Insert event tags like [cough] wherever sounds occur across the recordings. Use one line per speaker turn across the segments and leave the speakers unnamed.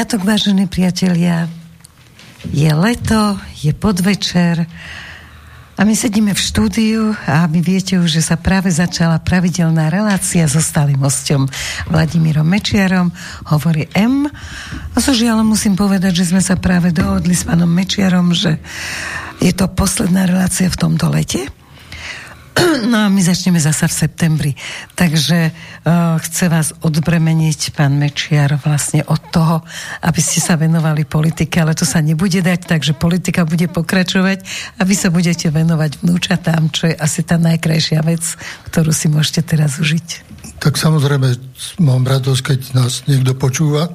piatok, vážení priatelia. Je leto, je podvečer a my sedíme v štúdiu a vy viete už, že sa práve začala pravidelná relácia so stálym hostom Vladimírom Mečiarom, hovorí M. A so žiaľom musím povedať, že sme sa práve dohodli s pánom Mečiarom, že je to posledná relácia v tomto lete [clears throat] No a my začneme zasa v septembri. Takže uh, chce vás odbremeniť pán Mečiar vlastne od toho, aby ste sa venovali politike, ale to sa nebude dať, takže politika bude pokračovať a vy sa budete venovať vnúčatám, čo je asi tá najkrajšia vec, ktorú si môžete teraz užiť.
Tak samozrejme mám radosť, keď nás niekto počúva,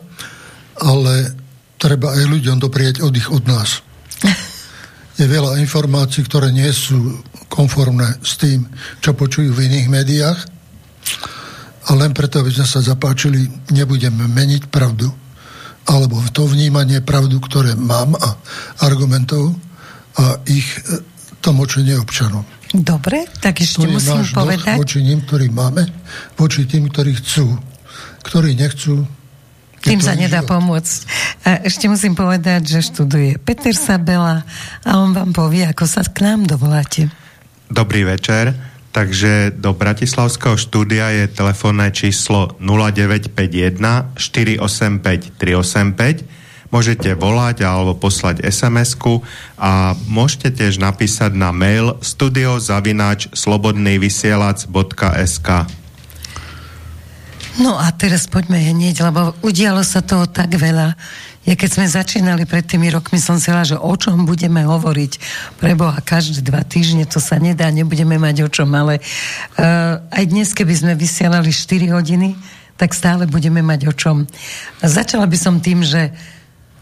ale treba aj ľuďom doprieť oddych od nás. [laughs] Je veľa informácií, ktoré nie sú konformné s tým, čo počujú v iných médiách. A len preto, aby sme sa zapáčili, nebudeme meniť pravdu, alebo to vnímanie pravdu, ktoré mám a argumentov a ich e, tlmočenie občanov.
Dobre, tak ešte to musím povedať.
voči ním, ktorý máme, voči tým, ktorí chcú. Ktorí nechcú,
tým sa nedá život. pomôcť. A ešte musím povedať, že študuje Peter Sabela a on vám povie, ako sa k nám dovoláte.
Dobrý večer. Takže do Bratislavského štúdia je telefónne číslo 0951 485 385. Môžete volať alebo poslať sms a môžete tiež napísať na mail studiozavináč slobodnývysielac.sk
No a teraz poďme hneď, lebo udialo sa toho tak veľa ja keď sme začínali pred tými rokmi, som chcela, že o čom budeme hovoriť. Preboha, každé dva týždne to sa nedá, nebudeme mať o čom, ale uh, aj dnes, keby sme vysielali 4 hodiny, tak stále budeme mať o čom. A začala by som tým, že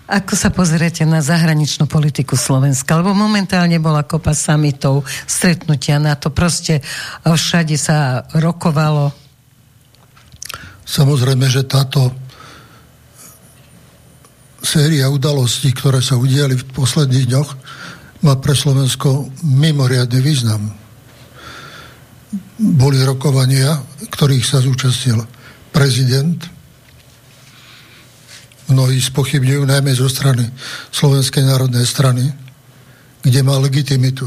ako sa pozriete na zahraničnú politiku Slovenska? Lebo momentálne bola kopa samitov, stretnutia na to. Proste všade sa rokovalo.
Samozrejme, že táto séria udalostí, ktoré sa udiali v posledných dňoch, má pre Slovensko mimoriadný význam. Boli rokovania, ktorých sa zúčastnil prezident. Mnohí spochybňujú najmä zo strany Slovenskej národnej strany, kde má legitimitu.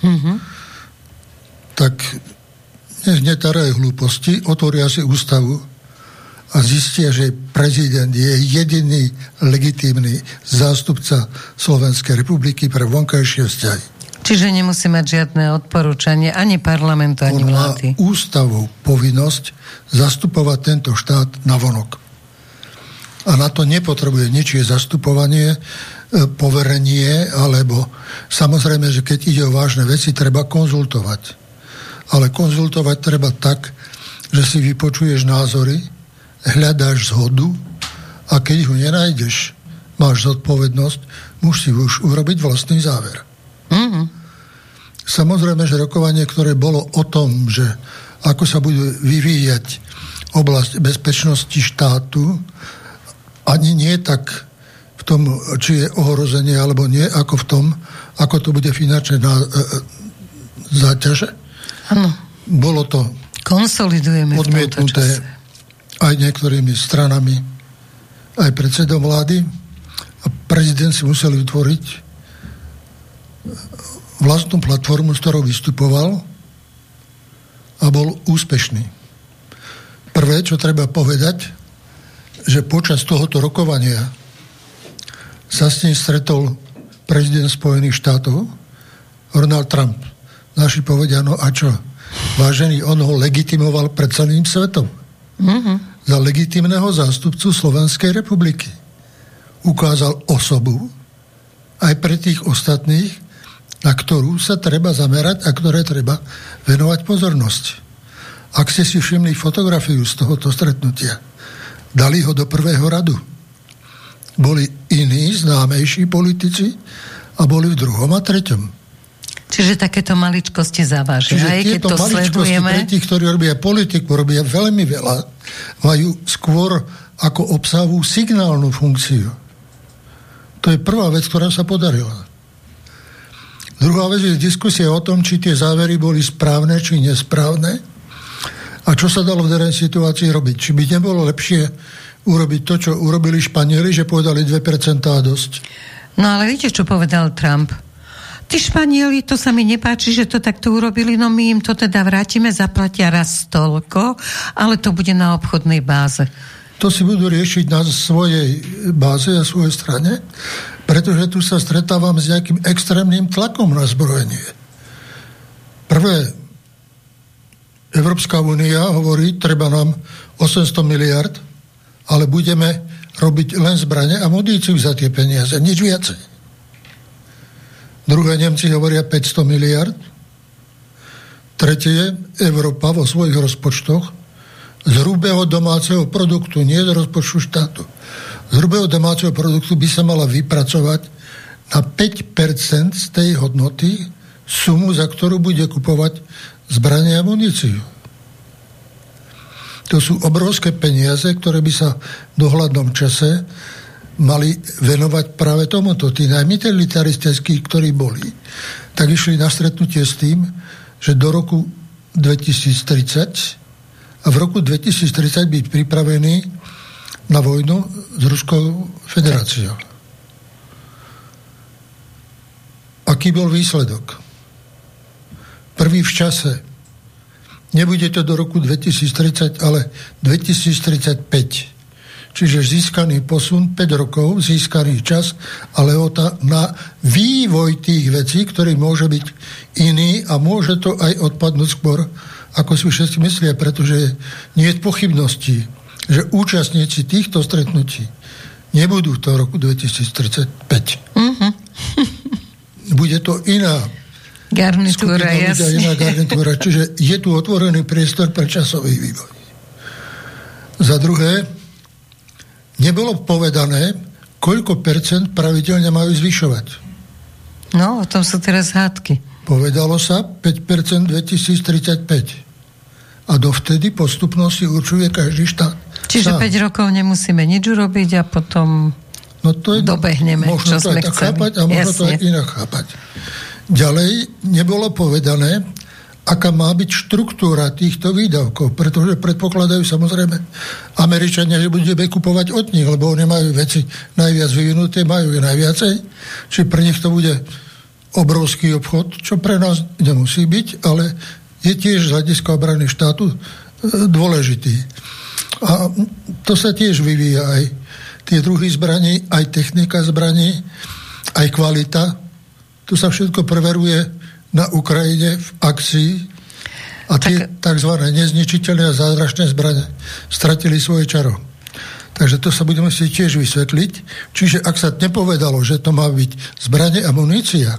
Mm-hmm. Tak nech netarajú hlúposti, otvoria si ústavu, a zistia, že prezident je jediný legitímny zástupca Slovenskej republiky pre vonkajšie vzťahy.
Čiže nemusí mať žiadne odporúčanie ani parlamentu, ani On vlády.
má ústavou povinnosť zastupovať tento štát na vonok. A na to nepotrebuje ničie zastupovanie, e, poverenie, alebo samozrejme, že keď ide o vážne veci, treba konzultovať. Ale konzultovať treba tak, že si vypočuješ názory, hľadáš zhodu a keď ho nenájdeš, máš zodpovednosť, musíš už urobiť vlastný záver. Mm-hmm. Samozrejme, že rokovanie, ktoré bolo o tom, že ako sa bude vyvíjať oblasť bezpečnosti štátu, ani nie tak v tom, či je ohrozenie alebo nie, ako v tom, ako to bude finančné na, e, e záťaže.
Ano.
Bolo to
Konsolidujeme
odmietnuté aj niektorými stranami, aj predsedom vlády. A prezident si musel vytvoriť vlastnú platformu, s ktorou vystupoval a bol úspešný. Prvé, čo treba povedať, že počas tohoto rokovania sa s ním stretol prezident Spojených štátov Ronald Trump. Naši povedia, no a čo? Vážený, on ho legitimoval pred celým svetom. Mm-hmm. Za legitimného zástupcu Slovenskej republiky. Ukázal osobu aj pre tých ostatných, na ktorú sa treba zamerať a ktoré treba venovať pozornosť. Ak ste si všimli fotografiu z tohoto stretnutia, dali ho do prvého radu. Boli iní známejší politici a boli v druhom a treťom.
Čiže takéto maličkosti zavážia.
Čiže Aj keď to sledujeme... pre tých, ktorí robia politiku, robia veľmi veľa, majú skôr ako obsahu signálnu funkciu. To je prvá vec, ktorá sa podarila. Druhá vec je diskusia o tom, či tie závery boli správne, či nesprávne a čo sa dalo v danej situácii robiť. Či by nebolo lepšie urobiť to, čo urobili Španieli, že povedali 2% a dosť.
No ale viete, čo povedal Trump? Tí Španieli, to sa mi nepáči, že to takto urobili, no my im to teda vrátime, zaplatia raz toľko, ale to bude na obchodnej báze.
To si budú riešiť na svojej báze a svojej strane, pretože tu sa stretávam s nejakým extrémnym tlakom na zbrojenie. Prvé, Európska únia hovorí, treba nám 800 miliard, ale budeme robiť len zbranie a muníciu za tie peniaze, nič viacej. Druhé Nemci hovoria 500 miliard. Tretie, Európa vo svojich rozpočtoch z hrubého domáceho produktu, nie z rozpočtu štátu, z hrubého domáceho produktu by sa mala vypracovať na 5% z tej hodnoty sumu, za ktorú bude kupovať zbranie a muníciu. To sú obrovské peniaze, ktoré by sa v dohľadnom čase mali venovať práve tomuto. Tí najmilitaristickí, ktorí boli, tak išli na stretnutie s tým, že do roku 2030 a v roku 2030 byť pripravení na vojnu s Ruskou federáciou. Aký bol výsledok? Prvý v čase. Nebude to do roku 2030, ale 2035. Čiže získaný posun 5 rokov, získaný čas, ale ota na vývoj tých vecí, ktorý môže byť iný a môže to aj odpadnúť skôr, ako si všetci myslia, pretože nie je pochybností, že účastníci týchto stretnutí nebudú to roku 2035. Mm-hmm. [laughs] Bude to iná
Garnitúra, jasne.
iná garnitúra. [laughs] Čiže je tu otvorený priestor pre časový vývoj. Za druhé, nebolo povedané, koľko percent pravidelne majú zvyšovať.
No, o tom sú teraz hádky.
Povedalo sa 5% 2035. A dovtedy postupnosti určuje každý štát.
Čiže sám. 5 rokov nemusíme nič urobiť a potom no to je, dobehneme,
možno
čo
to sme chceli. chápať a možno Jasne. to aj inak chápať. Ďalej nebolo povedané, aká má byť štruktúra týchto výdavkov, pretože predpokladajú samozrejme Američania, že budeme kupovať od nich, lebo oni majú veci najviac vyvinuté, majú je najviacej, či pre nich to bude obrovský obchod, čo pre nás nemusí byť, ale je tiež z hľadiska obrany štátu e, dôležitý. A to sa tiež vyvíja aj tie druhy zbraní, aj technika zbraní, aj kvalita tu sa všetko preveruje na Ukrajine v akcii a tie tak... tzv. nezničiteľné a zázračné zbrane stratili svoje čaro. Takže to sa budeme si tiež vysvetliť. Čiže ak sa nepovedalo, že to má byť zbranie a munícia,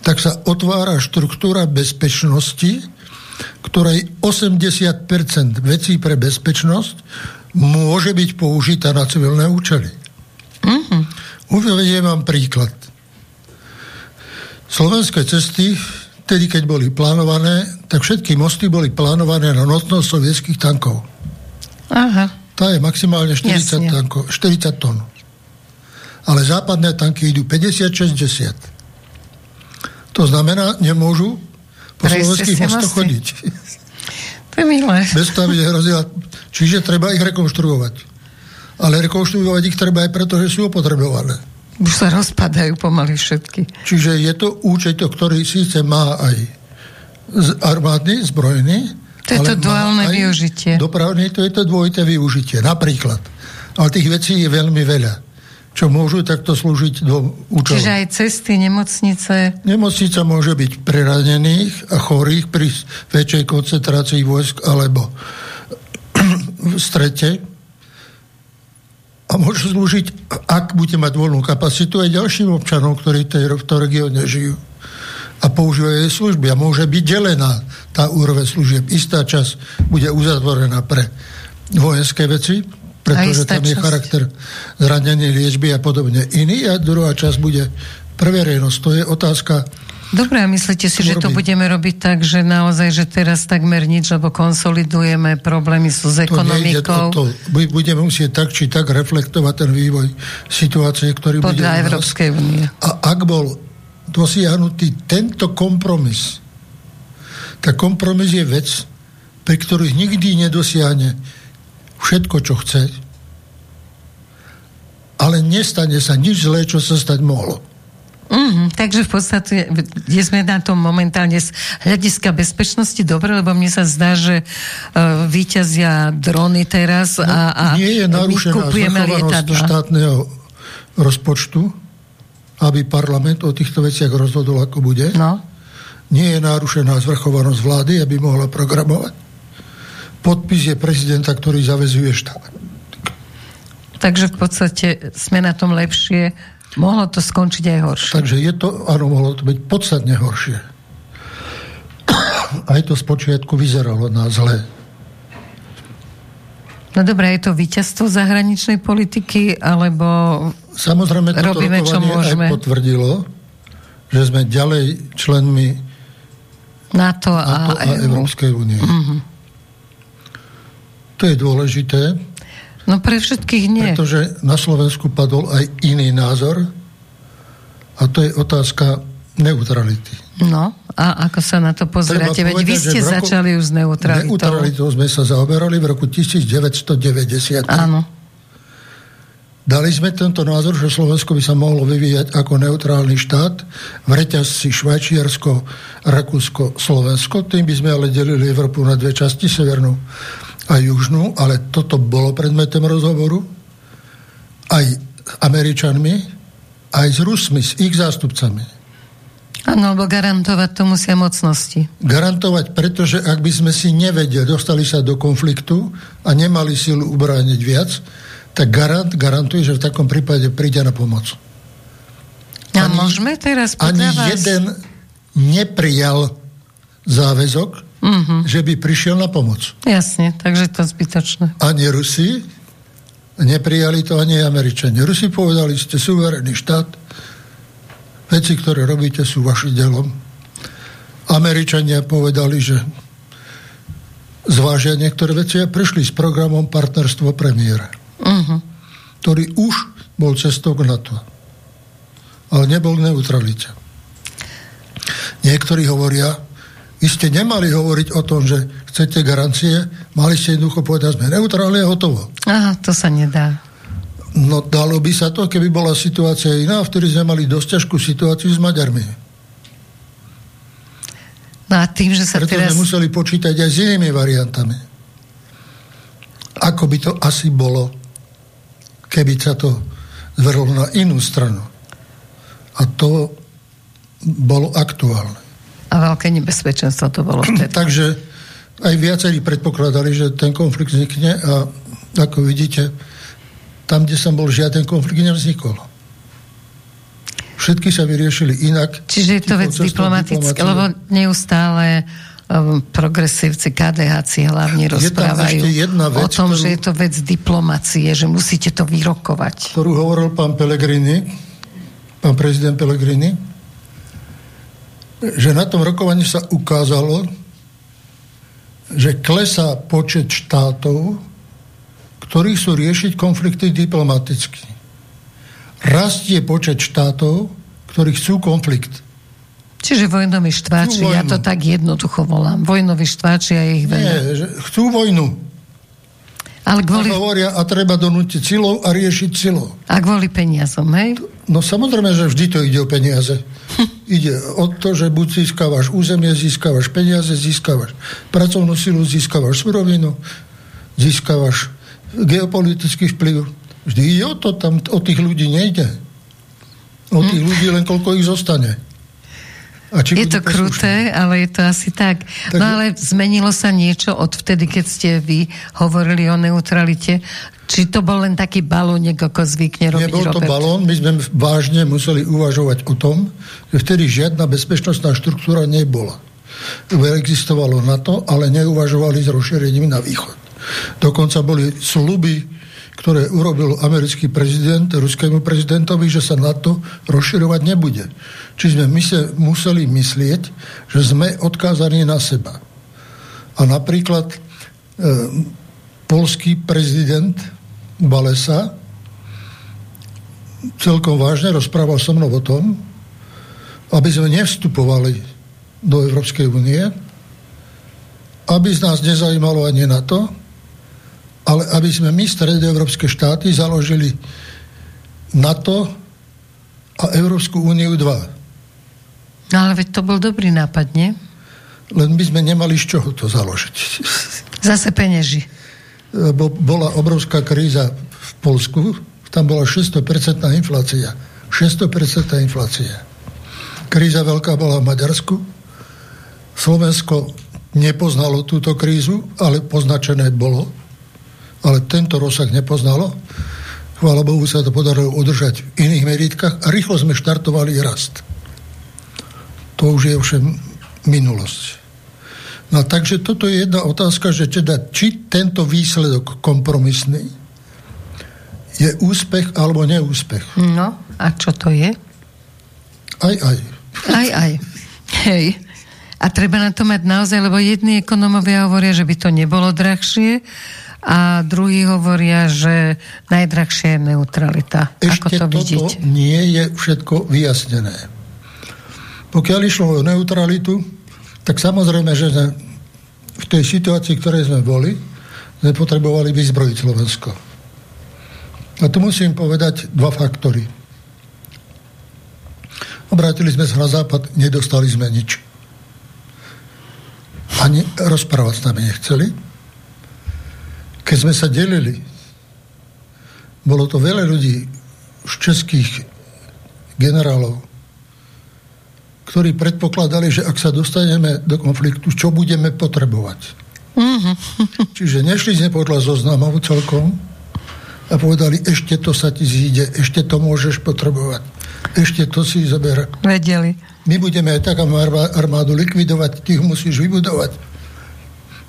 tak sa otvára štruktúra bezpečnosti, ktorej 80% vecí pre bezpečnosť môže byť použitá na civilné účely. Mm-hmm. Uvediem vám príklad. Slovenské cesty, tedy keď boli plánované, tak všetky mosty boli plánované na notnosť sovietských tankov.
Aha.
Tá je maximálne 40, tankov, 40 tón. Ale západné tanky idú 50-60. To znamená, nemôžu po slovenských mostoch chodiť.
To je milé.
Bez toho by hrozila. Čiže treba ich rekonštruovať. Ale rekonštruovať ich treba aj preto, že sú opotrebované.
Už sa rozpadajú pomaly všetky.
Čiže je to účet, ktorý síce má aj armádny, zbrojný,
to je to duálne využitie.
Dopravný, to je to dvojité využitie, napríklad. Ale tých vecí je veľmi veľa čo môžu takto slúžiť do účelu.
Čiže aj cesty, nemocnice?
Nemocnica môže byť preranených a chorých pri väčšej koncentrácii vojsk alebo [clears throat] v strete a môžu slúžiť, ak budete mať voľnú kapacitu, aj ďalším občanom, ktorí v tom regióne žijú a používajú jej služby. A môže byť delená tá úroveň služieb. Istá časť bude uzatvorená pre vojenské veci, pretože tam je charakter zranení liečby a podobne iný a druhá časť bude pre verejnosť. To je otázka
Dobre, a myslíte si, že to budeme robiť tak, že naozaj, že teraz takmer nič, lebo konsolidujeme, problémy sú s ekonomikou?
To, to, budeme musieť tak či tak reflektovať ten vývoj situácie, ktorý
Podľa
bude
Európskej únie.
A ak bol dosiahnutý tento kompromis, tak kompromis je vec, pri ktorých nikdy nedosiahne všetko, čo chce, ale nestane sa nič zlé, čo sa stať mohlo.
Mm, takže v podstate, kde sme na tom momentálne z hľadiska bezpečnosti dobre, lebo mne sa zdá, že uh, vyťazia drony teraz no, a, a
nie je narušená zvrchovanosť štátneho rozpočtu, aby parlament o týchto veciach rozhodol, ako bude.
No.
Nie je narušená zvrchovanosť vlády, aby mohla programovať. Podpis je prezidenta, ktorý zavezuje štát.
Takže v podstate sme na tom lepšie Mohlo to skončiť aj horšie.
Takže je to, áno, mohlo to byť podstatne horšie. Aj to spočiatku vyzeralo na zle.
No dobré, je to víťazstvo zahraničnej politiky, alebo
Samozrejme, toto robíme, čo môžeme. aj potvrdilo, že sme ďalej členmi
NATO a,
NATO a Európskej únie. Uh-huh. To je dôležité,
No pre všetkých nie.
Pretože na Slovensku padol aj iný názor a to je otázka neutrality.
No, a ako sa na to pozeráte? Veď vy ste začali už s neutralitou.
Neutralitou sme sa zaoberali v roku 1990.
Áno.
Dali sme tento názor, že Slovensko by sa mohlo vyvíjať ako neutrálny štát v reťazci Švajčiarsko, Rakúsko, Slovensko. Tým by sme ale delili Európu na dve časti, severnú a južnú, ale toto bolo predmetom rozhovoru aj s Američanmi, aj s Rusmi, s ich zástupcami.
Áno, lebo garantovať to musia mocnosti.
Garantovať, pretože ak by sme si nevedeli, dostali sa do konfliktu a nemali silu ubrániť viac, tak garant garantuje, že v takom prípade príde na pomoc.
A ani, môžeme teraz
Ani vás... jeden neprijal záväzok, mm-hmm. že by prišiel na pomoc.
Jasne, takže to zbytočné.
Ani Rusi, neprijali to ani Američania. Rusi povedali, ste suverénny štát, veci, ktoré robíte, sú vašim delom. Američania povedali, že zvážia niektoré veci a prišli s programom Partnerstvo premiéra, uh-huh. ktorý už bol cestou k NATO. Ale nebol neutralite. Niektorí hovoria, vy ste nemali hovoriť o tom, že chcete garancie, mali ste jednoducho povedať, sme neutrálne a hotovo.
Aha, to sa nedá.
No dalo by sa to, keby bola situácia iná, v ktorej sme mali dosť ťažkú situáciu s Maďarmi.
No a tým, že sa
Preto
teraz...
sme museli počítať aj s inými variantami. Ako by to asi bolo, keby sa to zvrhlo na inú stranu. A to bolo aktuálne.
A veľké nebezpečenstvo to bolo vtedy. [clears throat]
Takže aj viacerí predpokladali, že ten konflikt vznikne a ako vidíte, tam, kde som bol, žiaden konflikt nevznikol. Všetky sa vyriešili inak.
Čiže je to vec diplomatické, lebo neustále um, progresívci, KDHci hlavne rozprávajú
jedna vec,
o tom,
ktorú,
že je to vec diplomacie, že musíte to vyrokovať.
Ktorú hovoril pán Pellegrini, pán prezident Pellegrini, že na tom rokovaní sa ukázalo, že klesá počet štátov, ktorí sú riešiť konflikty diplomaticky. Rastie počet štátov, ktorí chcú konflikt.
Čiže vojnoví štváči, ja to tak jednoducho volám. Vojnoví štváči a ich veľa.
Nie, chcú vojnu. Ale kvôli... A hovoria, a treba donútiť silou a riešiť silou.
A kvôli peniazom, hej?
No samozrejme, že vždy to ide o peniaze. [laughs] ide o to, že buď získavaš územie, získavaš peniaze, získavaš pracovnú silu, získavaš surovinu, získavaš geopolitický vplyv. Vždy ide o to, tam o tých ľudí nejde. O tých hm. ľudí len koľko ich zostane.
Či je to kruté, ale je to asi tak. tak. No ale zmenilo sa niečo od vtedy, keď ste vy hovorili o neutralite? Či to bol len taký balónik, ako zvykne robiť
Nebol
to
Robert? balón, my sme vážne museli uvažovať o tom, že vtedy žiadna bezpečnostná štruktúra nebola. Existovalo na to, ale neuvažovali s rozšírením na východ. Dokonca boli sluby ktoré urobil americký prezident ruskému prezidentovi, že sa na to rozširovať nebude. Čiže sme my sa museli myslieť, že sme odkázaní na seba. A napríklad e, polský prezident Balesa celkom vážne rozprával so mnou o tom, aby sme nevstupovali do Európskej únie, aby z nás nezajímalo ani na to, ale aby sme my, stredoeurópske štáty, založili NATO a Európsku úniu
2. No ale veď to bol dobrý nápad, nie?
Len by sme nemali z čoho to založiť. [laughs]
Zase peneži.
Bo, bola obrovská kríza v Polsku, tam bola 600% inflácia. 600% inflácia. Kríza veľká bola v Maďarsku. Slovensko nepoznalo túto krízu, ale poznačené bolo. Ale tento rozsah nepoznalo. Chvála Bohu sa to podarilo udržať v iných meritkách a rýchlo sme štartovali rast. To už je ovšem minulosť. No takže toto je jedna otázka, že teda, či tento výsledok kompromisný je úspech alebo neúspech.
No, a čo to je?
Aj, aj.
Aj, aj. Hej. A treba na to mať naozaj, lebo jedni ekonomovia hovoria, že by to nebolo drahšie a druhí hovoria, že najdrahšia je neutralita.
Ešte
Ako to vidieť?
nie je všetko vyjasnené. Pokiaľ išlo o neutralitu, tak samozrejme, že v tej situácii, v ktorej sme boli, sme potrebovali vyzbrojiť Slovensko. A tu musím povedať dva faktory. Obrátili sme sa na západ, nedostali sme nič. Ani rozprávať s nami nechceli. Keď sme sa delili, bolo to veľa ľudí z českých generálov, ktorí predpokladali, že ak sa dostaneme do konfliktu, čo budeme potrebovať. Mm-hmm. [laughs] Čiže nešli sme podľa zoznamov celkom a povedali, ešte to sa ti zíde, ešte to môžeš potrebovať, ešte to si zober.
Vedeli.
My budeme aj tak armádu likvidovať, ho musíš vybudovať.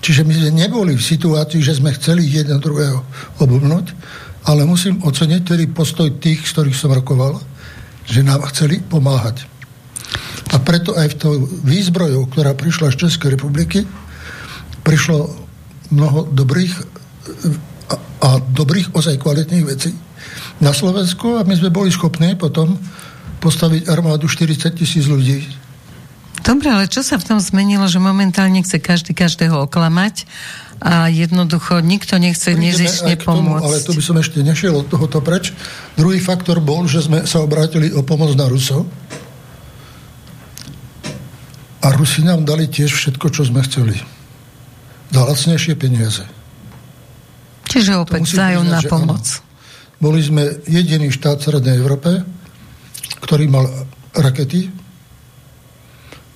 Čiže my sme neboli v situácii, že sme chceli jeden druhého obľúbnuť, ale musím oceniť tedy postoj tých, z ktorých som rokoval, že nám chceli pomáhať. A preto aj v to výzbrojou, ktorá prišla z Českej republiky, prišlo mnoho dobrých a, a dobrých, ozaj kvalitných vecí na Slovensku a my sme boli schopní potom postaviť armádu 40 tisíc ľudí.
Dobre, ale čo sa v tom zmenilo, že momentálne chce každý každého oklamať a jednoducho nikto nechce nezišne pomôcť.
Ale to by som ešte nešiel od tohoto preč. Druhý faktor bol, že sme sa obrátili o pomoc na Rusov a Rusi nám dali tiež všetko, čo sme chceli. Za lacnejšie peniaze.
Čiže opäť vzájomná pomoc.
Áno. Boli sme jediný štát v Srednej Európe, ktorý mal rakety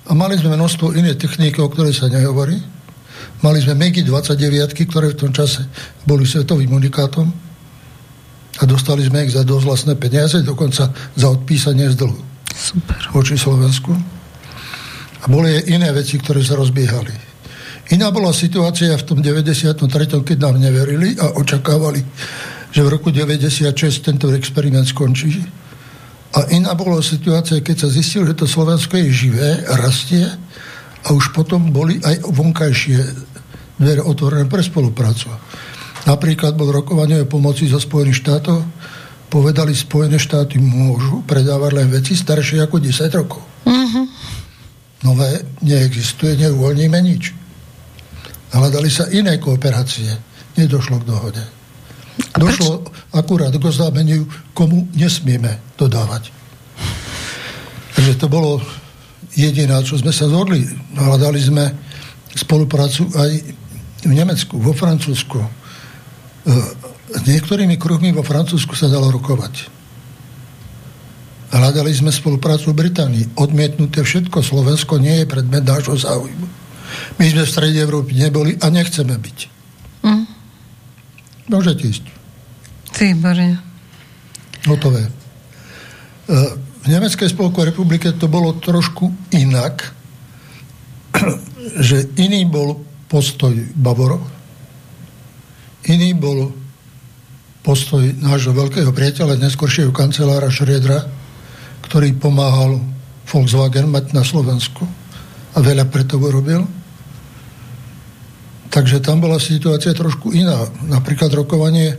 a mali sme množstvo iné techniky, o ktorej sa nehovorí. Mali sme MIGI 29, ktoré v tom čase boli svetovým unikátom a dostali sme ich za dosť vlastné peniaze, dokonca za odpísanie z dlhu.
Super.
Voči Slovensku. A boli aj iné veci, ktoré sa rozbiehali. Iná bola situácia v tom 93., keď nám neverili a očakávali, že v roku 96 tento experiment skončí. A iná bola situácia, keď sa zistilo, že to Slovensko je živé, rastie a už potom boli aj vonkajšie dvere otvorené pre spoluprácu. Napríklad bol rokovanie o pomoci zo Spojených štátov, povedali Spojené štáty môžu predávať len veci staršie ako 10 rokov. Mm-hmm nové neexistuje, neuvoľníme nič. Hľadali sa iné kooperácie. Nedošlo k dohode. Došlo akurát k oznámeniu, komu nesmieme dodávať. Takže to bolo jediná, čo sme sa zhodli. Hľadali sme spoluprácu aj v Nemecku, vo Francúzsku. E, s niektorými kruhmi vo Francúzsku sa dalo rokovať Hľadali sme spoluprácu v Británii. Odmietnuté všetko. Slovensko nie je predmet nášho záujmu. My sme v strede Európy neboli a nechceme byť. Môžete ísť.
Výborne.
Hotové. E, v Nemeckej spolkovej republike to bolo trošku inak, [clears throat] že iný bol postoj Bavorov, iný bol postoj nášho veľkého priateľa, neskoršieho kancelára Šriedra, ktorý pomáhal Volkswagen mať na Slovensku a veľa preto urobil. Takže tam bola situácia trošku iná. Napríklad rokovanie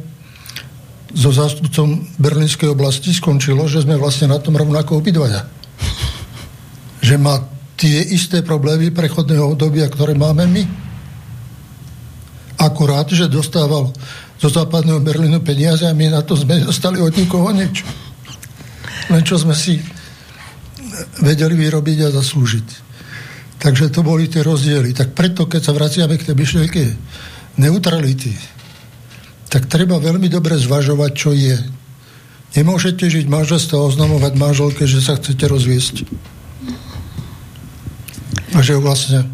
so zástupcom Berlínskej oblasti skončilo, že sme vlastne na tom rovnako obidvaja. Že má tie isté problémy prechodného obdobia, ktoré máme my. Akurát, že dostával zo západného Berlínu peniaze a my na to sme dostali od nikoho nič. len čo sme si vedeli vyrobiť a zaslúžiť. Takže to boli tie rozdiely. Tak preto, keď sa vraciame k tej myšlienke neutrality, tak treba veľmi dobre zvažovať, čo je. Nemôžete žiť manželstvo a oznamovať manželke, že sa chcete rozviesť. A že vlastne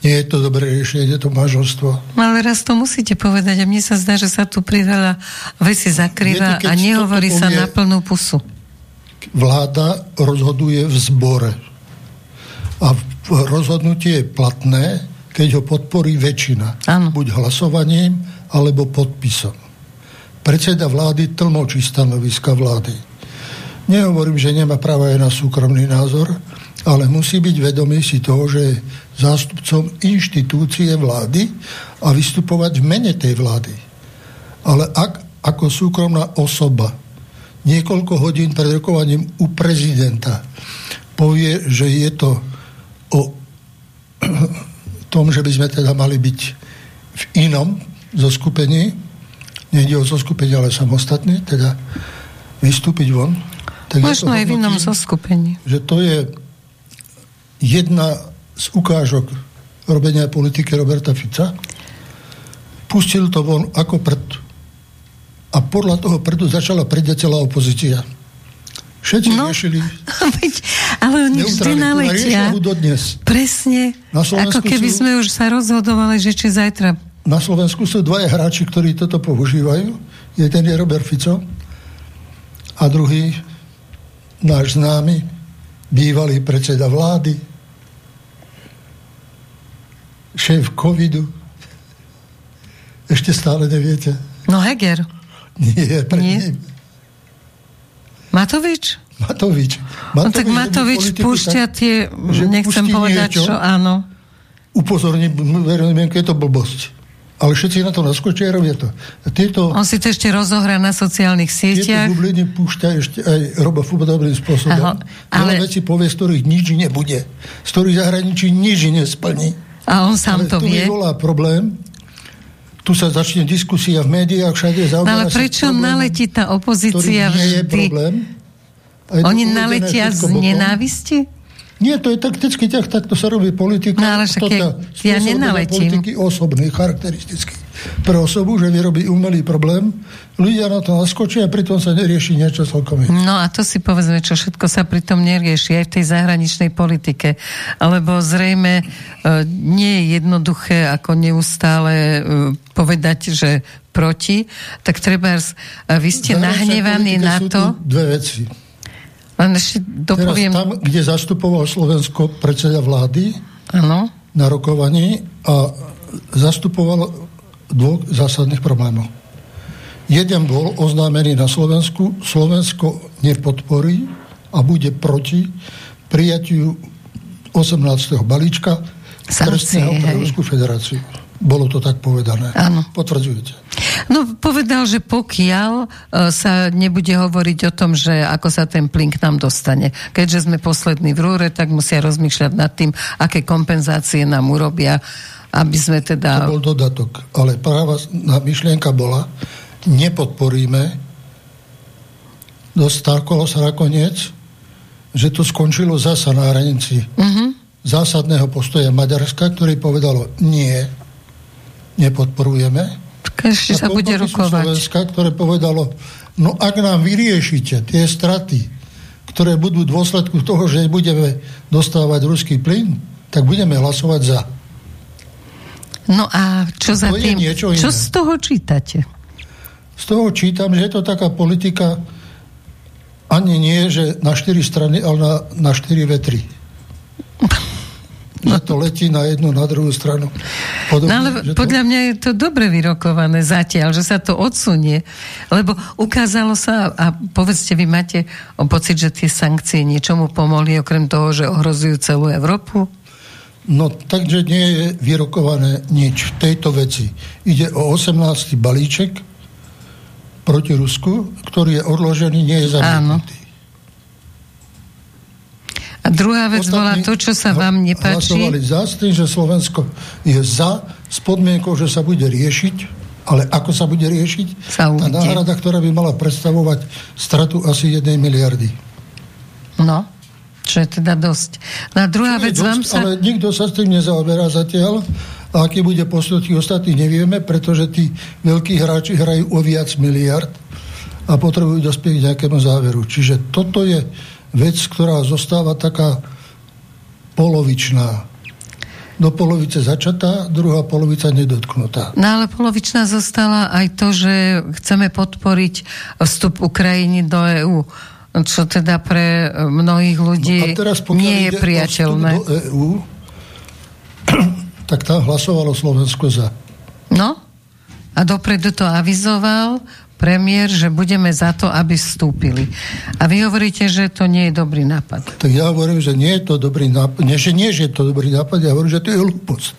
nie je to dobré riešenie, to manželstvo.
No ale raz to musíte povedať a mne sa zdá, že sa tu priveľa veci zakrýva a nehovorí sa na plnú pusu.
Vláda rozhoduje v zbore. A rozhodnutie je platné, keď ho podporí väčšina.
Ano.
Buď hlasovaním, alebo podpisom. Predseda vlády tlmočí stanoviska vlády. Nehovorím, že nemá práva aj na súkromný názor, ale musí byť vedomý si toho, že je zástupcom inštitúcie vlády a vystupovať v mene tej vlády. Ale ak ako súkromná osoba niekoľko hodín pred rokovaním u prezidenta povie, že je to o tom, že by sme teda mali byť v inom zoskupení, nejde o zoskupenie, ale samostatný, teda vystúpiť von.
Tak Možno aj v inom zoskupení.
Že to je jedna z ukážok robenia politiky Roberta Fica. Pustil to von ako prd. A podľa toho prdu začala predeť celá opozícia. Všetci no, riešili [laughs]
ale oni vždy naletia. Presne, ako keby sú, sme už sa rozhodovali, že či zajtra...
Na Slovensku sú dvaja hráči, ktorí toto používajú. Jeden je Robert Fico a druhý náš známy bývalý predseda vlády šéf covidu. Ešte stále neviete.
No Heger.
Nie, pred Nie. ním.
Matovič?
Matovič.
Matovič no tak Matovič púšťa tie, nechcem povedať, niečo, čo áno.
Verejným, je to blbosť. Ale všetci na to naskočia a robia to. Tieto,
On si to ešte rozohrá na sociálnych sieťach.
Tieto bubliny púšťa ešte aj roba podobným spôsobom. Aho, ale... Veľa veci povie, z ktorých nič nebude. Z ktorých zahraničí nič nesplní.
A on sám
Ale
to vie.
vyvolá problém, tu sa začne diskusia v médiách, všade
zaujíma no ale prečo problém, naletí tá opozícia vždy? je problém. Oni naletia z nenávisti?
Nie, to je taktický ťah, takto sa robí politika.
No ale však ja, ja nenaletím.
Politiky osobný, charakteristický. Pre osobu, že vyrobí umelý problém, ľudia na to naskočia a pritom sa nerieši niečo celkom.
No a to si povedzme, čo všetko sa pritom nerieši aj v tej zahraničnej politike. Alebo zrejme e, nie je jednoduché ako neustále e, povedať, že proti, tak treba, e, vy ste nahnevaní na to...
dve veci
len ešte dopoviem...
Teraz tam, kde zastupoval Slovensko predseda vlády
ano.
na rokovaní a zastupoval dvoch zásadných problémov. Jeden bol oznámený na Slovensku, Slovensko nepodporí a bude proti prijatiu 18. balíčka trestného pre Rusku federáciu. Bolo to tak povedané.
Áno.
Potvrdzujete.
No, povedal, že pokiaľ uh, sa nebude hovoriť o tom, že ako sa ten plyn k nám dostane. Keďže sme poslední v rúre, tak musia rozmýšľať nad tým, aké kompenzácie nám urobia, aby sme teda...
To bol dodatok. Ale práva myšlienka bola, nepodporíme, dostávkolo sa nakoniec, že to skončilo zasa na hranici uh-huh. zásadného postoja Maďarska, ktorý povedalo nie, nepodporujeme.
Ešte sa bude rukovať.
Slovenska, ktoré povedalo, no ak nám vyriešite tie straty, ktoré budú v dôsledku toho, že budeme dostávať ruský plyn, tak budeme hlasovať za.
No a čo za to tým? Čo z toho čítate?
Z toho čítam, že je to taká politika ani nie, že na štyri strany, ale na, na štyri vetry. že to letí na jednu, na druhú stranu.
Podobne, no ale podľa to... mňa je to dobre vyrokované zatiaľ, že sa to odsunie. Lebo ukázalo sa, a povedzte, vy máte pocit, že tie sankcie niečomu pomohli, okrem toho, že ohrozujú celú Európu?
No, takže nie je vyrokované nič v tejto veci. Ide o 18. balíček proti Rusku, ktorý je odložený, nie je zamietnutý.
A druhá vec bola to, čo sa vám nepáči.
Hlasovali za s tým, že Slovensko je za s podmienkou, že sa bude riešiť, ale ako sa bude riešiť?
Sa
tá náhrada, ktorá by mala predstavovať stratu asi jednej miliardy.
No, čo je teda dosť. No druhá vec
dosť,
vám sa...
Ale nikto sa s tým nezaoberá zatiaľ. A aký bude postup tých ostatných, nevieme, pretože tí veľkí hráči hrajú o viac miliard a potrebujú dospieť k nejakému záveru. Čiže toto je vec, ktorá zostáva taká polovičná do polovice začatá, druhá polovica nedotknutá.
No ale polovičná zostala aj to, že chceme podporiť vstup Ukrajiny do EÚ čo teda pre mnohých ľudí no teraz, nie je priateľné.
Do EU, tak tam hlasovalo Slovensko za.
No, a dopredu to avizoval premiér, že budeme za to, aby vstúpili. A vy hovoríte, že to nie je dobrý nápad.
Tak ja hovorím, že nie je to dobrý nápad. Nie, že nie, že je to dobrý nápad, ja hovorím, že to je hlúposť.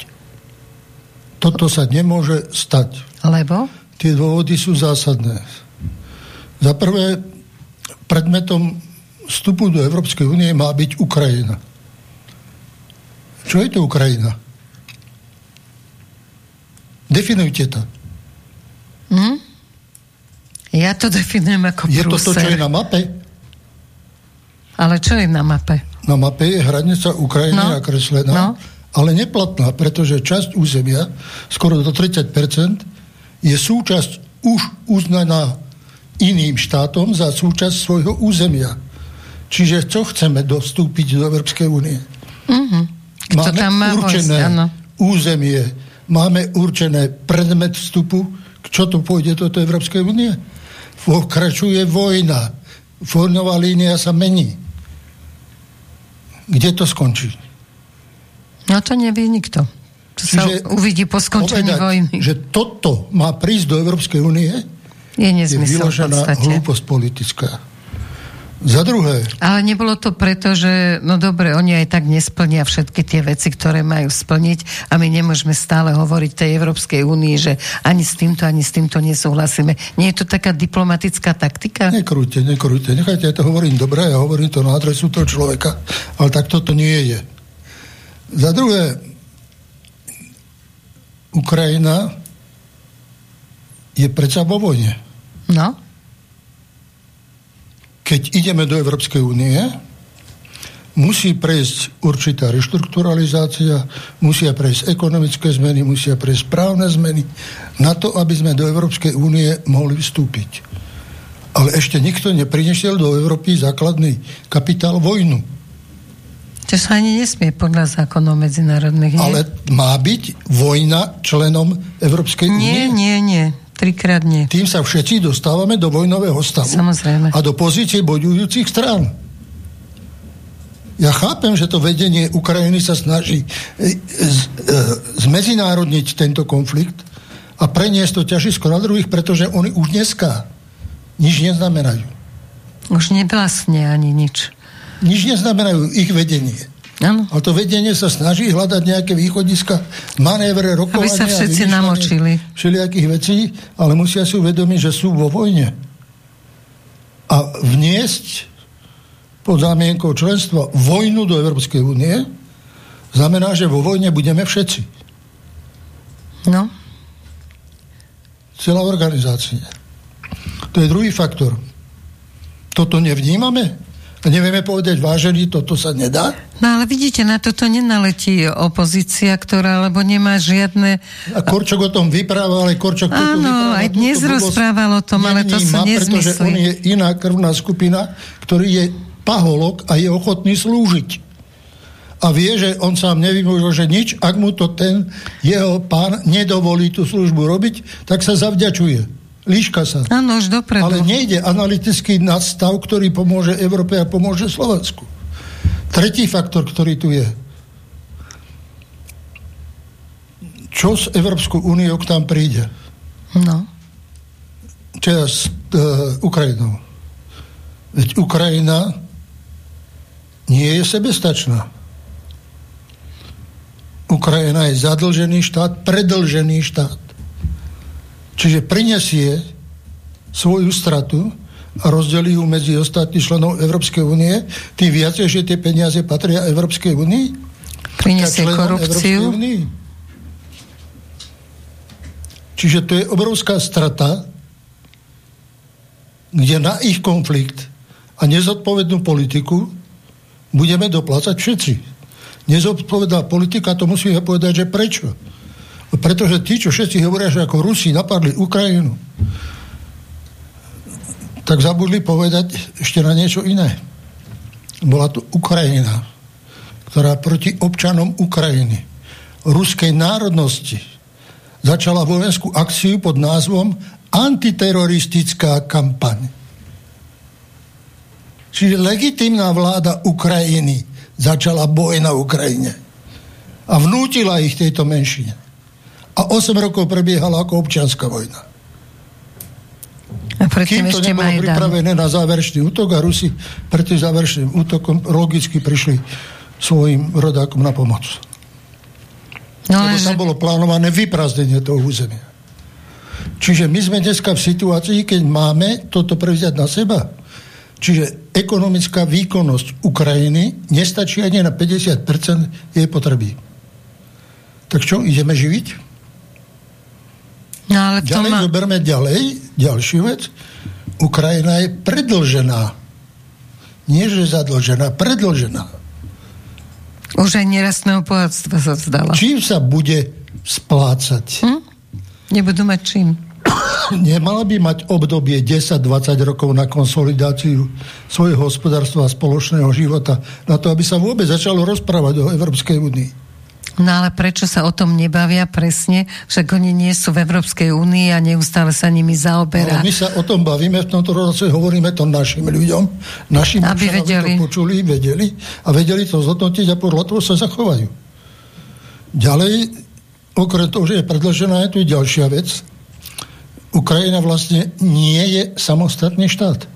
Toto sa nemôže stať.
Lebo?
Tie dôvody sú zásadné. Za prvé, predmetom vstupu do Európskej únie má byť Ukrajina. Čo je to Ukrajina? Definujte to.
Hm? Ja to definujem ako
Je to to, čo je na mape?
Ale čo je na mape?
Na mape je hranica Ukrajiny no. nakreslená, no. ale neplatná, pretože časť územia, skoro do 30%, je súčasť už uznaná iným štátom za súčasť svojho územia. Čiže čo chceme dostúpiť do Európskej únie?
Mm-hmm.
Máme tam má určené vojsť, územie, máme určené predmet vstupu, čo to pôjde do Európskej únie? pokračuje vojna. Vojnová línia sa mení. Kde to skončí?
No to nevie nikto. To Čiže sa uvidí po skončení povedať, vojny.
že toto má prísť do Európskej únie,
je, je vyložená
hlúposť politická. Za druhé.
Ale nebolo to preto, že no dobre, oni aj tak nesplnia všetky tie veci, ktoré majú splniť a my nemôžeme stále hovoriť tej Európskej únii, že ani s týmto, ani s týmto nesúhlasíme. Nie je to taká diplomatická taktika?
Nekrúte, nekrúte. Nechajte, ja to hovorím dobre, ja hovorím to na adresu toho človeka, ale tak toto nie je. Za druhé, Ukrajina je predsa vo vojne.
No
keď ideme do Európskej únie, musí prejsť určitá reštrukturalizácia, musia prejsť ekonomické zmeny, musia prejsť právne zmeny na to, aby sme do Európskej únie mohli vstúpiť. Ale ešte nikto neprinešiel do Európy základný kapitál vojnu.
To sa ani nesmie podľa zákonov medzinárodných. Nie?
Ale má byť vojna členom Európskej únie?
Nie, nie, nie. Trikrát nie.
Tým sa všetci dostávame do vojnového stavu.
Samozrejme.
A do pozície bojujúcich strán. Ja chápem, že to vedenie Ukrajiny sa snaží e, z, e, zmedzinárodniť tento konflikt a preniesť to ťažisko na druhých, pretože oni už dneska nič neznamenajú.
Už nevlastne ani nič.
Nič neznamenajú ich vedenie.
Ano.
Ale to vedenie sa snaží hľadať nejaké východiska, manévre, rokovania.
Aby sa všetci namočili.
Všelijakých vecí, ale musia si uvedomiť, že sú vo vojne. A vniesť pod zámienkou členstva vojnu do Európskej únie znamená, že vo vojne budeme všetci.
No.
Celá organizácia. To je druhý faktor. Toto nevnímame? Nevieme povedať, vážený, toto sa nedá?
No ale vidíte, na toto nenaletí opozícia, ktorá, lebo nemá žiadne...
A Korčok o tom vyprával, ale Korčok
Áno, aj dnes rozprával o tom, ale to sú nezmysly.
Pretože on je iná krvná skupina, ktorý je paholok a je ochotný slúžiť. A vie, že on sám nevymôže, že nič, ak mu to ten jeho pán nedovolí tú službu robiť, tak sa zavďačuje líška sa.
Áno, už dopredu.
Ale nejde analytický nadstav, ktorý pomôže Európe a pomôže Slovensku. Tretí faktor, ktorý tu je. Čo s Európskou úniou k tam príde?
No.
Čo je s uh, Ukrajinou? Veď Ukrajina nie je sebestačná. Ukrajina je zadlžený štát, predlžený štát. Čiže prinesie svoju stratu a rozdelí ju medzi ostatných členov Európskej únie, tým viacej, že tie peniaze patria Európskej únii?
Prinesie korupciu?
Čiže to je obrovská strata, kde na ich konflikt a nezodpovednú politiku budeme doplácať všetci. Nezodpovedá politika, to musíme povedať, že prečo. Pretože tí, čo všetci hovoria, že ako Rusi napadli Ukrajinu, tak zabudli povedať ešte na niečo iné. Bola to Ukrajina, ktorá proti občanom Ukrajiny, ruskej národnosti, začala vojenskú akciu pod názvom antiteroristická kampaň. Čiže legitimná vláda Ukrajiny začala boj na Ukrajine a vnútila ich tejto menšine. A 8 rokov prebiehala ako občianská vojna.
A
Kým to nebolo
Majdan.
pripravené na záverečný útok a Rusi pred tým záverečným útokom logicky prišli svojim rodákom na pomoc.
No,
Lebo tam bolo plánované vyprázdnenie toho územia. Čiže my sme dneska v situácii, keď máme toto prevziať na seba. Čiže ekonomická výkonnosť Ukrajiny nestačí ani na 50% jej potreby. Tak čo, ideme živiť?
No ale
Ďalej
má...
zoberme ďalej, ďalšiu vec. Ukrajina je predlžená. Nie, že zadlžená, predlžená.
Už aj nerastného bohatstva sa vzdala.
Čím sa bude splácať?
Hm? Nebudú mať čím. [coughs]
Nemala by mať obdobie 10-20 rokov na konsolidáciu svojho hospodárstva a spoločného života, na to, aby sa vôbec začalo rozprávať o Európskej únii.
No ale prečo sa o tom nebavia presne? Však oni nie sú v Európskej únii a neustále sa nimi zaoberá.
Ale my sa o tom bavíme, v tomto rozhodce hovoríme to našim ľuďom, našim
Aby vedeli.
to počuli, vedeli a vedeli to zhodnotiť a podľa toho sa zachovajú. Ďalej, okrem toho, že je predložená, je tu ďalšia vec. Ukrajina vlastne nie je samostatný štát.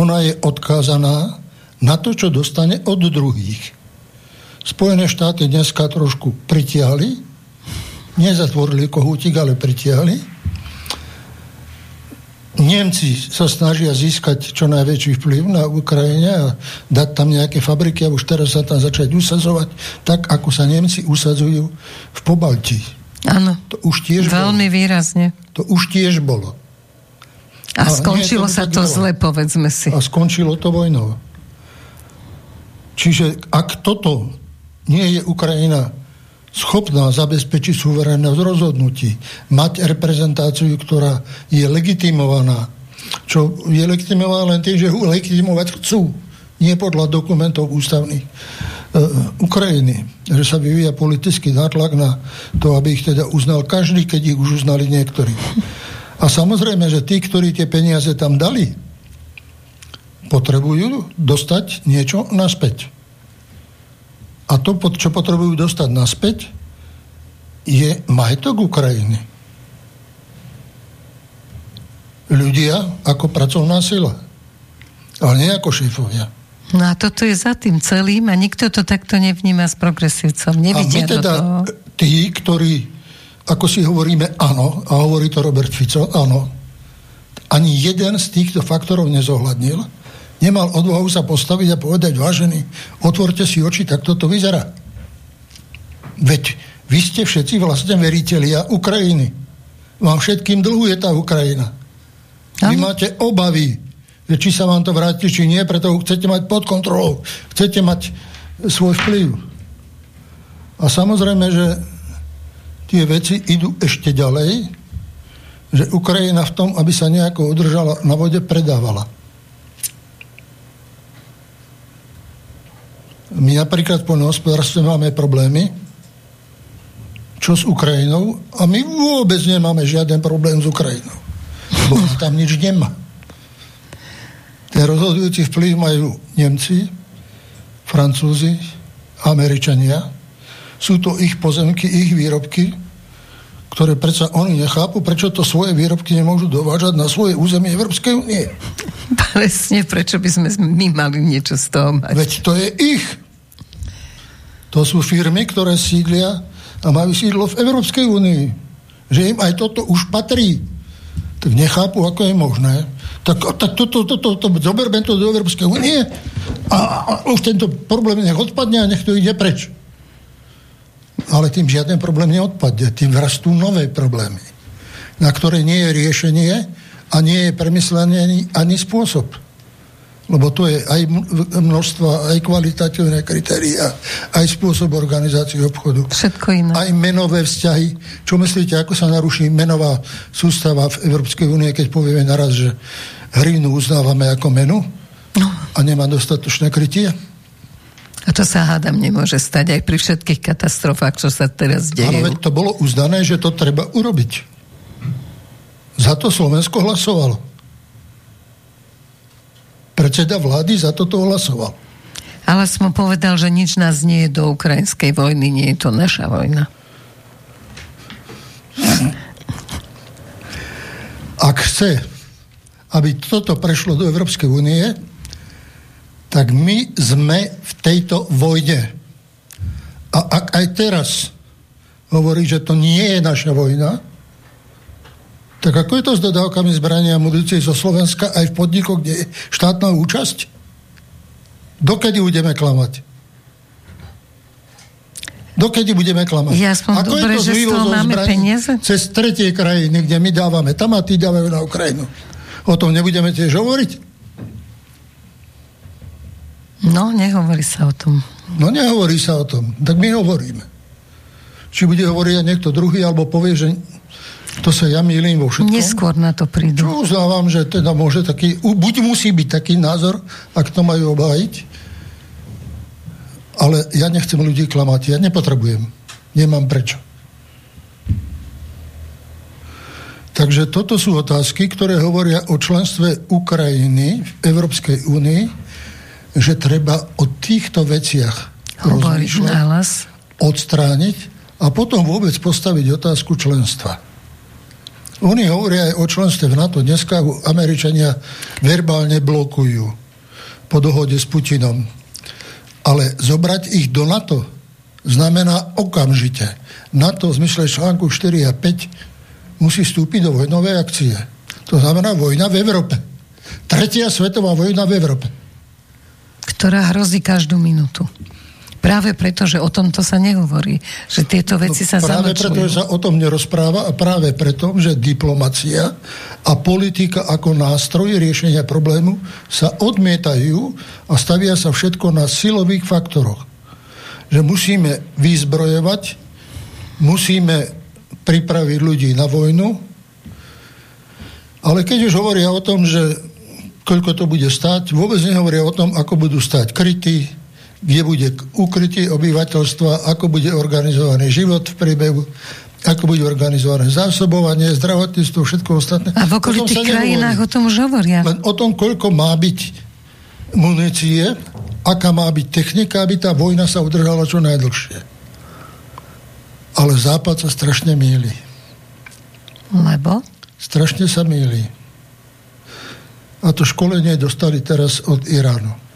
Ona je odkázaná na to, čo dostane od druhých. Spojené štáty dneska trošku pritiahli, nezatvorili kohútik, ale pritiahli. Nemci sa snažia získať čo najväčší vplyv na Ukrajine a dať tam nejaké fabriky a už teraz sa tam začať usadzovať tak, ako sa Nemci usadzujú v Pobalti.
Áno,
To už tiež
veľmi
bolo.
výrazne.
To už tiež bolo.
A
Ale
skončilo
nie, to
sa to zle, povedzme si.
A skončilo to vojnou. Čiže ak toto nie je Ukrajina schopná zabezpečiť suverénnosť rozhodnutí, mať reprezentáciu, ktorá je legitimovaná, čo je legitimovaná len tým, že ju legitimovať chcú, nie podľa dokumentov ústavných e, Ukrajiny, že sa vyvíja politický nátlak na to, aby ich teda uznal každý, keď ich už uznali niektorí. A samozrejme, že tí, ktorí tie peniaze tam dali, potrebujú dostať niečo naspäť. A to, čo potrebujú dostať naspäť, je majetok Ukrajiny. Ľudia ako pracovná sila. Ale nie ako šéfovia.
No a toto je za tým celým a nikto to takto nevníma s progresívcom.
A my
Nevidia do
teda,
toho.
tí, ktorí, ako si hovoríme áno, a hovorí to Robert Fico, áno, ani jeden z týchto faktorov nezohľadnil, nemal odvahu sa postaviť a povedať, vážený, otvorte si oči, tak toto vyzerá. Veď vy ste všetci vlastne veritelia Ukrajiny. Vám všetkým dlhuje tá Ukrajina. Vy máte obavy, či sa vám to vráti, či nie, preto chcete mať pod kontrolou. Chcete mať svoj vplyv. A samozrejme, že tie veci idú ešte ďalej, že Ukrajina v tom, aby sa nejako udržala na vode, predávala. My napríklad v poľnohospodárstve máme problémy, čo s Ukrajinou, a my vôbec nemáme žiaden problém s Ukrajinou. Bo tam nič nemá. Ten rozhodujúci vplyv majú Nemci, Francúzi, Američania. Sú to ich pozemky, ich výrobky, ktoré predsa oni nechápu, prečo to svoje výrobky nemôžu dovážať na svoje územie Európskej únie.
Presne, prečo by sme my mali niečo z toho mať.
Veď to je ich. To sú firmy, ktoré sídlia a majú sídlo v Európskej únii. Že im aj toto už patrí. Tak nechápu, ako je možné. Tak, tak toto, toto, to, to, zoberme to do Európskej únie a, a už tento problém nech odpadne a nech to ide preč. Ale tým žiaden problém neodpadne. Tým rastú nové problémy, na ktoré nie je riešenie a nie je premyslený ani spôsob. lebo to je aj množstva, aj kvalitatívne kritéria, aj spôsob organizácie obchodu.
Všetko iné.
Aj menové vzťahy. Čo myslíte, ako sa naruší menová sústava v Európskej únie, keď povieme naraz, že hrynu uznávame ako menu no. a nemá dostatočné krytie?
A to sa hádam nemôže stať aj pri všetkých katastrofách, čo sa teraz dejú.
Ale to bolo uznané, že to treba urobiť. Za to Slovensko hlasovalo. Predseda vlády za toto hlasoval.
Ale som povedal, že nič nás nie je do ukrajinskej vojny, nie je to naša vojna.
Ak chce, aby toto prešlo do Európskej únie, tak my sme v tejto vojne. A ak aj teraz hovorí, že to nie je naša vojna, tak ako je to s dodávkami zbrania a munície zo Slovenska aj v podnikoch, kde je štátna účasť? Dokedy budeme klamať? Dokedy budeme klamať?
Ja Ako dobre, je to že z máme peniaze?
Cez tretie krajiny, kde my dávame tam a tí dávajú na Ukrajinu. O tom nebudeme tiež hovoriť?
No, nehovorí sa o tom.
No, nehovorí sa o tom. Tak my hovoríme. Či bude hovoriť niekto druhý, alebo povie, že to sa ja mýlim vo všetkom.
Neskôr na to prídu.
Čo uznávam, že teda môže taký, buď musí byť taký názor, ak to majú obhájiť, ale ja nechcem ľudí klamať, ja nepotrebujem. Nemám prečo. Takže toto sú otázky, ktoré hovoria o členstve Ukrajiny v Európskej únii, že treba o týchto veciach rozmýšľať, odstrániť a potom vôbec postaviť otázku členstva. Oni hovoria aj o členstve v NATO. Dneska Američania verbálne blokujú po dohode s Putinom. Ale zobrať ich do NATO znamená okamžite. NATO v zmysle článku 4 a 5 musí vstúpiť do vojnovej akcie. To znamená vojna v Európe. Tretia svetová vojna v Európe.
Ktorá hrozí každú minútu. Práve preto, že o tomto sa nehovorí. Že tieto veci no, sa
Práve zamlčujú. preto, že sa o tom nerozpráva a práve preto, že diplomacia a politika ako nástroj riešenia problému sa odmietajú a stavia sa všetko na silových faktoroch. Že musíme vyzbrojevať, musíme pripraviť ľudí na vojnu, ale keď už hovoria o tom, že koľko to bude stať, vôbec nehovoria o tom, ako budú stať kryty, kde bude ukrytie obyvateľstva, ako bude organizovaný život v priebehu, ako bude organizované zásobovanie, zdravotníctvo, všetko ostatné.
A v okolitých krajinách o tom už hovoria.
Len o tom, koľko má byť munície, aká má byť technika, aby tá vojna sa udržala čo najdlhšie. Ale Západ sa strašne míli.
Lebo?
Strašne sa míli. A to školenie dostali teraz od Iránu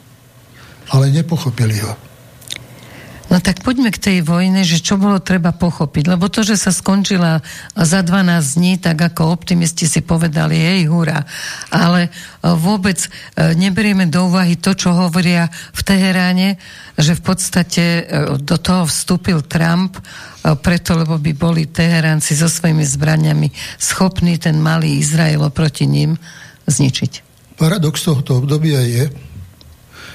ale nepochopili ho.
No tak poďme k tej vojne, že čo bolo treba pochopiť. Lebo to, že sa skončila za 12 dní, tak ako optimisti si povedali, hej, hurá. Ale e, vôbec e, neberieme do úvahy to, čo hovoria v Teheráne, že v podstate e, do toho vstúpil Trump preto, lebo by boli Teheránci so svojimi zbraniami schopní ten malý Izrael proti ním zničiť.
Paradox tohto obdobia je,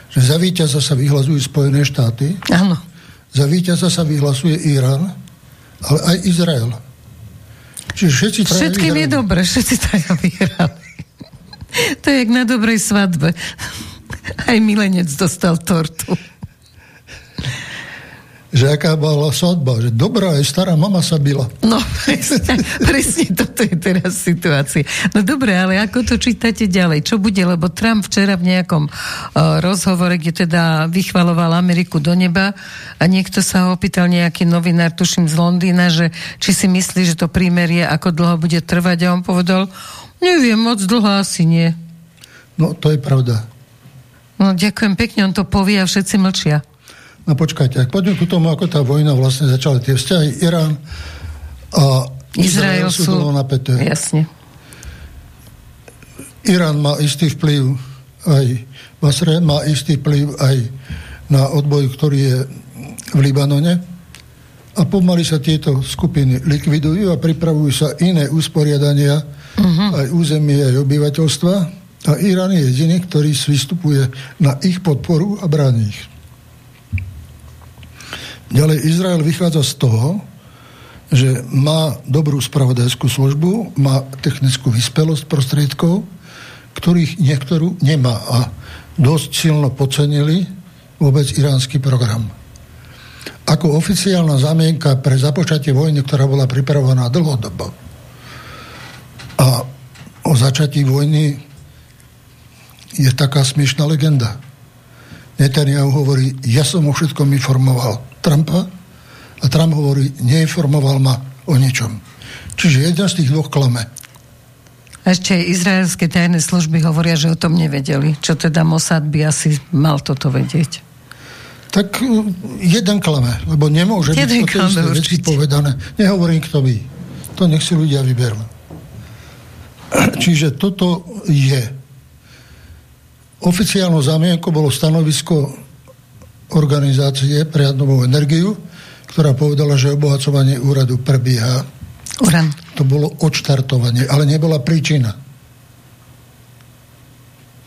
že za víťaza sa vyhlasujú Spojené štáty,
Áno.
za víťaza sa vyhlasuje Irán, ale aj Izrael.
Čiže všetci Všetkým je dobre, všetci traja vyhrali. to je jak na dobrej svadbe. Aj milenec dostal tortu
že aká bola svadba, že dobrá aj stará mama sa byla.
No, presne, [laughs] presne toto je teraz situácia. No dobre, ale ako to čítate ďalej? Čo bude? Lebo Trump včera v nejakom uh, rozhovore, kde teda vychvaloval Ameriku do neba a niekto sa ho opýtal nejaký novinár, tuším z Londýna, že či si myslí, že to prímerie ako dlho bude trvať a on povedal, neviem, moc dlho asi nie.
No, to je pravda.
No, ďakujem pekne, on to povie a všetci mlčia.
No počkajte, ak poďme ku tomu, ako tá vojna vlastne začala, tie vzťahy Irán a Izrael, Izrael sú, sú napäté.
Jasne.
Irán má istý vplyv aj Basre, má istý vplyv aj na odboj, ktorý je v Libanone a pomaly sa tieto skupiny likvidujú a pripravujú sa iné usporiadania uh-huh. aj územie, aj obyvateľstva A Irán je jediný, ktorý vystupuje na ich podporu a bráni ich. Ďalej Izrael vychádza z toho, že má dobrú spravodajskú službu, má technickú vyspelosť prostriedkov, ktorých niektorú nemá a dosť silno pocenili vôbec iránsky program. Ako oficiálna zamienka pre započatie vojny, ktorá bola pripravovaná dlhodobo a o začatí vojny je taká smiešná legenda. Netanyahu hovorí, ja som o všetkom informoval Trumpa a Trump hovorí, neinformoval ma o ničom. Čiže jeden z tých dvoch klame.
Ešte izraelské tajné služby hovoria, že o tom nevedeli. Čo teda Mossad by asi mal toto vedieť?
Tak uh, jeden klame, lebo nemôže jeden byť to veci povedané. Nehovorím, kto by. To nech si ľudia vyberú. [clears throat] Čiže toto je Oficiálnou zámienkou bolo stanovisko organizácie pre atomovú energiu, ktorá povedala, že obohacovanie úradu prebieha.
Uran.
To bolo odštartovanie, ale nebola príčina.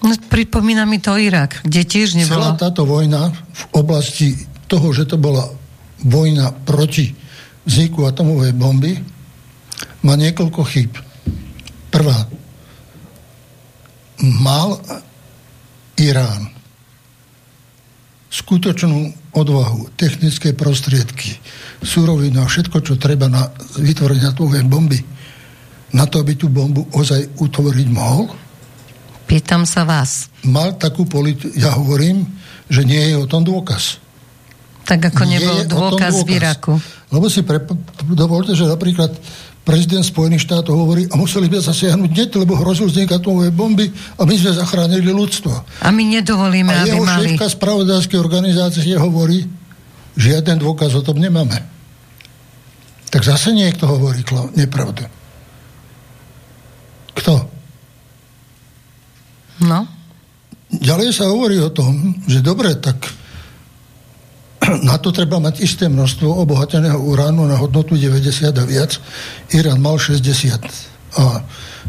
No, pripomína mi to Irak, kde tiež nebolo...
Celá táto vojna v oblasti toho, že to bola vojna proti vzniku atomovej bomby, má niekoľko chýb. Prvá. Mal Irán skutočnú odvahu, technické prostriedky, surovinu a všetko, čo treba na vytvorenie atomovej bomby, na to, aby tú bombu ozaj utvoriť mohol?
Pýtam sa vás.
Mal takú politiku, ja hovorím, že nie je o tom dôkaz.
Tak ako nebol dôkaz, dôkaz v Iraku.
Lebo si pre, dovolte, že napríklad prezident Spojených štátov hovorí, a museli by zasiahnuť hneď, lebo hrozil vznik atomovej bomby a my sme zachránili ľudstvo.
A my nedovolíme, a aby jeho mali...
šéfka spravodajskej organizácie hovorí, žiaden dôkaz o tom nemáme. Tak zase niekto hovorí nepravdu. Kto?
No.
Ďalej sa hovorí o tom, že dobre, tak na to treba mať isté množstvo obohateného uránu na hodnotu 90 a viac. Irán mal 60. A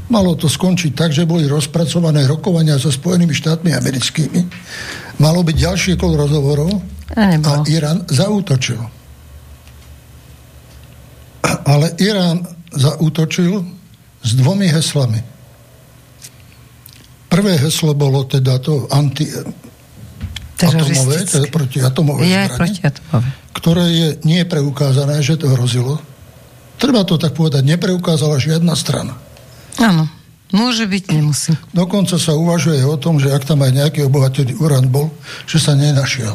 malo to skončiť tak, že boli rozpracované rokovania so Spojenými štátmi americkými. Malo byť ďalšie kol rozhovorov a, Irán zaútočil. Ale Irán zaútočil s dvomi heslami. Prvé heslo bolo teda to anti, atomové, teda proti atomové je zbrane, ktoré je nie preukázané, že to hrozilo. Treba to tak povedať, nepreukázala žiadna strana.
Áno, môže byť, nemusí.
Dokonca sa uvažuje o tom, že ak tam aj nejaký obohatený uran bol, že sa nenašiel.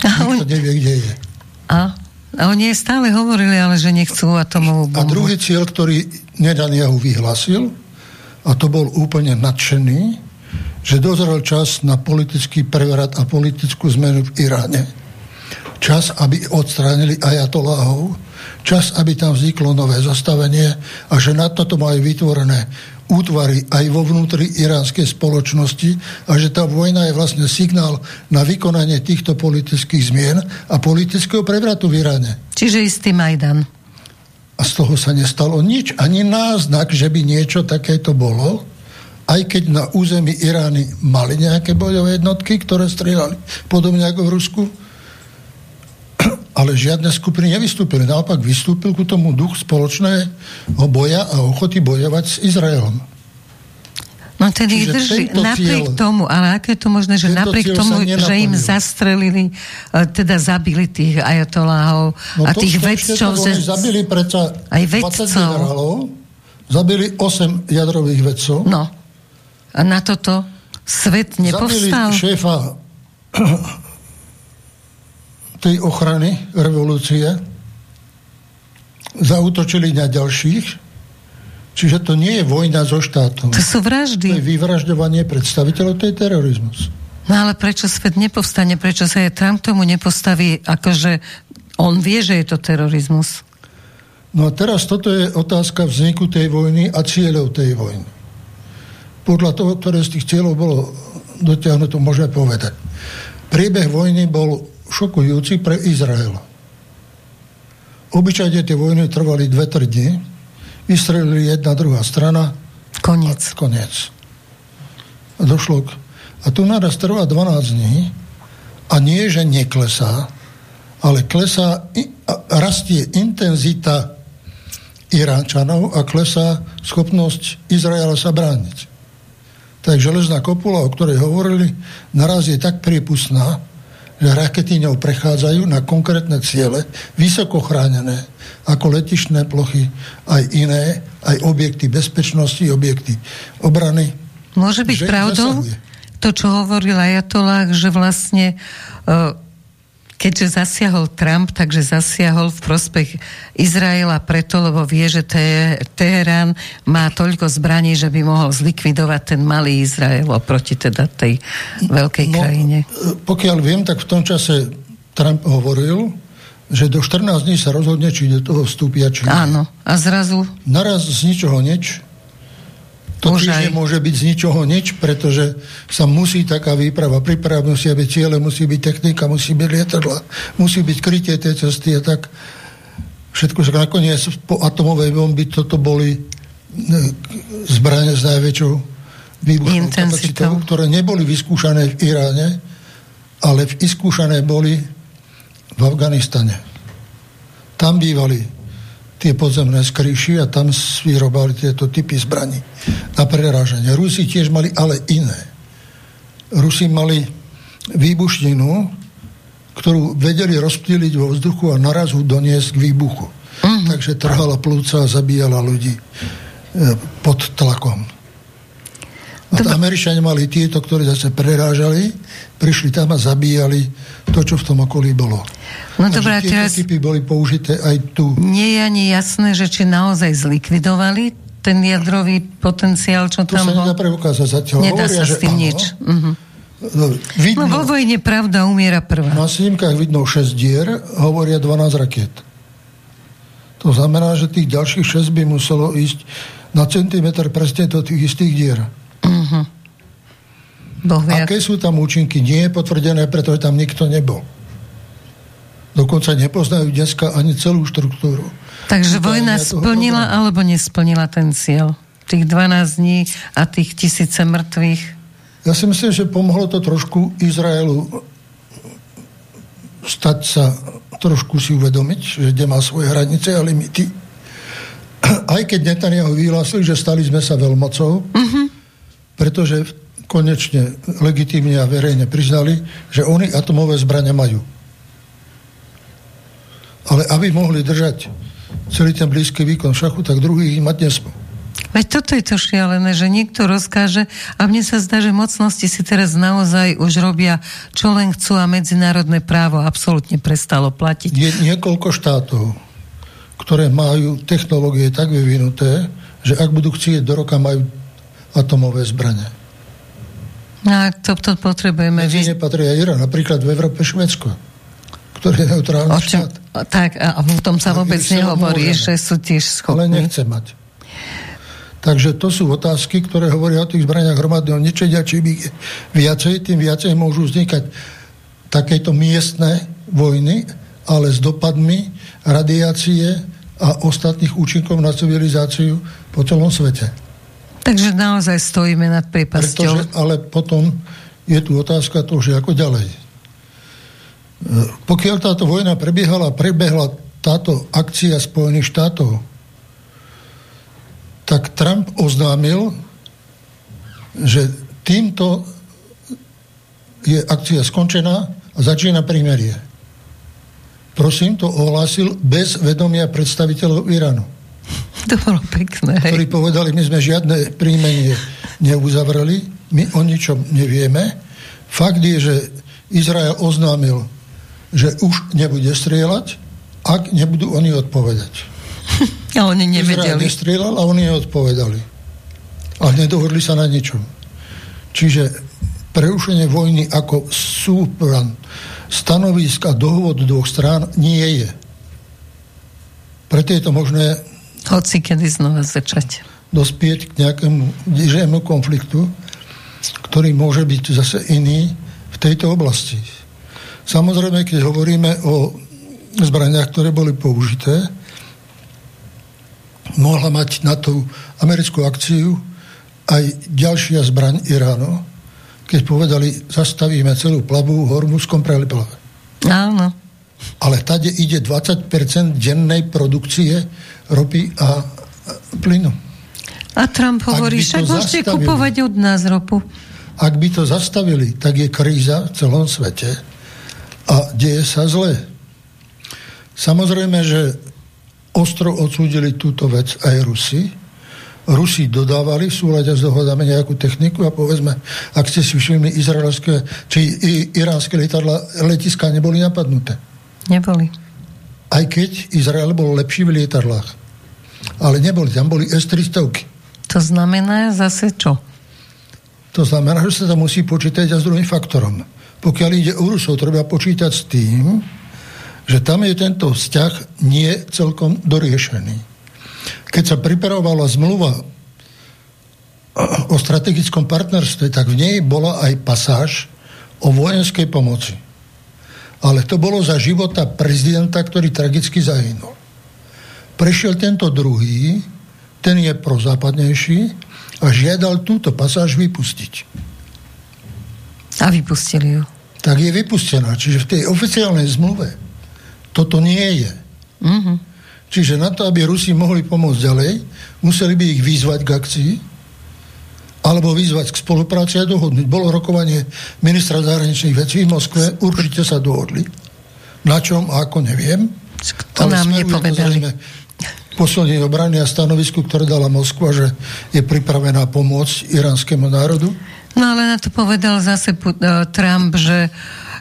A Nikto on... nevie, kde je.
A? A oni stále hovorili, ale že nechcú atomovú bombu.
A druhý cieľ, ktorý Netanyahu vyhlasil, a to bol úplne nadšený, že dozrel čas na politický prevrat a politickú zmenu v Iráne. Čas, aby odstránili ajatoláhov, čas, aby tam vzniklo nové zastavenie a že na toto majú vytvorené útvary aj vo vnútri iránskej spoločnosti a že tá vojna je vlastne signál na vykonanie týchto politických zmien a politického prevratu v Iráne.
Čiže istý Majdan.
A z toho sa nestalo nič, ani náznak, že by niečo takéto bolo aj keď na území Irány mali nejaké bojové jednotky, ktoré strieľali podobne ako v Rusku, [clears throat] ale žiadne skupiny nevystúpili. Naopak vystúpil ku tomu duch spoločného boja a ochoty bojovať s Izraelom.
No ten ich drží, napriek cieľ, tomu, ale aké je to možné, že napriek tomu, že im zastrelili, e, teda zabili tých ajatoláhov no a tých vedcov. Že...
Zabili predsa aj vedcov. 20 generálov, zabili 8 jadrových vedcov.
No. A na toto svet nepovstal?
Zabili šéfa tej ochrany revolúcie, zautočili na ďalších, čiže to nie je vojna so štátom.
To sú vraždy.
To je vyvražďovanie predstaviteľov, tej terorizmus.
No ale prečo svet nepovstane? Prečo sa je Trump tomu nepostaví, akože on vie, že je to terorizmus?
No a teraz toto je otázka vzniku tej vojny a cieľov tej vojny podľa toho, ktoré z tých cieľov bolo dotiahnuté, môžeme povedať. Priebeh vojny bol šokujúci pre Izrael. Obyčajne tie vojny trvali 2-3 dni, vystrelili jedna, druhá strana.
Koniec.
Koniec. došlo k... A tu naraz trvá 12 dní a nie, že neklesá, ale klesá, rastie intenzita Iránčanov a klesá schopnosť Izraela sa brániť. Tak železná kopula, o ktorej hovorili, naraz je tak priepustná, že rakety ňou prechádzajú na konkrétne ciele, vysoko chránené, ako letišné plochy, aj iné, aj objekty bezpečnosti, objekty obrany.
Môže byť pravdou to, čo hovoril Ajatolách, že vlastne uh, keďže zasiahol Trump, takže zasiahol v prospech Izraela preto, lebo vie, že Teherán má toľko zbraní, že by mohol zlikvidovať ten malý Izrael oproti teda tej veľkej no, krajine.
Pokiaľ viem, tak v tom čase Trump hovoril, že do 14 dní sa rozhodne, či do toho vstúpia, či
Áno, a zrazu?
Naraz z ničoho nič to týždne môže byť z ničoho nič, pretože sa musí taká výprava pripraviť, musia byť ciele, musí byť technika, musí byť lietadla, musí byť krytie tej cesty a tak. Všetko sa nakoniec po atomovej bomby toto boli e, zbranie s najväčšou výbušnou kapacitou, ktoré neboli vyskúšané v Iráne, ale vyskúšané boli v Afganistane. Tam bývali tie podzemné skryši a tam vyrobali tieto typy zbraní na prerážanie. Rusi tiež mali ale iné. Rusi mali výbušninu, ktorú vedeli rozptýliť vo vzduchu a naraz ho doniesť k výbuchu. Uh-huh. Takže trhala plúca a zabíjala ľudí e, pod tlakom. A Dobre. Američania mali tieto, ktorí zase prerážali, prišli tam a zabíjali to, čo v tom okolí bolo.
No dobré,
teraz... typy boli použité aj tu.
Nie je ani jasné, že či naozaj zlikvidovali ten jadrový potenciál, čo
to
tam
bol? To sa nedá preukázať zatiaľ.
Nedá Hovoria, sa s tým áno. nič. Uh-huh. vidno, no vo vojne pravda umiera prvá.
Na snímkach vidno 6 dier, hovoria 12 raket. To znamená, že tých ďalších 6 by muselo ísť na centimetr presne do tých istých dier. Uh-huh. Boh Aké sú tam účinky? Nie je potvrdené, pretože tam nikto nebol. Dokonca nepoznajú dneska ani celú štruktúru.
Takže vojna splnila programu. alebo nesplnila ten cieľ? Tých 12 dní a tých tisíce mŕtvych?
Ja si myslím, že pomohlo to trošku Izraelu stať sa, trošku si uvedomiť, že kde má svoje hranice a limity. [clears throat] Aj keď Netanyahu vyhlásil, že stali sme sa veľmocou, uh-huh pretože konečne legitímne a verejne priznali, že oni atomové zbrania majú. Ale aby mohli držať celý ten blízky výkon šachu, tak druhý ich mať nesmú.
Veď toto je to šialené, že niekto rozkáže a mne sa zdá, že mocnosti si teraz naozaj už robia, čo len chcú a medzinárodné právo absolútne prestalo platiť.
Je niekoľko štátov, ktoré majú technológie tak vyvinuté, že ak budú chcieť do roka, majú atomové zbranie.
No a to, to potrebujeme...
Medzi ne patrí aj Irán, napríklad v Európe Švedsko, ktorý je neutrálny o čom, štát.
Tak, a o tom sa vôbec nehovorí, že sú tiež schopní.
Ale nechce mať. Takže to sú otázky, ktoré hovoria o tých zbraniach hromadného ničenia, či by viacej, tým viacej môžu vznikať takéto miestne vojny, ale s dopadmi radiácie a ostatných účinkov na civilizáciu po celom svete.
Takže naozaj stojíme nad.
Pretože, ale potom je tu otázka to, že ako ďalej. E, pokiaľ táto vojna prebiehala, prebehla táto akcia Spojených štátov, tak Trump oznámil, že týmto je akcia skončená a začína prímerie. Prosím, to ohlásil bez vedomia predstaviteľov Iránu.
To bolo pekné. Hej.
Ktorí povedali, my sme žiadne príjmenie neuzavreli, my o ničom nevieme. Fakt je, že Izrael oznámil, že už nebude strieľať, ak nebudú oni odpovedať. [laughs]
A oni nevedeli.
Izrael nestrieľal a oni neodpovedali. A nedohodli sa na ničom. Čiže prerušenie vojny ako súpran stanovisk a dohovod dvoch strán nie je. Preto je to možné
hoci kedy znova začať.
Dospieť k nejakému dižému konfliktu, ktorý môže byť zase iný v tejto oblasti. Samozrejme, keď hovoríme o zbraniach, ktoré boli použité, mohla mať na tú americkú akciu aj ďalšia zbraň Iránu, keď povedali, zastavíme celú plavu v Hormúzskom preliplave.
Áno.
Ale tady ide 20% dennej produkcie ropy a plynu.
A Trump hovorí, však môžete kupovať od nás ropu.
Ak by to zastavili, tak je kríza v celom svete a deje sa zle. Samozrejme, že ostro odsúdili túto vec aj Rusi. Rusi dodávali v súlade s dohodami nejakú techniku a povedzme, ak ste si všimli, izraelské či iránske lietadla, letiska neboli napadnuté.
Neboli.
Aj keď Izrael bol lepší v lietadlách. Ale neboli, tam boli S-300.
To znamená zase čo?
To znamená, že sa tam musí počítať aj s druhým faktorom. Pokiaľ ide o Rusov, treba počítať s tým, že tam je tento vzťah nie celkom doriešený. Keď sa pripravovala zmluva o strategickom partnerstve, tak v nej bola aj pasáž o vojenskej pomoci. Ale to bolo za života prezidenta, ktorý tragicky zahynul. Prešiel tento druhý, ten je prozápadnejší a žiadal túto pasáž vypustiť.
A vypustili ju.
Tak je vypustená. Čiže v tej oficiálnej zmluve toto nie je. Mm-hmm. Čiže na to, aby Rusi mohli pomôcť ďalej, museli by ich vyzvať k akcii, alebo vyzvať k spolupráci a dohodnúť. Bolo rokovanie ministra zahraničných vecí v Moskve, určite sa dohodli. Na čom a ako neviem.
To nám nepovedali
posilnenie obrany a stanovisku, ktoré dala Moskva, že je pripravená pomôcť iránskému národu?
No ale na to povedal zase uh, Trump, že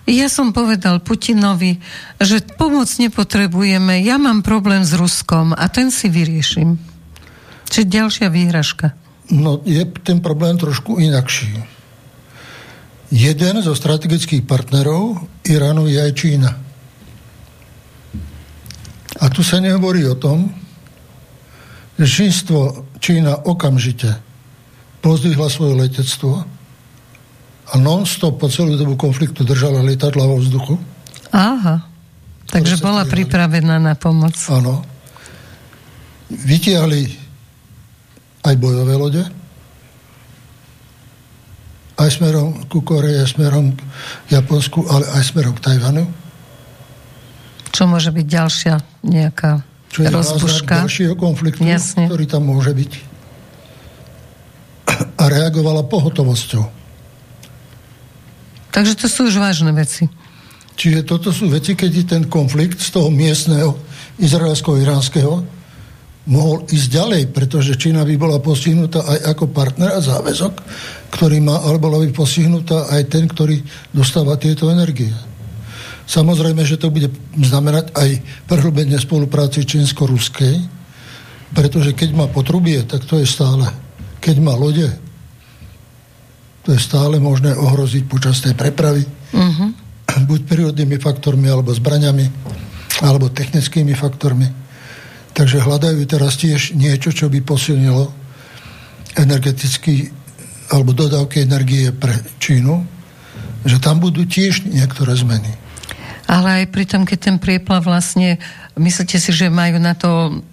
ja som povedal Putinovi, že pomoc nepotrebujeme, ja mám problém s Ruskom a ten si vyrieším. Čiže ďalšia výhražka.
No je ten problém trošku inakší. Jeden zo strategických partnerov Iránu je aj Čína. A tu sa nehovorí o tom, Čínstvo, Čína okamžite pozdvihla svoje letectvo a non-stop po celú dobu konfliktu držala lietadla vo vzduchu.
Aha, takže bola pripravená na pomoc.
Áno. Vytiahli aj bojové lode, aj smerom ku Koreje, smerom k Japonsku, ale aj smerom k Tajvanu.
Čo môže byť ďalšia nejaká čo je rozbuška.
ďalšieho konfliktu, Jasne. ktorý tam môže byť. A reagovala pohotovosťou.
Takže to sú už vážne veci.
Čiže toto sú veci, keď ten konflikt z toho miestneho izraelsko-iránskeho mohol ísť ďalej, pretože Čína by bola postihnutá aj ako partner a záväzok, ktorý má, bola by postihnutá aj ten, ktorý dostáva tieto energie. Samozrejme, že to bude znamenať aj prehlbenie spolupráce čínsko-ruskej, pretože keď má potrubie, tak to je stále. Keď má lode, to je stále možné ohroziť počas tej prepravy. Uh-huh. Buď prírodnými faktormi, alebo zbraňami, alebo technickými faktormi. Takže hľadajú teraz tiež niečo, čo by posilnilo energetický alebo dodávky energie pre Čínu, že tam budú tiež niektoré zmeny.
Ale aj pri tom, keď ten prieplav vlastne, myslíte si, že majú na to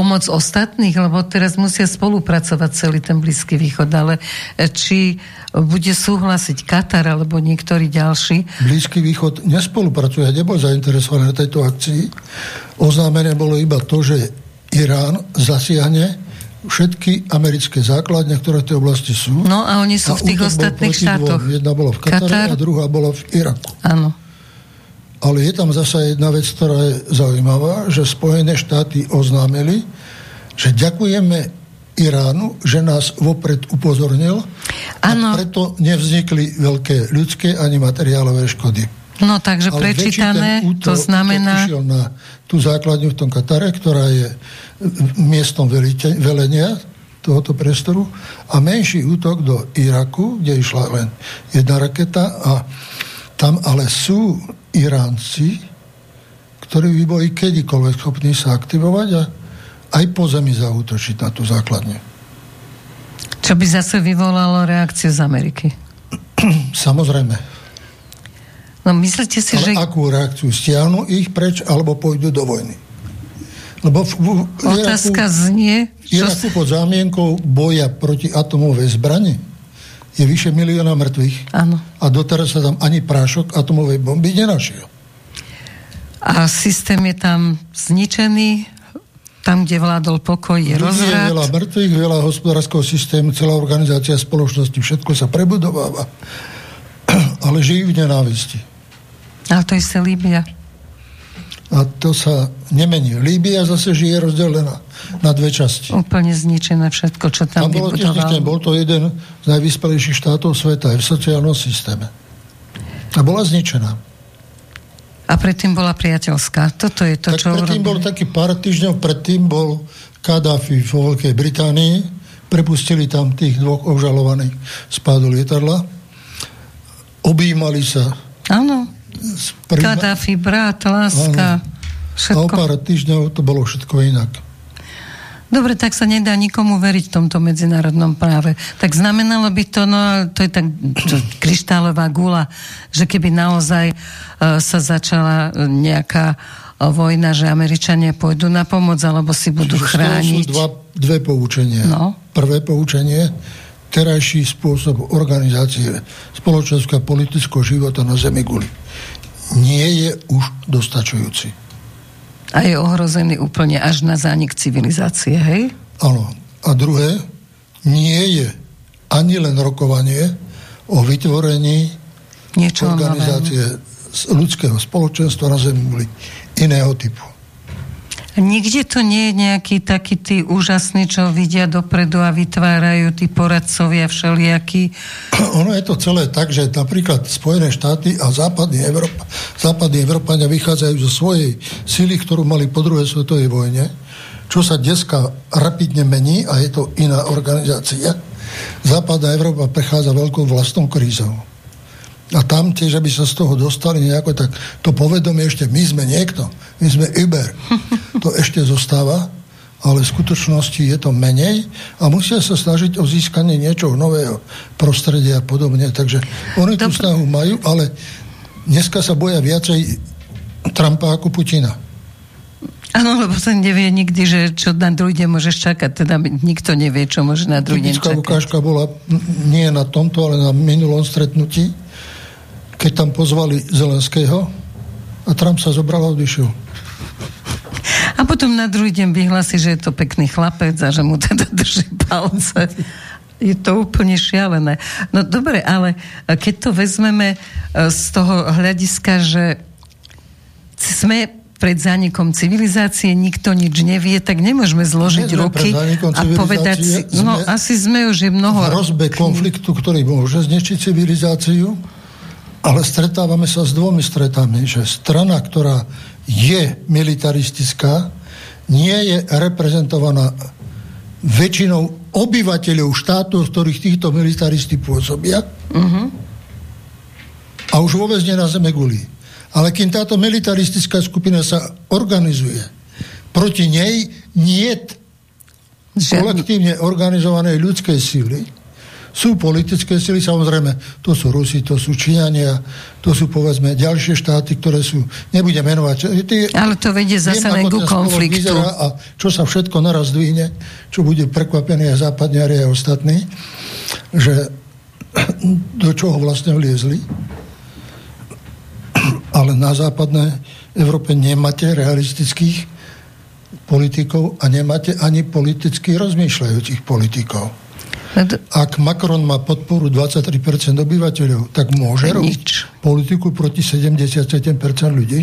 pomoc ostatných, lebo teraz musia spolupracovať celý ten Blízky východ, ale či bude súhlasiť Katar alebo niektorý ďalší.
Blízky východ nespolupracuje, nebol zainteresovaný na tejto akcii. Oznámené bolo iba to, že Irán zasiahne všetky americké základne, ktoré v tej oblasti sú.
No a oni sú a v tých ostatných štátoch.
Jedna bola v Katare Katar. a druhá bola v Iraku.
Áno.
Ale je tam zasa jedna vec, ktorá je zaujímavá, že Spojené štáty oznámili, že ďakujeme Iránu, že nás vopred upozornil ano. a preto nevznikli veľké ľudské ani materiálové škody.
No takže Ale prečítané, útok, to znamená...
Útok na tú základňu v tom Katare, ktorá je miestom velite, velenia tohoto priestoru a menší útok do Iraku, kde išla len jedna raketa a tam ale sú Iránci, ktorí by boli kedykoľvek schopní sa aktivovať a aj po zemi zautočiť na tú základne.
Čo by zase vyvolalo reakciu z Ameriky?
Samozrejme.
No myslíte si,
Ale
že...
akú reakciu? Stiahnu ich preč alebo pôjdu do vojny? Lebo v, v,
Otázka Iraku, znie...
Iraku pod zámienkou boja proti atomovej zbrani je vyše milióna mŕtvych.
Áno.
A doteraz sa tam ani prášok atomovej bomby nenašiel.
A systém je tam zničený, tam, kde vládol pokoj, je rozvrat.
Je veľa mŕtvych, veľa hospodárskeho systému, celá organizácia spoločnosti, všetko sa prebudováva. [clears throat] Ale žijú v nenávisti.
Ale to je Líbia.
A to sa nemení. Líbia zase žije rozdelená na dve časti.
Úplne zničené všetko, čo tam, tam bolo
bol to jeden z najvyspelejších štátov sveta aj v sociálnom systéme. A bola zničená.
A predtým bola priateľská. Toto je to,
tak
čo
predtým
urobili.
bol taký pár týždňov predtým bol Kadáfi vo Veľkej Británii. Prepustili tam tých dvoch obžalovaných z pádu lietadla. Objímali sa.
Áno. Prima... Kadáfi, brat, láska.
Všetko. A o pár týždňov to bolo všetko inak.
Dobre, tak sa nedá nikomu veriť v tomto medzinárodnom práve. Tak znamenalo by to, no to je tak čo, kryštálová gula, že keby naozaj uh, sa začala nejaká uh, vojna, že Američania pôjdu na pomoc, alebo si budú Čiže chrániť.
sú dva, dve poučenia.
No.
Prvé poučenie, terajší spôsob organizácie spoločenského politického života na Zemi guli nie je už dostačujúci.
A je ohrozený úplne až na zánik civilizácie, hej?
Áno. A druhé, nie je ani len rokovanie o vytvorení Niečo organizácie nového. ľudského spoločenstva na Zemi iného typu.
Nikde to nie je nejaký taký tí úžasný, čo vidia dopredu a vytvárajú tí poradcovia všelijakí. [clears throat]
Ono je to celé tak, že napríklad Spojené štáty a západní, Európa, západní Európania vychádzajú zo svojej sily, ktorú mali po druhej svetovej vojne, čo sa dneska rapidne mení a je to iná organizácia. Západná Európa prechádza veľkou vlastnou krízou. A tam tiež, aby sa z toho dostali nejako, tak to povedomie ešte, my sme niekto, my sme Uber. To ešte zostáva, ale v skutočnosti je to menej a musia sa snažiť o získanie niečoho nového prostredia a podobne. Takže oni tú snahu majú, ale dneska sa boja viacej Trumpa ako Putina.
Áno, lebo sa nevie nikdy, že čo na druhý deň môžeš čakať. Teda nikto nevie, čo môže na druhý deň čakať.
ukážka bola nie na tomto, ale na minulom stretnutí keď tam pozvali Zelenského a Trump sa zobral a odišiel.
A potom na druhý deň vyhlási, že je to pekný chlapec a že mu teda drží palce. Je to úplne šialené. No dobre, ale keď to vezmeme e, z toho hľadiska, že sme pred zánikom civilizácie, nikto nič nevie, tak nemôžeme zložiť Nie ruky a povedať si, no asi sme už je mnoho...
V hrozbe konfliktu, ktorý môže zničiť civilizáciu, ale stretávame sa s dvomi stretami, že strana, ktorá je militaristická, nie je reprezentovaná väčšinou obyvateľov štátov, v ktorých týchto militaristi pôsobia. Uh-huh. A už vôbec nie na zeme guli. Ale kým táto militaristická skupina sa organizuje, proti nej nie kolektívne organizovanej ľudskej síly, sú politické sily, samozrejme, to sú Rusi, to sú Číňania, to sú povedzme ďalšie štáty, ktoré sú, nebudem menovať.
Tí, Ale to vedie zase len ku konfliktu.
A čo sa všetko naraz dvihne, čo bude prekvapený aj západňari a ostatní, že [clears throat] do čoho vlastne vliezli. [clears throat] Ale na západnej Európe nemáte realistických politikov a nemáte ani politicky rozmýšľajúcich politikov. Ak Macron má podporu 23% obyvateľov, tak môže robiť politiku proti 77% ľudí.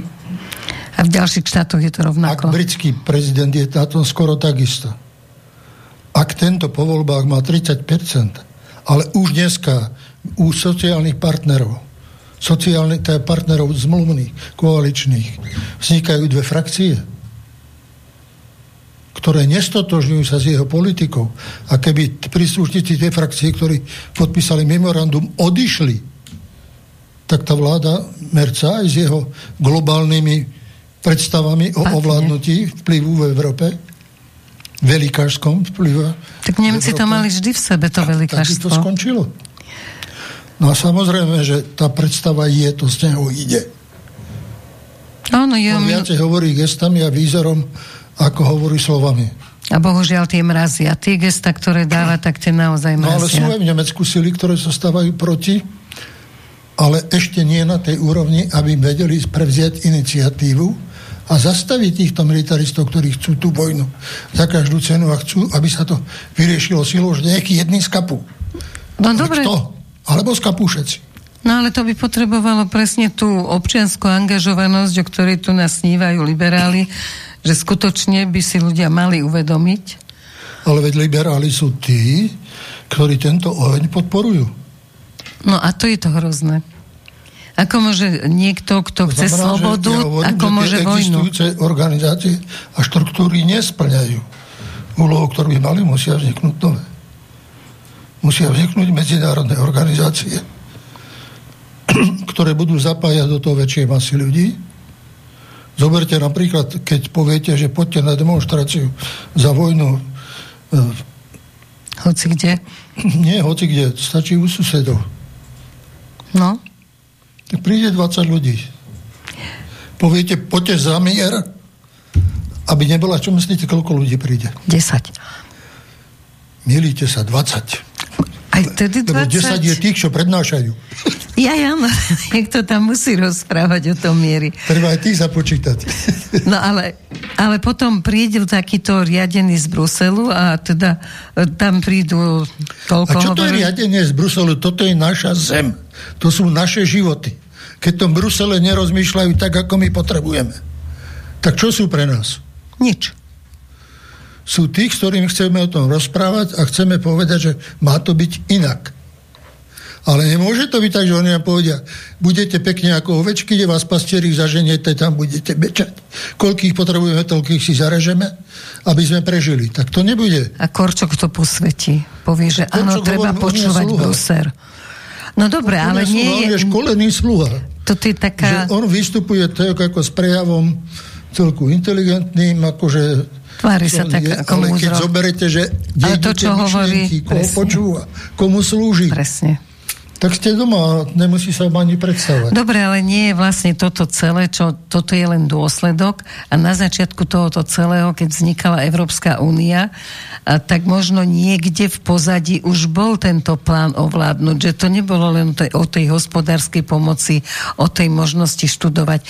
A v ďalších štátoch je to rovnako.
Ak britský prezident je na tom skoro takisto. Ak tento po voľbách má 30%, ale už dneska u sociálnych partnerov, sociálnych teda partnerov zmluvných, koaličných, vznikajú dve frakcie ktoré nestotožňujú sa s jeho politikou. A keby príslušníci tej frakcie, ktorí podpísali memorandum, odišli, tak tá vláda Merca aj s jeho globálnymi predstavami o ovládnutí vplyvu v Európe, velikářskom vplyvu.
Tak Nemci to mali vždy v sebe, to velikářstvo.
Tak to skončilo. No a samozrejme, že tá predstava je, to z neho ide.
Áno, ja...
On viacej hovorí gestami a výzorom ako hovorí slovami.
A bohužiaľ tie mrazy a tie gesta, ktoré dáva, tak tie naozaj mrazia.
No ale sú aj v Nemecku sily, ktoré sa stávajú proti, ale ešte nie na tej úrovni, aby vedeli prevziať iniciatívu a zastaviť týchto militaristov, ktorí chcú tú vojnu za každú cenu a chcú, aby sa to vyriešilo silou, že nejaký jedný skapu.
No dobre.
Kto? Alebo skapú všetci.
No ale to by potrebovalo presne tú občianskú angažovanosť, o ktorej tu nás snívajú liberáli, že skutočne by si ľudia mali uvedomiť.
Ale veď liberáli sú tí, ktorí tento oheň podporujú.
No a to je to hrozné. Ako môže niekto, kto chce Znamená, slobodu, hovorím, ako môže vojnu?
existujúce organizácie a štruktúry nesplňajú úlohu, ktorú by mali, musia vzniknúť nové. Musia vzniknúť medzinárodné organizácie, [clears throat] ktoré budú zapájať do toho väčšej masy ľudí, Zoberte napríklad, keď poviete, že poďte na demonstráciu za vojnu.
E, hoci kde?
Nie, hoci kde. Stačí u susedov.
No.
Tak príde 20 ľudí. Poviete, poďte za mier, aby nebola, čo myslíte, koľko ľudí príde?
10.
Milíte sa, 20.
Aj tedy 20. Lebo
10 je tých, čo prednášajú.
Ja, ja, no, [laughs] niekto tam musí rozprávať o tom miery.
Treba aj tých započítať.
No ale, ale potom príde takýto riadený z Bruselu a teda e, tam prídu toľko...
A čo to je riadenie z Bruselu? Toto je naša zem. To sú naše životy. Keď tom Brusele nerozmýšľajú tak, ako my potrebujeme. Tak čo sú pre nás?
Nič
sú tí, s ktorými chceme o tom rozprávať a chceme povedať, že má to byť inak. Ale nemôže to byť tak, že oni nám povedia, budete pekne ako ovečky, kde vás pastierik zaženiete, tam budete bečať. Koľkých potrebujeme, toľkých si zarežeme, aby sme prežili. Tak to nebude.
A Korčok to posvetí. Povie, že áno, treba počúvať Bruser. No dobre, ale nie
je... On je školený sluha.
Toto je taká...
Že on vystupuje tak ako s prejavom celku inteligentným, akože
Tvári sa tak, je,
ako ale keď zoberete, že
ale to, čo hovorí,
koho počúva, komu slúži.
Presne
tak ste doma, nemusí sa ani predstavovať.
Dobre, ale nie je vlastne toto celé, čo toto je len dôsledok a na začiatku tohoto celého, keď vznikala Európska únia, tak možno niekde v pozadí už bol tento plán ovládnuť, že to nebolo len o tej hospodárskej pomoci, o tej možnosti študovať.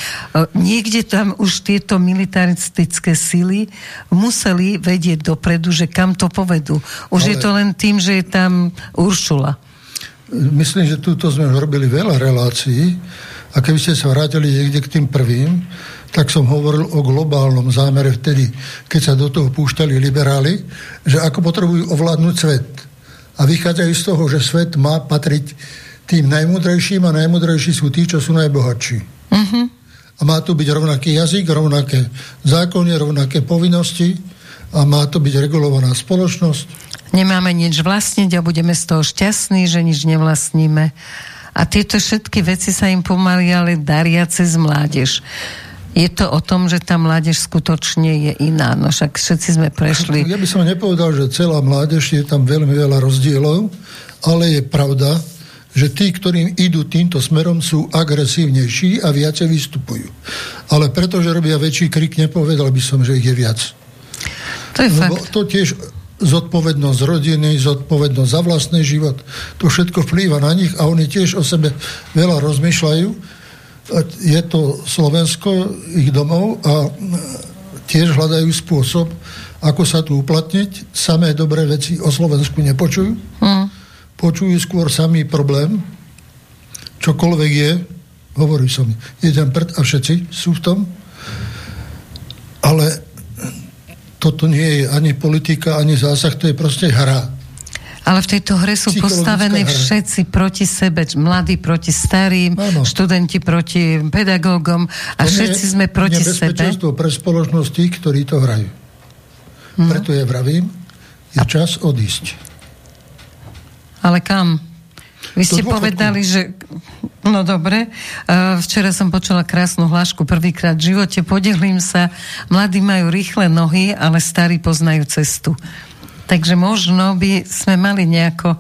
Niekde tam už tieto militaristické sily museli vedieť dopredu, že kam to povedú. Už ale... je to len tým, že je tam Uršula
myslím, že túto sme robili veľa relácií a keby ste sa vrátili niekde k tým prvým, tak som hovoril o globálnom zámere vtedy, keď sa do toho púšťali liberáli, že ako potrebujú ovládnuť svet. A vychádzajú z toho, že svet má patriť tým najmudrejším a najmudrejší sú tí, čo sú najbohatší. Uh-huh. A má tu byť rovnaký jazyk, rovnaké zákony, rovnaké povinnosti a má to byť regulovaná spoločnosť
nemáme nič vlastniť a budeme z toho šťastní, že nič nevlastníme. A tieto všetky veci sa im pomaly ale daria cez mládež. Je to o tom, že tá mládež skutočne je iná. No však všetci sme prešli...
Ja by som nepovedal, že celá mládež je tam veľmi veľa rozdielov, ale je pravda, že tí, ktorým idú týmto smerom, sú agresívnejší a viacej vystupujú. Ale pretože robia väčší krik, nepovedal by som, že ich je viac.
To je Lebo fakt.
to tiež zodpovednosť rodiny, zodpovednosť za vlastný život. To všetko vplýva na nich a oni tiež o sebe veľa rozmýšľajú. Je to Slovensko, ich domov a tiež hľadajú spôsob, ako sa tu uplatniť. Samé dobré veci o Slovensku nepočujú. Mm. Počujú skôr samý problém. Čokoľvek je, hovorí som, jeden prd a všetci sú v tom. Ale toto nie je ani politika, ani zásah, to je proste hra.
Ale v tejto hre sú postavení všetci proti sebe, mladí proti starým, ano. študenti proti pedagógom a to všetci sme proti sebe.
To pre spoločnosť tí, ktorí to hrajú. No. Preto je vravím, je a... čas odísť.
Ale kam? Vy ste povedali, že... No dobre, včera som počula krásnu hlášku prvýkrát v živote. Podelím sa, mladí majú rýchle nohy, ale starí poznajú cestu. Takže možno by sme mali nejako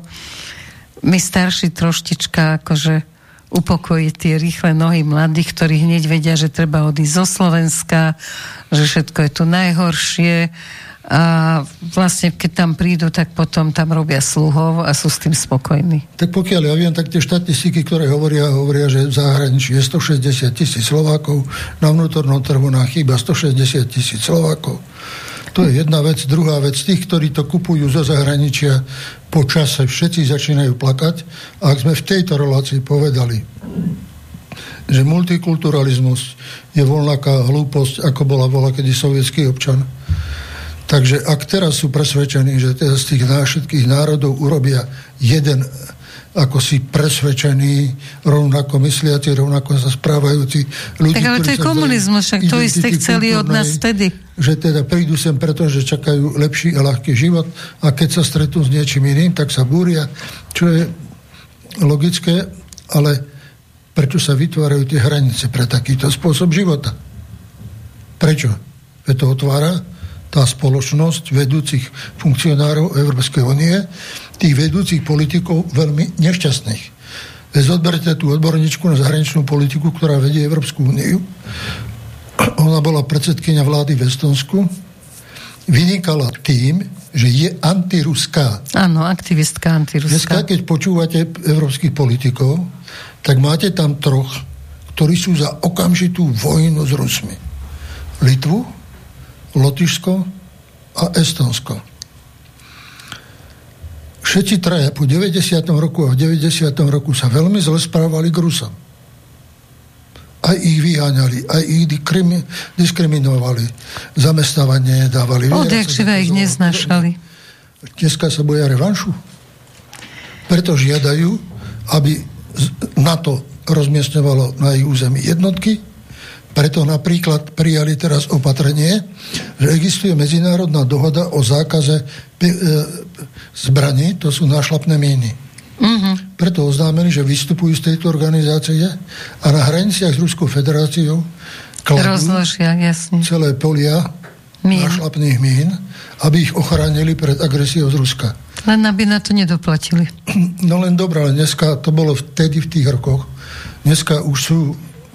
my starší troštička akože upokojiť tie rýchle nohy mladých, ktorí hneď vedia, že treba odísť zo Slovenska, že všetko je tu najhoršie a vlastne keď tam prídu, tak potom tam robia sluhov a sú s tým spokojní.
Tak pokiaľ ja viem, tak tie štatistiky, ktoré hovoria, hovoria, že v zahraničí je 160 tisíc Slovákov, na vnútornom trhu nám chýba 160 tisíc Slovákov. To je jedna vec. Druhá vec, tých, ktorí to kupujú zo zahraničia, po čase všetci začínajú plakať. A ak sme v tejto relácii povedali, že multikulturalizmus je voľnaká hlúposť, ako bola bola kedy sovietský občan. Takže ak teraz sú presvedčení, že teda z tých všetkých národov urobia jeden ako si presvedčení, rovnako mysliaci, rovnako sa správajúci ľudí,
Tak ale to je komunizmus, však to isté chceli od nás vtedy.
Že teda prídu sem preto, že čakajú lepší a ľahký život a keď sa stretnú s niečím iným, tak sa búria, čo je logické, ale prečo sa vytvárajú tie hranice pre takýto spôsob života? Prečo? Je to otvára tá spoločnosť vedúcich funkcionárov Európskej únie, tých vedúcich politikov veľmi nešťastných. Veď zodberte tú odborníčku na zahraničnú politiku, ktorá vedie Európsku úniu. Ona bola predsedkynia vlády v Estonsku. Vynikala tým, že je antiruská.
Áno, aktivistka antiruská.
Dneska, keď počúvate európskych politikov, tak máte tam troch, ktorí sú za okamžitú vojnu s Rusmi. Litvu, Lotyšsko a Estonsko všetci traja po 90. roku a v 90. roku sa veľmi zle správali k Rusom. Aj ich vyháňali, aj ich diskriminovali, zamestnávanie nedávali.
Odjak živé ich neznašali.
Dneska sa boja revanšu. Preto žiadajú, aby NATO rozmiestňovalo na ich území jednotky, preto napríklad prijali teraz opatrenie, že existuje medzinárodná dohoda o zákaze e, zbraní, to sú nášlapné míny. Uh-huh. Preto oznámili, že vystupujú z tejto organizácie a na hraniciach s Ruskou federáciou
kladú
celé polia mín. nášlapných mín, aby ich ochránili pred agresiou z Ruska.
Len aby na to nedoplatili.
No len dobré, ale dneska to bolo vtedy v tých rokoch. Dneska už sú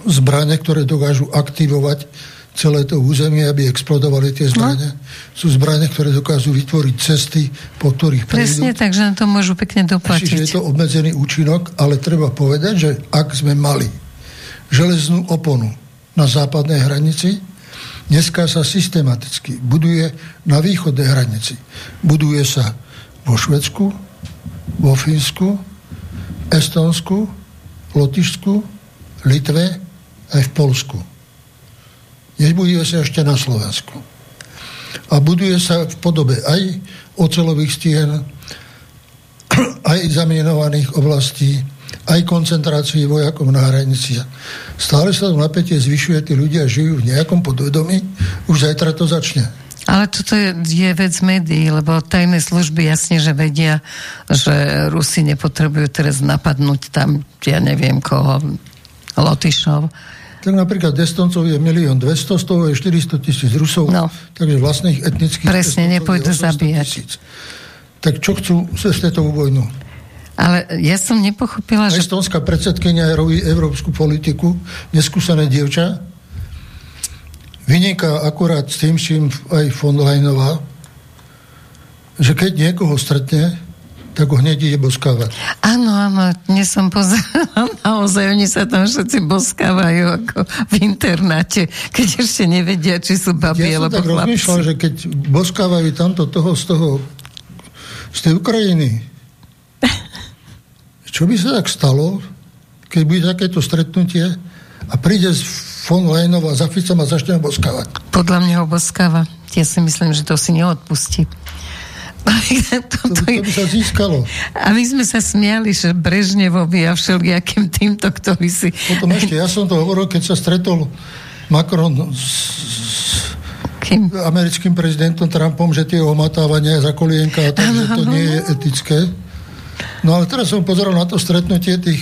zbranie, ktoré dokážu aktivovať celé to územie, aby explodovali tie zbranie. No. Sú zbranie, ktoré dokážu vytvoriť cesty, po ktorých
Presne, takže na to môžu pekne doplatiť.
Čiže je to obmedzený účinok, ale treba povedať, že ak sme mali železnú oponu na západnej hranici, dneska sa systematicky buduje na východnej hranici. Buduje sa vo Švedsku, vo Fínsku, Estonsku, Lotyšsku, Litve, aj v Polsku. Nebuduje sa ešte na Slovensku. A buduje sa v podobe aj ocelových stien, [clears throat] aj zamienovaných oblastí, aj koncentrácií vojakov na hranici. Stále sa to napätie zvyšuje, tí ľudia žijú v nejakom podvedomí, už zajtra to začne.
Ale toto je, je vec médií, lebo tajné služby jasne, že vedia, že Rusi nepotrebujú teraz napadnúť tam, ja neviem koho, Lotyšov
tak napríklad Estoncov je milión 200, z toho je 400 tisíc Rusov, no. takže vlastných etnických...
Presne, nepôjdu zabíjať. Tisíc.
Tak čo chcú cez této vojnu?
Ale ja som nepochopila,
že... Estonská predsedkynia robí európsku politiku, neskúsené dievča, vyniká akurát s tým, čím aj von Leinová, že keď niekoho stretne, tak ho hneď ide boskávať.
Áno, áno, dnes som pozerala, [laughs] naozaj oni sa tam všetci boskávajú ako v internáte, keď ešte nevedia, či sú babi ja alebo
tak chlapci. že keď boskávajú tamto toho z toho z tej Ukrajiny, [laughs] čo by sa tak stalo, keď bude takéto stretnutie a príde z von Leinov a za Ficom a začne boskávať?
Podľa mňa ho boskáva. Ja si myslím, že to si neodpustí
to, to, to by sa získalo.
A my sme sa smiali, že Brežnevovi a všelijakým týmto, ktorý si...
Potom ešte, ja som to hovoril, keď sa stretol Macron s Kým? americkým prezidentom Trumpom, že tie omatávania za kolienka, takže to nie je etické. No ale teraz som pozeral na to stretnutie tých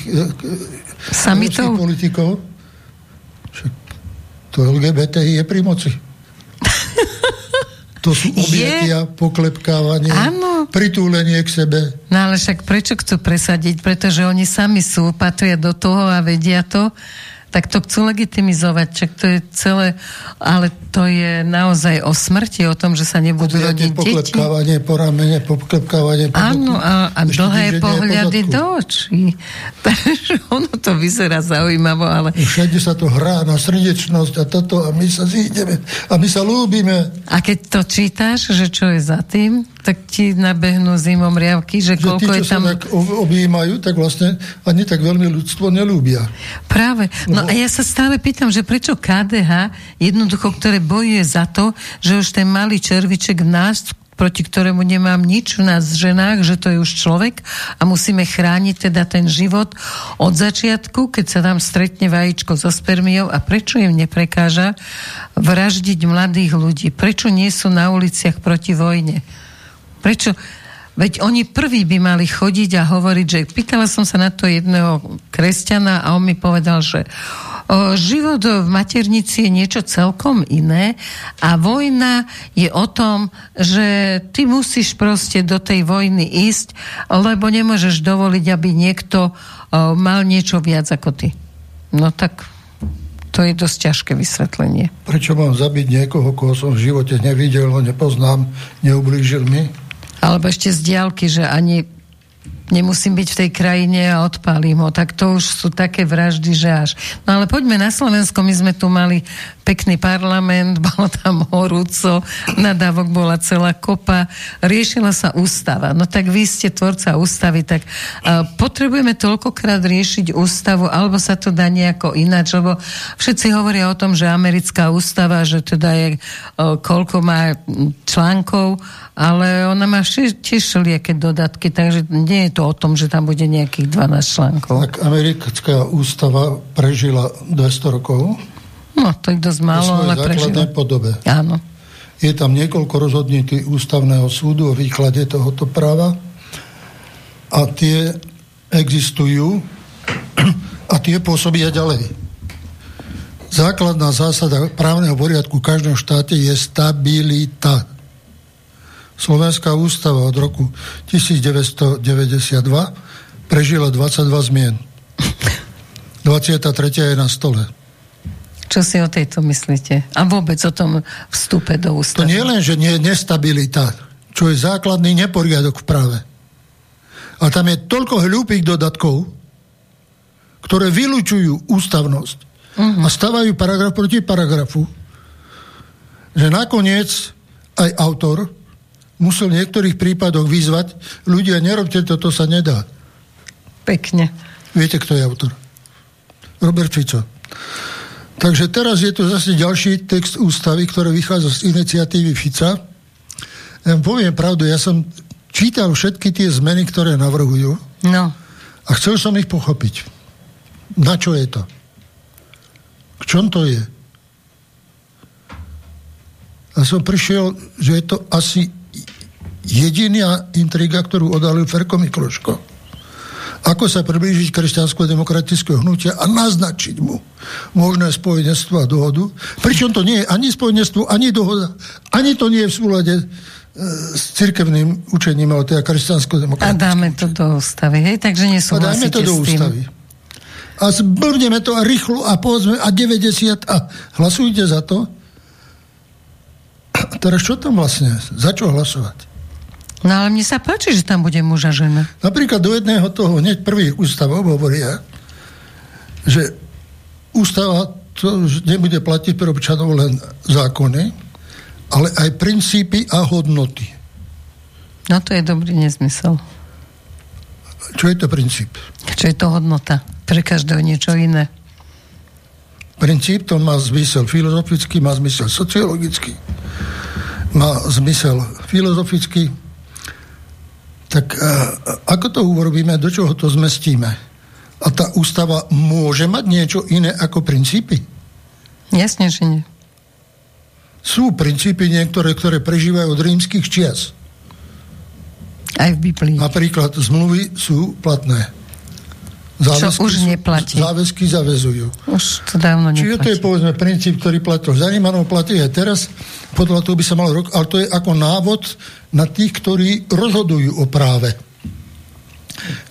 Samitov?
politikov. To LGBTI je pri moci. [laughs] To sú objatia, je... poklepkávanie,
Áno.
pritúlenie k sebe.
No ale však prečo chcú presadiť? Pretože oni sami sú, patria do toho a vedia to tak to chcú legitimizovať, čak to je celé, ale to je naozaj o smrti, o tom, že sa nebudú rodiť deti.
Poklepkávanie po ramene, poklepkávanie po
Áno, a, a dlhé pohľady do očí. [laughs] Takže ono to vyzerá zaujímavo, ale...
Všade sa to hrá na srdečnosť a toto a my sa zídeme a my sa lúbime.
A keď to čítaš, že čo je za tým, tak ti nabehnú zimom riavky, že, že koľko tí,
je
tam...
Tak objímajú, tak vlastne ani tak veľmi ľudstvo nelúbia.
Práve. No, no a ja sa stále pýtam, že prečo KDH jednoducho, ktoré bojuje za to, že už ten malý červiček v nás, proti ktorému nemám nič v nás ženách, že to je už človek a musíme chrániť teda ten život od začiatku, keď sa tam stretne vajíčko so spermiou a prečo im neprekáža vraždiť mladých ľudí? Prečo nie sú na uliciach proti vojne? Prečo? Veď oni prví by mali chodiť a hovoriť, že pýtala som sa na to jedného kresťana a on mi povedal, že o, život v maternici je niečo celkom iné a vojna je o tom, že ty musíš proste do tej vojny ísť, lebo nemôžeš dovoliť, aby niekto o, mal niečo viac ako ty. No tak to je dosť ťažké vysvetlenie.
Prečo mám zabiť niekoho, koho som v živote nevidel, nepoznám, neublížil mi?
Alebo ešte z diálky, že ani nemusím byť v tej krajine a odpálim ho. Tak to už sú také vraždy, že až. No ale poďme na Slovensko. My sme tu mali pekný parlament, [laughs] bolo tam horúco, nadávok bola celá kopa, riešila sa ústava. No tak vy ste tvorca ústavy, tak uh, potrebujeme toľkokrát riešiť ústavu, alebo sa to dá nejako ináč, lebo všetci hovoria o tom, že americká ústava, že teda je, uh, koľko má článkov, ale ona má tiež všelijaké dodatky, takže nie je to o tom, že tam bude nejakých 12 článkov.
Tak americká ústava prežila 200 rokov.
No, to je dosť málo, ale prežila.
podobe.
Áno.
Je tam niekoľko rozhodnutí ústavného súdu o výklade tohoto práva a tie existujú a tie pôsobia ďalej. Základná zásada právneho poriadku v každom štáte je stabilita Slovenská ústava od roku 1992 prežila 22 zmien. 23. je na stole.
Čo si o tejto myslíte? A vôbec o tom vstupe do ústavy?
To nie len, že nie je nestabilita, čo je základný neporiadok v práve. A tam je toľko hlúpých dodatkov, ktoré vylúčujú ústavnosť uh-huh. a stavajú paragraf proti paragrafu, že nakoniec aj autor musel v niektorých prípadoch vyzvať, ľudia, nerobte to, to sa nedá.
Pekne.
Viete, kto je autor? Robert Fico. Takže teraz je tu zase ďalší text ústavy, ktorý vychádza z iniciatívy Fica. Ja poviem pravdu, ja som čítal všetky tie zmeny, ktoré navrhujú.
No.
A chcel som ich pochopiť. Na čo je to? K čom to je? A som prišiel, že je to asi jediná intriga, ktorú odhalil Ferko Mikloško. Ako sa priblížiť kresťansko-demokratického hnutia a naznačiť mu možné spojenstvo a dohodu. Pričom to nie je ani spojenstvo, ani dohoda, ani to nie je v súlade e, s cirkevným učením, ale teda kresťansko-demokratické.
A dáme to do ústavy, hej? Takže nesúhlasíte
A dáme to do ústavy. A zblbneme to a rýchlo a povedzme a 90 a hlasujte za to. A teraz čo tam vlastne? Za čo hlasovať?
No ale mne sa páči, že tam bude muž a žena.
Napríklad do jedného toho hneď prvých ústavov hovoria, že ústava to nebude platiť pre občanov len zákony, ale aj princípy a hodnoty.
No to je dobrý nezmysel.
Čo je to princíp?
Čo je to hodnota? Pre každého niečo iné.
Princíp to má zmysel filozofický, má zmysel sociologický, má zmysel filozofický, tak uh, ako to urobíme, do čoho to zmestíme? A tá ústava môže mať niečo iné ako princípy?
Jasne, že nie.
Sú princípy niektoré, ktoré prežívajú od rímskych čias.
Aj v Biblii.
Napríklad zmluvy sú platné.
Záväzky, Čo už neplatí.
Záväzky zavezujú.
Už to dávno neplatí.
Čiže to je povedzme princíp, ktorý platil za Rimanov, platí aj teraz. Podľa toho by sa mal rok, ale to je ako návod na tých, ktorí rozhodujú o práve.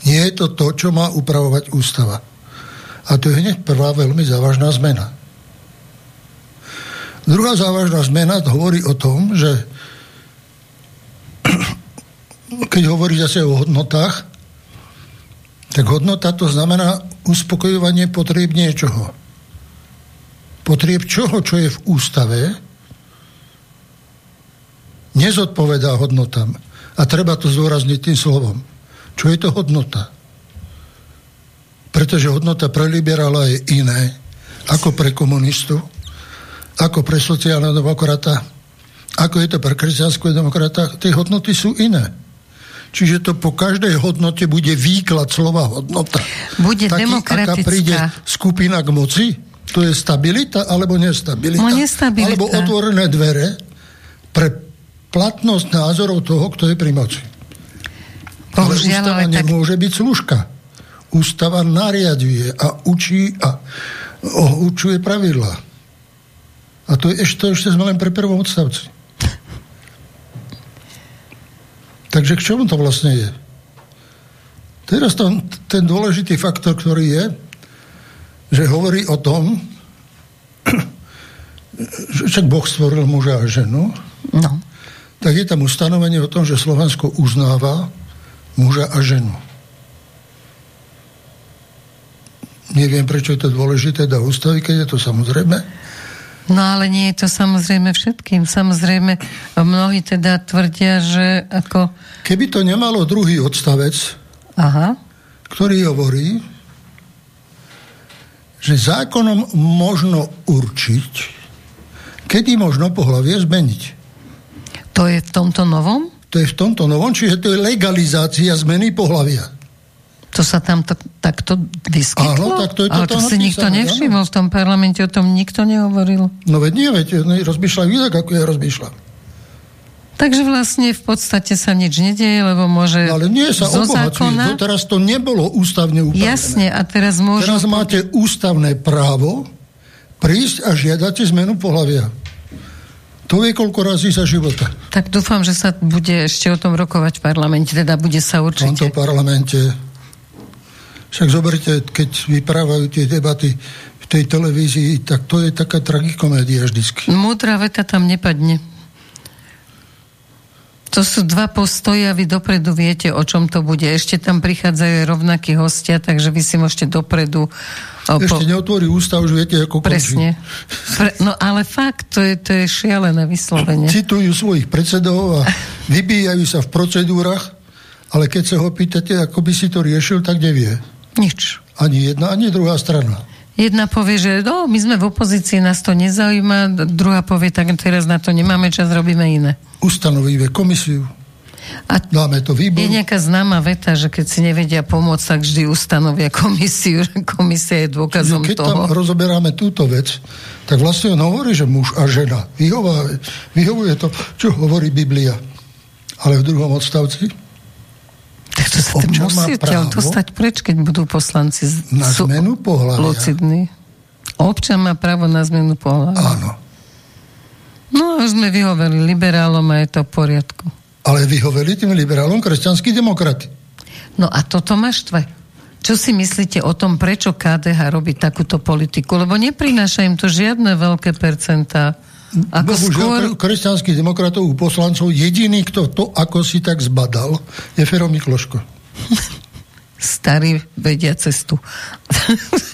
Nie je to to, čo má upravovať ústava. A to je hneď prvá veľmi závažná zmena. Druhá závažná zmena hovorí o tom, že [coughs] keď hovorí zase o hodnotách, tak hodnota to znamená uspokojovanie potrieb niečoho. Potrieb čoho, čo je v ústave, nezodpovedá hodnotám. A treba to zdôrazniť tým slovom. Čo je to hodnota? Pretože hodnota pre liberála je iné ako pre komunistu, ako pre sociálneho demokrata, ako je to pre kresťanského demokrata. Tie hodnoty sú iné. Čiže to po každej hodnote bude výklad slova hodnota.
Bude Taký, demokratická. Aká príde
skupina k moci, to je stabilita alebo nestabilita.
No, nestabilita.
Alebo otvorené dvere pre platnosť názorov toho, kto je pri moci. Bohužiaľ, ale ústava ale nemôže tak... byť služka. Ústava nariaduje a učí a o, učuje pravidla. A to, je, ešte, to ešte sme len pre prvom odstavci. Takže k čomu to vlastne je? Teraz to, ten dôležitý faktor, ktorý je, že hovorí o tom, [clears throat] že však Boh stvoril muža a ženu, no. tak je tam ustanovenie o tom, že Slovensko uznáva muža a ženu. Neviem, prečo je to dôležité do ústavy, keď je to samozrejme.
No ale nie je to samozrejme všetkým. Samozrejme, mnohí teda tvrdia, že ako...
Keby to nemalo druhý odstavec, Aha. ktorý hovorí, že zákonom možno určiť, kedy možno pohľavie zmeniť.
To je v tomto novom?
To je v tomto novom, čiže to je legalizácia zmeny pohľavia.
To sa tam to, takto vyskytlo?
Áno, tak to je
Ale to si nikto nevšimol, v tom parlamente o tom nikto nehovoril.
No veď nie, veď rozmýšľajú inak, ako ja rozmýšľam.
Takže vlastne v podstate sa nič nedieje, lebo môže
no, Ale nie sa zo zákona... Teraz to nebolo ústavne upravené.
Jasne, a teraz môžu...
Teraz máte ústavné právo prísť a žiadate zmenu pohľavia. To je koľko razy za života.
Tak dúfam, že sa bude ešte o tom rokovať v parlamente, teda bude sa určite...
V tomto parlamente však zoberte, keď vyprávajú tie debaty v tej televízii, tak to je taká tragikomédia vždycky.
Múdra veta tam nepadne. To sú dva postoje a vy dopredu viete, o čom to bude. Ešte tam prichádzajú rovnakí hostia, takže vy si môžete dopredu...
Ešte po... neotvorí ústa, už viete, ako
Presne. Pre... No ale fakt, to je, to je šialené vyslovenie. [clears throat]
Citujú svojich predsedov a vybíjajú sa v procedúrach, ale keď sa ho pýtate, ako by si to riešil, tak nevie.
Nič.
Ani jedna, ani druhá strana.
Jedna povie, že no, my sme v opozícii, nás to nezaujíma, druhá povie, tak teraz na to nemáme čas, robíme iné.
Ustanovíme komisiu, a Dáme to výbor.
Je nejaká známa veta, že keď si nevedia pomôcť, tak vždy ustanovia [laughs] komisiu. Komisia je dôkazom
keď
toho.
Keď tam rozoberáme túto vec, tak vlastne on hovorí, že muž a žena. Vyhovuje, vyhovuje to, čo hovorí Biblia. Ale v druhom odstavci
tak to sa musí dostať preč, keď budú poslanci z,
na zmenu pohľavia.
Lucidní. Občan má právo na zmenu pohľavia.
Áno.
No a už sme vyhoveli liberálom a je to v poriadku.
Ale vyhoveli tým liberálom kresťanskí demokrati.
No a toto ma štve. Čo si myslíte o tom, prečo KDH robí takúto politiku? Lebo neprináša im to žiadne veľké percentá
ako Bohužiaľ, skôr... kresťanských demokratov poslancov jediný, kto to ako si tak zbadal, je Fero Mikloško.
Starý vedia cestu.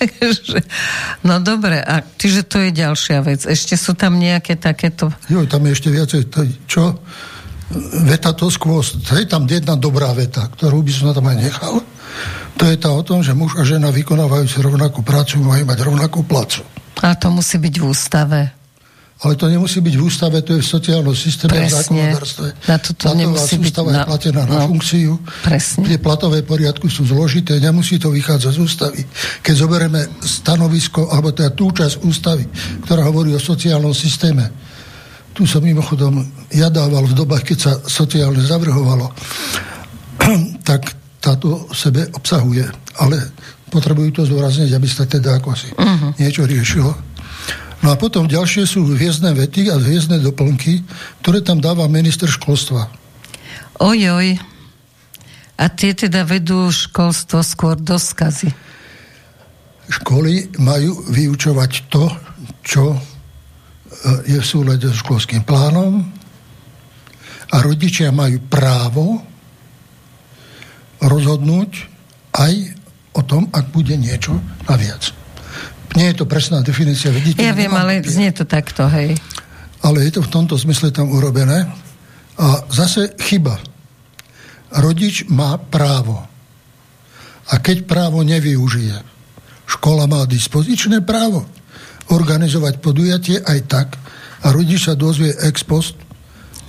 [laughs] no dobre, a čiže to je ďalšia vec. Ešte sú tam nejaké takéto...
Jo, tam je ešte viacej. Čo? Veta to skôr. To je tam jedna dobrá veta, ktorú by som tam aj nechal. To je tá o tom, že muž a žena vykonávajú si rovnakú prácu, majú mať rovnakú placu.
A to musí byť v ústave.
Ale to nemusí byť v ústave, to je v sociálnom systéme, v zákonodárstve.
Na to to nemusí
sústava
byť,
je platená no, na funkciu.
Presne.
Tie platové poriadky sú zložité, nemusí to vychádzať z ústavy. Keď zoberieme stanovisko, alebo teda tú časť ústavy, ktorá hovorí o sociálnom systéme, tu som mimochodom ja dával v dobách, keď sa sociálne zavrhovalo, [clears throat] tak táto sebe obsahuje. Ale potrebujú to zdôrazniť, aby sa teda ako si uh-huh. niečo riešilo. No a potom ďalšie sú hviezdne vety a hviezdne doplnky, ktoré tam dáva minister školstva.
Ojoj. A tie teda vedú školstvo skôr do skazy.
Školy majú vyučovať to, čo e, je v súlade so školským plánom a rodičia majú právo rozhodnúť aj o tom, ak bude niečo naviac. Nie je to presná definícia, vidíte?
Ja viem, ale papier. znie to takto, hej.
Ale je to v tomto zmysle tam urobené. A zase chyba. Rodič má právo. A keď právo nevyužije, škola má dispozičné právo organizovať podujatie aj tak a rodič sa dozvie ex post,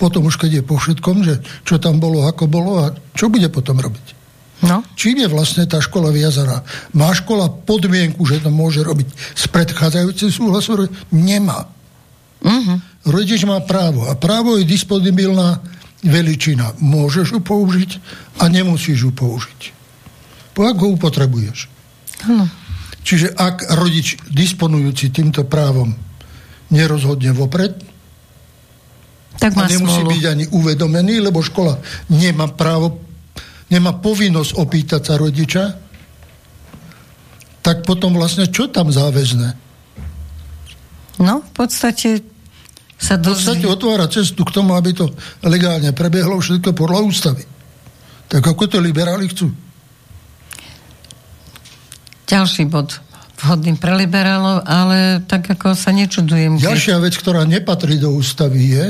potom už keď je po všetkom, že čo tam bolo, ako bolo a čo bude potom robiť. No. Čím je vlastne tá škola viazaná? Má škola podmienku, že to môže robiť s predchádzajúcim súhlasom? Nemá. Uh-huh. Rodič má právo a právo je disponibilná veličina. Môžeš ju použiť a nemusíš ju použiť. Po ako ho upotrebuješ. Uh-huh. Čiže ak rodič disponujúci týmto právom nerozhodne vopred, tak má a nemusí smolu. byť ani uvedomený, lebo škola nemá právo nemá povinnosť opýtať sa rodiča, tak potom vlastne čo tam záväzné?
No, v podstate sa
dozvie. V podstate otvára cestu k tomu, aby to legálne prebiehlo všetko podľa ústavy. Tak ako to liberáli chcú.
Ďalší bod vhodný pre liberálov, ale tak ako sa nečudujem.
Ďalšia vec, ktorá nepatrí do ústavy je,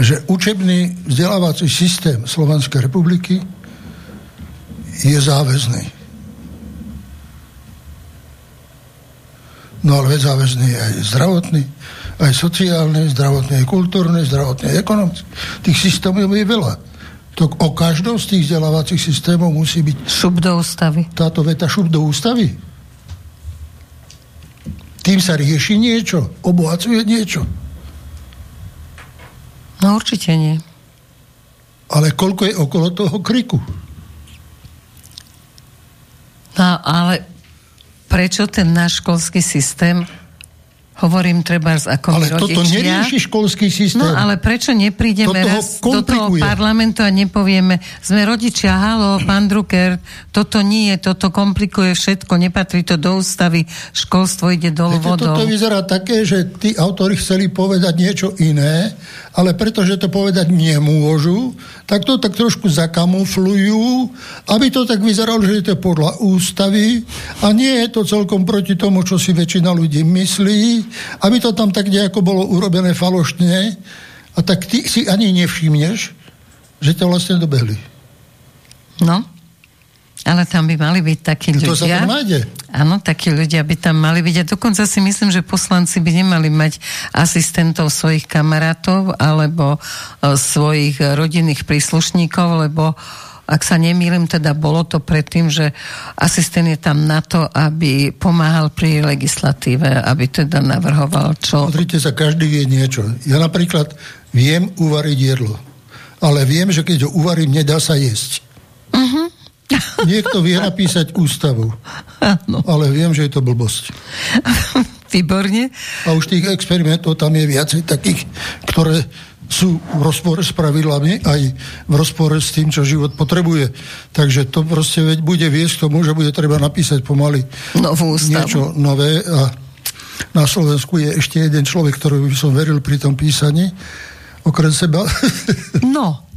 že učebný vzdelávací systém Slovenskej republiky je záväzný. No ale záväzný je aj zdravotný, aj sociálny, zdravotný, aj kultúrny, zdravotný, aj ekonomický. Tých systémov je veľa. To o každom z tých vzdelávacích systémov musí byť...
Šup do ústavy.
Táto veta šup do ústavy. Tým sa rieši niečo, obohacuje niečo.
No určite nie.
Ale koľko je okolo toho kriku?
No ale prečo ten náš školský systém Hovorím treba ako
Ale toto nerieši školský systém.
No ale prečo neprídeme to raz do toho parlamentu a nepovieme, sme rodičia, halo, pán Drucker, toto nie, toto komplikuje všetko, nepatrí to do ústavy, školstvo ide dolu Viete, vodou.
Toto vyzerá také, že tí autori chceli povedať niečo iné, ale pretože to povedať nemôžu, tak to tak trošku zakamuflujú, aby to tak vyzeralo, že je to podľa ústavy a nie je to celkom proti tomu, čo si väčšina ľudí myslí aby to tam tak nejako bolo urobené falošne a tak ty si ani nevšimneš, že to vlastne dobehli.
No, ale tam by mali byť takí ľudia. To
sa nájde.
Áno, takí ľudia by tam mali byť. A dokonca si myslím, že poslanci by nemali mať asistentov svojich kamarátov alebo uh, svojich rodinných príslušníkov, lebo uh, ak sa nemýlim, teda bolo to predtým, že asistent je tam na to, aby pomáhal pri legislatíve, aby teda navrhoval čo...
Pozrite sa, každý vie niečo. Ja napríklad viem uvariť jedlo, ale viem, že keď ho uvarím, nedá sa jesť. Uh-huh. [laughs] Niekto vie napísať ústavu, ano. ale viem, že je to blbosť. [laughs]
Výborne.
A už tých experimentov tam je viacej takých, ktoré sú v rozpore s pravidlami, aj v rozpore s tým, čo život potrebuje. Takže to proste veď bude viesť k tomu, že bude treba napísať pomaly
Novú
niečo nové a na Slovensku je ešte jeden človek, ktorý by som veril pri tom písaní, okrem seba.
No. [laughs]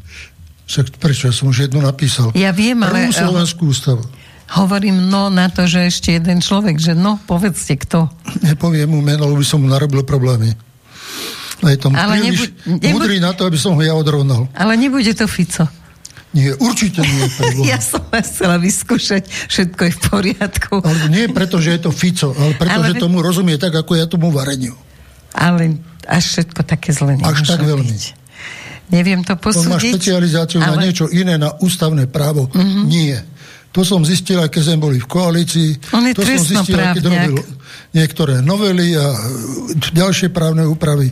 Však prečo? Ja som už jednu napísal.
Ja viem, ale...
Prvú Slovenskú ústavu.
Hovorím no na to, že ešte jeden človek, že no, povedzte kto.
Nepoviem mu meno, lebo by som mu narobil problémy. Je tom ale príliš nebu- nebu- mudrý na to, aby som ho ja odrovnal.
Ale nebude to Fico.
Nie, určite nie. [laughs]
ja som chcela vyskúšať, všetko je v poriadku.
Ale nie preto, že je to Fico, ale preto, ale... že tomu rozumie tak, ako ja tomu vareniu.
Ale až všetko také zle
Až tak veľmi.
Byť. Neviem to posúdiť.
On má špecializáciu ale... na niečo iné, na ústavné právo. Uh-huh. Nie. To som zistil, aj keď sme boli v koalícii.
On je
to som zistil, aj keď robil niektoré novely a ďalšie právne úpravy.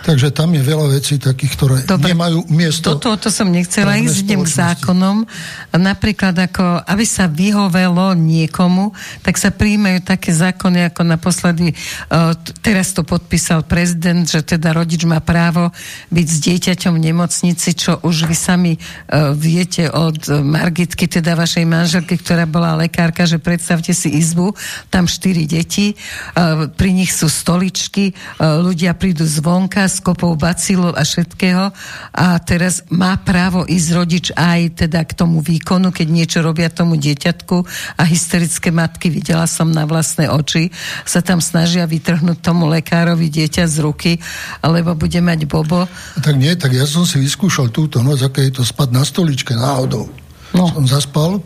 Takže tam je veľa vecí takých, ktoré Dobre. nemajú miesto.
Toto to som nechcela ísť, idem k zákonom. Napríklad ako, aby sa vyhovelo niekomu, tak sa príjmajú také zákony, ako naposledy, uh, teraz to podpísal prezident, že teda rodič má právo byť s dieťaťom v nemocnici, čo už vy sami uh, viete od Margitky, teda vašej manželky, ktorá bola lekárka, že predstavte si izbu, tam štyri deti, uh, pri nich sú stoličky, ľudia prídu zvonka, s kopou bacilov a všetkého a teraz má právo ísť rodič aj teda k tomu výkonu, keď niečo robia tomu dieťatku a hysterické matky, videla som na vlastné oči, sa tam snažia vytrhnúť tomu lekárovi dieťa z ruky, alebo bude mať bobo.
Tak nie, tak ja som si vyskúšal túto noc, aké je to spať na stoličke náhodou. No. Som zaspal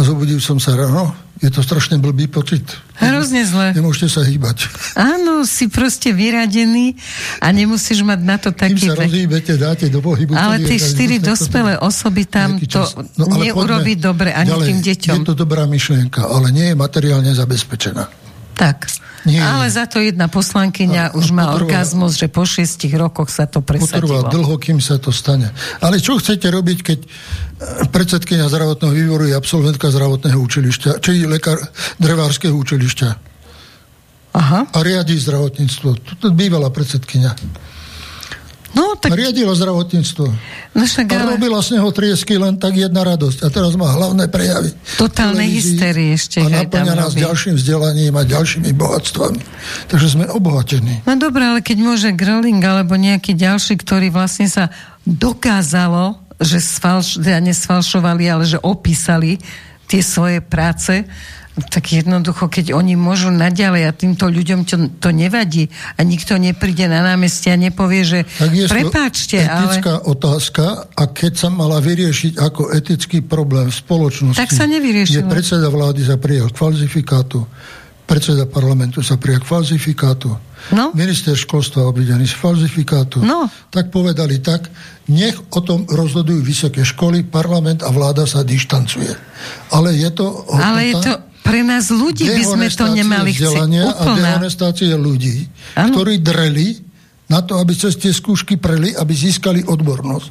a zobudil som sa ráno je to strašne blbý pocit.
Hrozne zle.
Nemôžete sa hýbať.
Áno, si proste vyradený a nemusíš mať na to taký...
Kým sa rozhýbete, dáte do pohybu.
Ale tie štyri dospelé osoby tam to no, neurobi dobre ani ďalej, tým deťom.
Je to dobrá myšlienka, ale nie je materiálne zabezpečená.
Tak. Nie. Ale za to jedna poslankyňa a, už má orgazmus, že po šiestich rokoch sa to presadilo.
Potrvá dlho, kým sa to stane. Ale čo chcete robiť, keď eh, predsedkynia zdravotného výboru je absolventka zdravotného učilišťa, či lekár drevárskeho učilišťa?
Aha.
A riadi zdravotníctvo. To bývala predsedkynia.
No, tak...
Riadila zdravotníctvo.
No, však,
ale... Robila z neho triesky len tak jedna radosť. A teraz má hlavné prejavy.
Totálne hysterie ešte.
A naplňa nás robí. ďalším vzdelaním a ďalšími bohatstvami. Takže sme obohatení.
No dobré, ale keď môže Gröling alebo nejaký ďalší, ktorý vlastne sa dokázalo, že sfalš, teda nesfalšovali, ale že opísali tie svoje práce, tak jednoducho, keď oni môžu naďalej a týmto ľuďom to, to nevadí a nikto nepríde na námestie a nepovie, že tak je prepáčte,
etická ale... otázka a keď sa mala vyriešiť ako etický problém v spoločnosti,
tak sa nevyriešilo.
je predseda vlády za prijal falzifikátu, predseda parlamentu sa prijal falzifikátu, no? minister školstva obvidený z falzifikátu,
no?
tak povedali tak, nech o tom rozhodujú vysoké školy, parlament a vláda sa dištancuje. Ale je to...
Hodnota, Ale je to pre nás ľudí by sme to nemali chcieť.
A dehonestácie ľudí, ano. ktorí dreli na to, aby cez tie skúšky preli, aby získali odbornosť.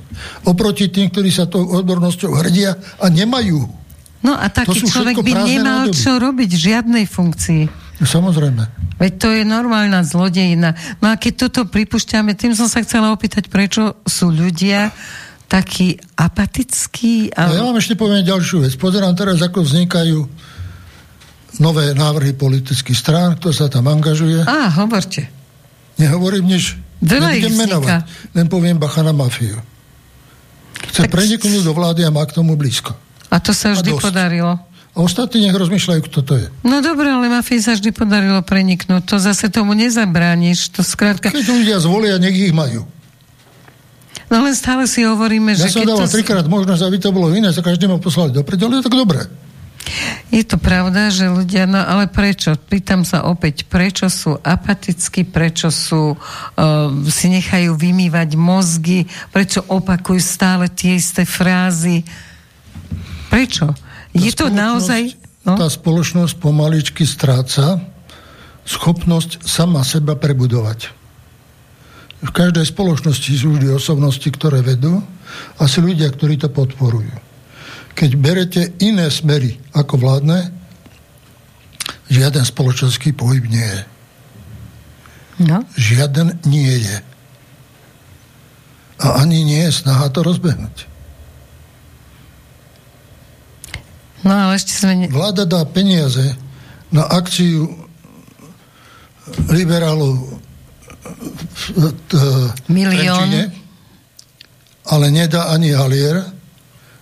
Oproti tým, ktorí sa tou odbornosťou hrdia a nemajú.
No a taký človek by nemal nádoby. čo robiť v žiadnej funkcii.
No, samozrejme.
Veď to je normálna zlodejina. No a keď toto pripúšťame, tým som sa chcela opýtať, prečo sú ľudia takí apatickí.
Ale... No, ja vám ešte poviem ďalšiu vec. Pozerám teraz, ako vznikajú nové návrhy politických strán, kto sa tam angažuje.
Á, hovorte.
Nehovorím nič.
Veľa Nebudem menovať.
Len poviem bacha na mafiu. Chce tak... preniknúť do vlády a má k tomu blízko.
A to sa vždy podarilo.
A ostatní nech rozmýšľajú, kto to je.
No dobre, ale mafii sa vždy podarilo preniknúť. To zase tomu nezabrániš. To skrátka...
Keď ľudia zvolia, nech ich majú.
No len stále si hovoríme,
ja
že...
Ja som dával to... trikrát možnosť, aby to bolo iné, sa každému poslali do predelu, tak dobre.
Je to pravda, že ľudia, no ale prečo? Pýtam sa opäť, prečo sú apatickí, prečo sú, uh, si nechajú vymývať mozgy, prečo opakujú stále tie isté frázy? Prečo? Tá Je to naozaj...
No? Tá spoločnosť pomaličky stráca schopnosť sama seba prebudovať. V každej spoločnosti sú vždy osobnosti, ktoré vedú a sú ľudia, ktorí to podporujú keď berete iné smery ako vládne, žiaden spoločenský pohyb nie je.
No.
Žiaden nie je. A ani nie je snaha to rozbehnúť.
No ale ešte sme... Ne...
Vláda dá peniaze na akciu liberálov
Milión.
ale nedá ani halier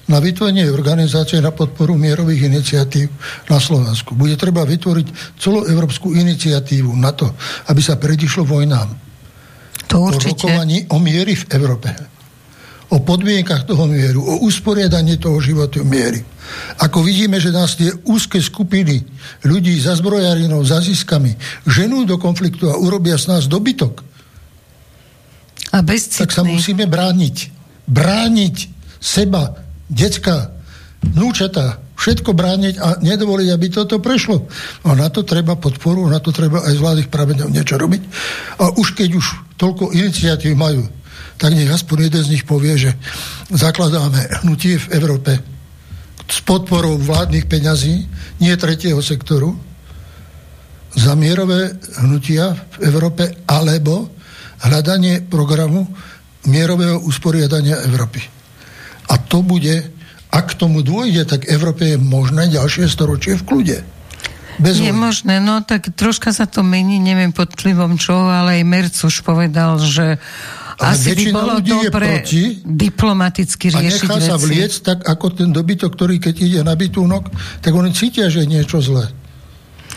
na vytvorenie organizácie na podporu mierových iniciatív na Slovensku. Bude treba vytvoriť celoevropskú iniciatívu na to, aby sa predišlo vojnám.
To určite.
O rokovaní o miery v Európe. O podmienkach toho mieru, o usporiadaní toho života miery. Ako vidíme, že nás tie úzke skupiny ľudí za zbrojarinou, za ziskami ženú do konfliktu a urobia z nás dobytok,
a bezcitný.
tak sa musíme brániť. Brániť seba, decka, vnúčata, všetko brániť a nedovoliť, aby toto prešlo. A na to treba podporu, na to treba aj z vládnych pravidel niečo robiť. A už keď už toľko iniciatív majú, tak nech aspoň jeden z nich povie, že zakladáme hnutie v Európe s podporou vládnych peňazí, nie tretieho sektoru, za mierové hnutia v Európe alebo hľadanie programu mierového usporiadania Európy. A to bude, ak k tomu dôjde, tak Európe je možné ďalšie storočie v kľude.
Bez je možné, no tak troška sa to mení, neviem pod vplyvom čoho, ale aj Merc už povedal, že ale asi by bolo dobre proti, diplomaticky riešiť
a nechá sa vliec tak ako ten dobytok, ktorý keď ide na bytúnok, tak oni cítia, že je niečo zlé.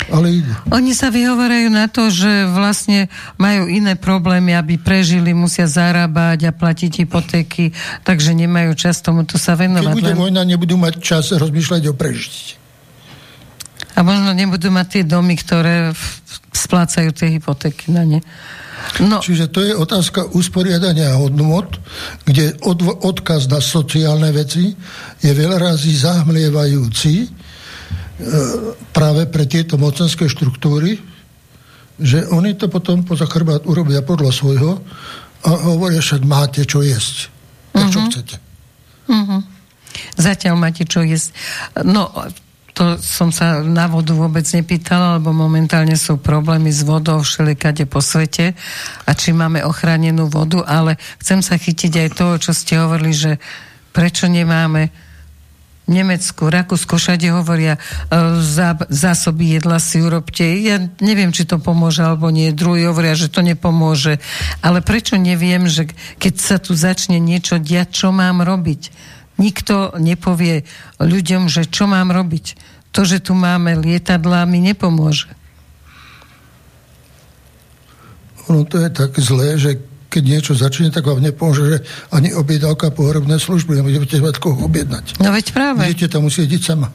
Ale ide.
Oni sa vyhovarajú na to, že vlastne majú iné problémy, aby prežili, musia zarábať a platiť hypotéky, takže nemajú čas tomuto sa venovať.
Keď bude vojna, nebudú mať čas rozmýšľať o prežití.
A možno nebudú mať tie domy, ktoré splácajú tie hypotéky na ne.
No. Čiže to je otázka usporiadania hodnot, kde od, odkaz na sociálne veci je veľa razy zahmlievajúci práve pre tieto mocenské štruktúry, že oni to potom poza chrbát urobia podľa svojho a hovoria, však máte čo jesť. Tak čo mhm. chcete?
Uh-huh. Zatiaľ máte čo jesť. No, to som sa na vodu vôbec nepýtala, lebo momentálne sú problémy s vodou všelikade po svete a či máme ochránenú vodu, ale chcem sa chytiť aj toho, čo ste hovorili, že prečo nemáme Nemecku, Rakúsku, všade hovoria e, zá, zásoby jedla si urobte. Ja neviem, či to pomôže alebo nie. Druhý hovoria, že to nepomôže. Ale prečo neviem, že keď sa tu začne niečo diať, čo mám robiť? Nikto nepovie ľuďom, že čo mám robiť. To, že tu máme lietadlá, mi nepomôže.
Ono to je tak zlé, že keď niečo začne, tak vám nepomôže, že ani objednávka pohrebné služby, nebudete mať koho objednať.
No veď práve.
Budete tam musieť ísť sama.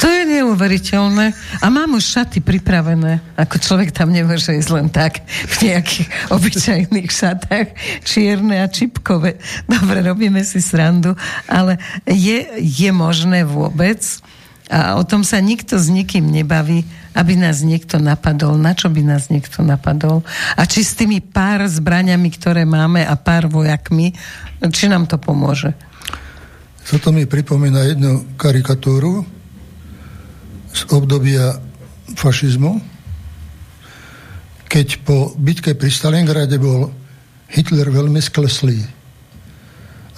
To je neuveriteľné. A mám už šaty pripravené. Ako človek tam nemôže ísť len tak v nejakých [laughs] obyčajných šatách, čierne a čipkové. Dobre, robíme si srandu, ale je, je možné vôbec, a o tom sa nikto s nikým nebaví, aby nás niekto napadol. Na čo by nás niekto napadol? A či s tými pár zbraňami, ktoré máme a pár vojakmi, či nám to pomôže?
to mi pripomína jednu karikatúru z obdobia fašizmu, keď po bitke pri Stalingrade bol Hitler veľmi skleslý.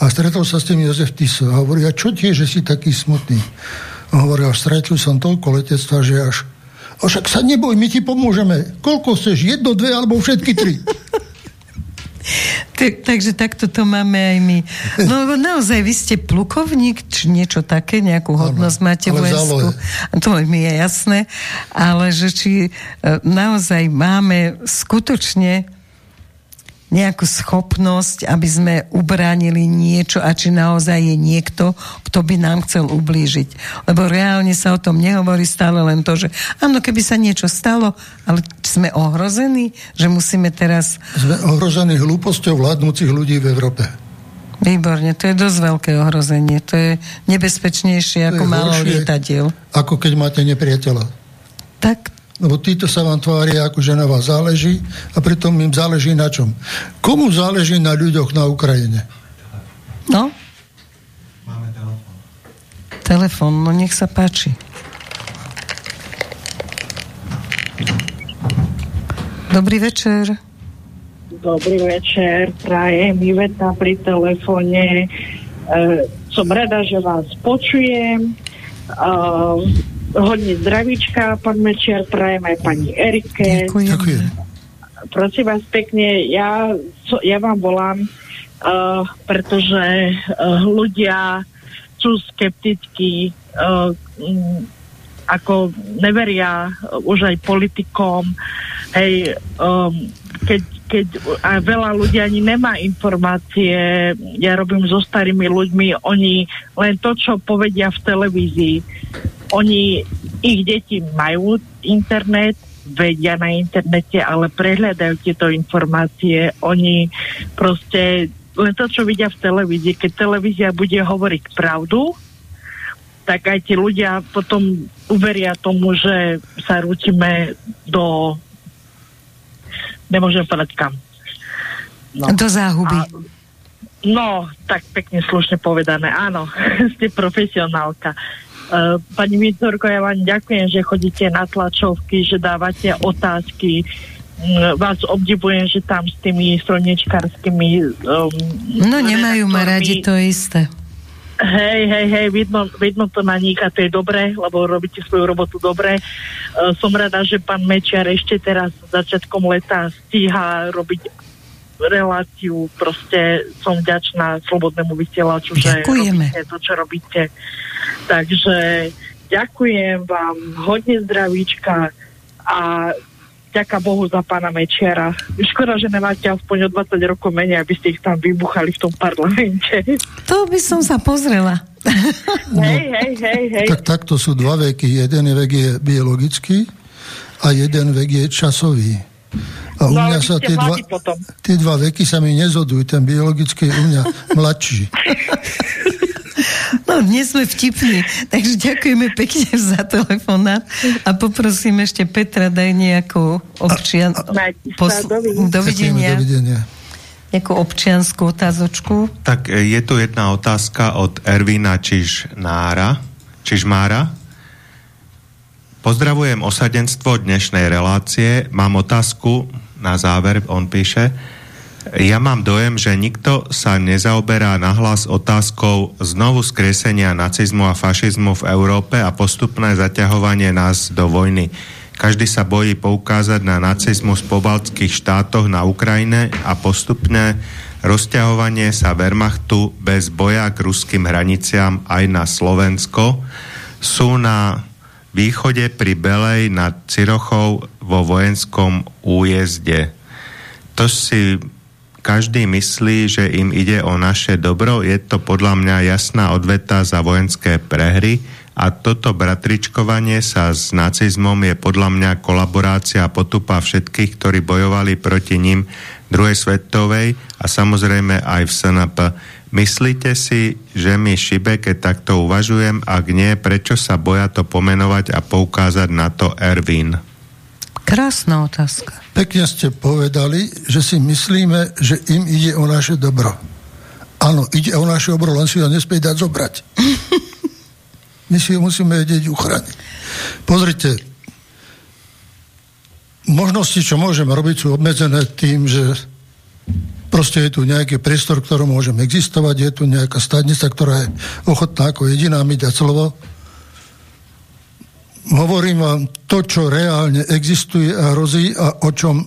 A stretol sa s tým Jozef Tiso a hovorí, a čo tie, že si taký smutný? A hovoril, stretli som toľko letectva, že až a však sa neboj, my ti pomôžeme. Koľko chceš? Jedno, dve alebo všetky tri? [laughs]
Tak, takže takto to máme aj my. No [laughs] naozaj, vy ste plukovník, či niečo také, nejakú hodnosť ano, máte vojenskú. To mi je jasné. Ale že či e, naozaj máme skutočne nejakú schopnosť, aby sme ubránili niečo a či naozaj je niekto, kto by nám chcel ublížiť. Lebo reálne sa o tom nehovorí stále len to, že áno, keby sa niečo stalo, ale sme ohrození, že musíme teraz...
Sme ohrození hlúposťou vládnúcich ľudí v Európe.
Výborne, to je dosť veľké ohrozenie. To je nebezpečnejšie to ako málo lietadiel.
Ako keď máte nepriateľa.
Tak
lebo títo sa vám tvária, ako že na vás záleží a pritom im záleží na čom. Komu záleží na ľuďoch na Ukrajine?
No? Máme telefon. Telefon, no nech sa páči. Dobrý večer.
Dobrý večer, prajem Iveta pri telefóne. E, som rada, že vás počujem. E, hodne zdravíčka, pán Mečiar, prajem aj pani Erike.
Ďakujem.
Prosím vás pekne, ja, ja vám volám, uh, pretože uh, ľudia sú skeptickí, uh, um, ako neveria už aj politikom, hej, um, keď, keď a veľa ľudí ani nemá informácie, ja robím so starými ľuďmi, oni len to, čo povedia v televízii, oni, ich deti majú internet, vedia na internete, ale prehľadajú tieto informácie. Oni proste len to, čo vidia v televízii, keď televízia bude hovoriť pravdu, tak aj tí ľudia potom uveria tomu, že sa rútime do nemôžem povedať kam.
No. Do záhuby. A,
no, tak pekne slušne povedané. Áno, [laughs] ste profesionálka. Uh, pani Vitorko, ja vám ďakujem, že chodíte na tlačovky, že dávate otázky. Uh, vás obdivujem, že tam s tými slnečkarskými... Um,
no nemajú ma radi to isté.
Hej, hej, hej, vidno, vidno to na nich a to je dobré, lebo robíte svoju robotu dobre. Uh, som rada, že pán Mečiar ešte teraz začiatkom leta stíha robiť reláciu. Proste som vďačná slobodnému vysielaču, že robíte to, čo robíte. Takže ďakujem vám, hodne zdravíčka a ďaká Bohu za pána Mečiara. Škoda, že nemáte aspoň o 20 rokov menej, aby ste ich tam vybuchali v tom parlamente.
To by som sa pozrela. [laughs]
hej, hej, hej, hej.
Tak takto sú dva veky. Jeden vek je biologický a jeden vek je časový. A u no, mňa sa tie dva, tie dva veky sa mi nezodujú. Ten biologický je u mňa mladší.
No, dnes sme vtipní, takže ďakujeme pekne [laughs] za telefonát a poprosím ešte Petra, daj nejakú občian...
Pos...
Dovidenia. Dovidenia. Nejakú občianskú otázočku.
Tak e, je tu jedna otázka od Ervina Čižnára. Čižmára. Pozdravujem osadenstvo dnešnej relácie. Mám otázku na záver, on píše. Ja mám dojem, že nikto sa nezaoberá nahlas otázkou znovu skresenia nacizmu a fašizmu v Európe a postupné zaťahovanie nás do vojny. Každý sa bojí poukázať na nacizmus po baltských štátoch na Ukrajine a postupné rozťahovanie sa Wehrmachtu bez boja k ruským hraniciam aj na Slovensko sú na východe pri Belej nad Cirochou vo vojenskom újezde. To si každý myslí, že im ide o naše dobro, je to podľa mňa jasná odveta za vojenské prehry a toto bratričkovanie sa s nacizmom je podľa mňa kolaborácia a potupa všetkých, ktorí bojovali proti ním druhej svetovej a samozrejme aj v SNP. Myslíte si, že mi šibe, keď takto uvažujem? Ak nie, prečo sa boja to pomenovať a poukázať na to Erwin?
Krásna otázka.
Pekne ste povedali, že si myslíme, že im ide o naše dobro. Áno, ide o naše dobro, len si ho nespej dať zobrať. [laughs] My si ho musíme vedieť uchrániť. Pozrite, možnosti, čo môžeme robiť, sú obmedzené tým, že proste je tu nejaký priestor, ktorom môžeme existovať, je tu nejaká stadnica, ktorá je ochotná ako jediná mi dať slovo, hovorím vám to, čo reálne existuje a hrozí a o čom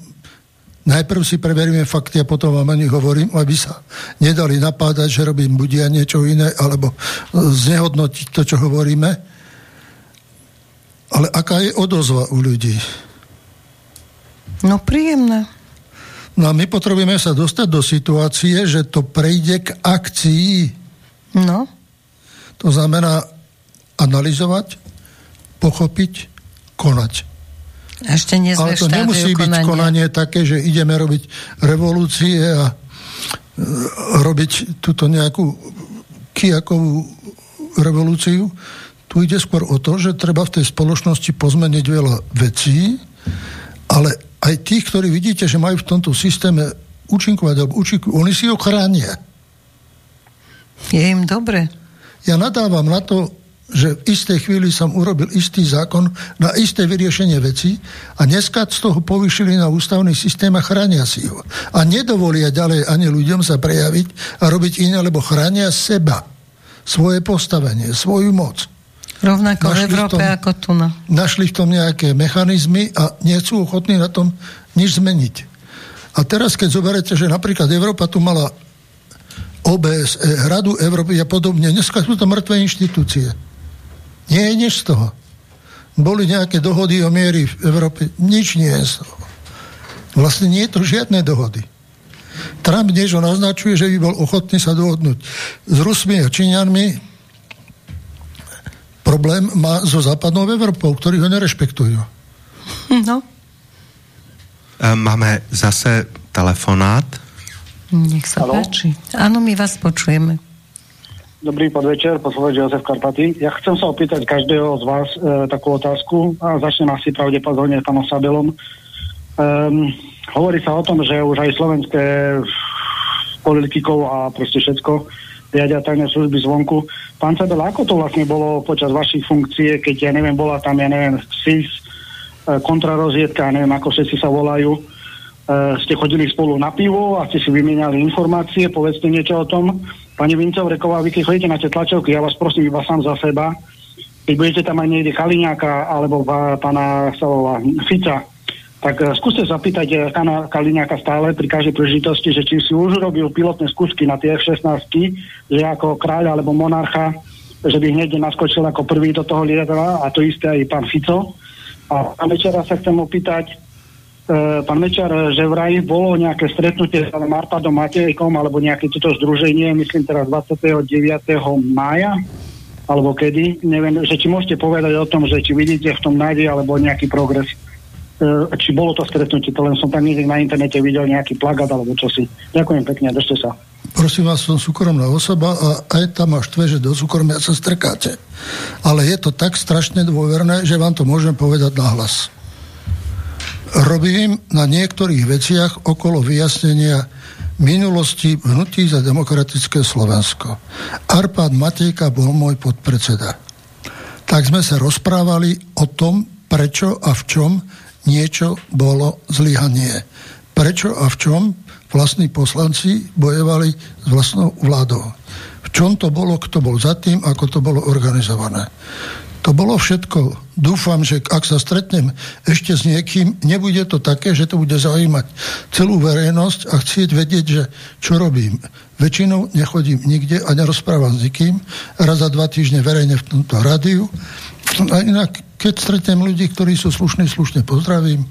najprv si preveríme fakty a potom vám ani hovorím, aby sa nedali napádať, že robím buď ja niečo iné, alebo znehodnotiť to, čo hovoríme. Ale aká je odozva u ľudí?
No príjemná.
No a my potrebujeme sa dostať do situácie, že to prejde k akcii.
No.
To znamená analyzovať, pochopiť, konať.
Ešte nie
Ale to nemusí konania. byť konanie také, že ideme robiť revolúcie a e, robiť túto nejakú kijakovú revolúciu. Tu ide skôr o to, že treba v tej spoločnosti pozmeniť veľa vecí, ale aj tých, ktorí vidíte, že majú v tomto systéme účinkovať alebo účinkujú, oni si ho chránia.
Je im dobre.
Ja nadávam na to, že v istej chvíli som urobil istý zákon na isté vyriešenie veci a dneska z toho povyšili na ústavný systém a chránia si ho. A nedovolia ďalej ani ľuďom sa prejaviť a robiť iné, lebo chránia seba, svoje postavenie, svoju moc.
Rovnako našli v Európe tom, ako tu. No.
Našli v tom nejaké mechanizmy a nie sú ochotní na tom nič zmeniť. A teraz, keď zoberete, že napríklad Európa tu mala OBSE, Radu Európy a podobne, dneska sú to mŕtve inštitúcie. Nie je nič z toho. Boli nejaké dohody o miery v Európe. Nič nie je z toho. Vlastne nie je to žiadne dohody. Trump niečo naznačuje, že by bol ochotný sa dohodnúť s Rusmi a Číňanmi. Problém má so západnou Európou, ktorí ho nerešpektujú.
No.
E, máme zase telefonát.
Nech sa Halo? páči. Áno, my vás počujeme.
Dobrý podvečer, posluchač Jozef Karpaty. Ja chcem sa opýtať každého z vás e, takú otázku a začnem asi pravdepodobne pánom Sabelom. Um, hovorí sa o tom, že už aj slovenské politikov a proste všetko riadia tajné služby zvonku. Pán Cebel, ako to vlastne bolo počas vašich funkcie, keď, ja neviem, bola tam, ja neviem, SIS, e, kontrarozviedka, neviem, ako všetci sa volajú, e, ste chodili spolu na pivo a ste si vymieniali informácie, povedzte niečo o tom. Pani Vincov Reková, vy keď chodíte na tie tlačovky, ja vás prosím iba sám za seba, keď budete tam aj niekde Kaliňáka alebo pána Savola Fica, tak uh, skúste sa pýtať uh, Kana Kaliňáka stále pri každej príležitosti, že či si už urobil pilotné skúšky na tie F-16, že ako kráľ alebo monarcha, že by hneď naskočil ako prvý do toho lietadla a to isté aj pán Fico. A pán Mečera sa chcem opýtať, uh, pán Mečer, že vraj bolo nejaké stretnutie s Martadom Matejkom alebo nejaké toto združenie, myslím teraz 29. mája, alebo kedy, neviem, že či môžete povedať o tom, že či vidíte v tom nádej alebo nejaký progres. E, či bolo to stretnutie, to len som tam niekde na internete videl nejaký plagát alebo čosi. Ďakujem pekne, držte sa.
Prosím vás, som súkromná osoba a aj tam máš tve, že do súkromia sa strkáte. Ale je to tak strašne dôverné, že vám to môžem povedať na hlas. Robím na niektorých veciach okolo vyjasnenia minulosti hnutí za demokratické Slovensko. Arpád Matejka bol môj podpredseda. Tak sme sa rozprávali o tom, prečo a v čom niečo bolo zlyhanie. Prečo a v čom vlastní poslanci bojovali s vlastnou vládou. V čom to bolo, kto bol za tým, ako to bolo organizované. To bolo všetko. Dúfam, že ak sa stretnem ešte s niekým, nebude to také, že to bude zaujímať celú verejnosť a chcieť vedieť, že čo robím. Väčšinou nechodím nikde a nerozprávam s nikým. Raz za dva týždne verejne v tomto rádiu. A inak keď stretnem ľudí, ktorí sú slušní, slušne pozdravím.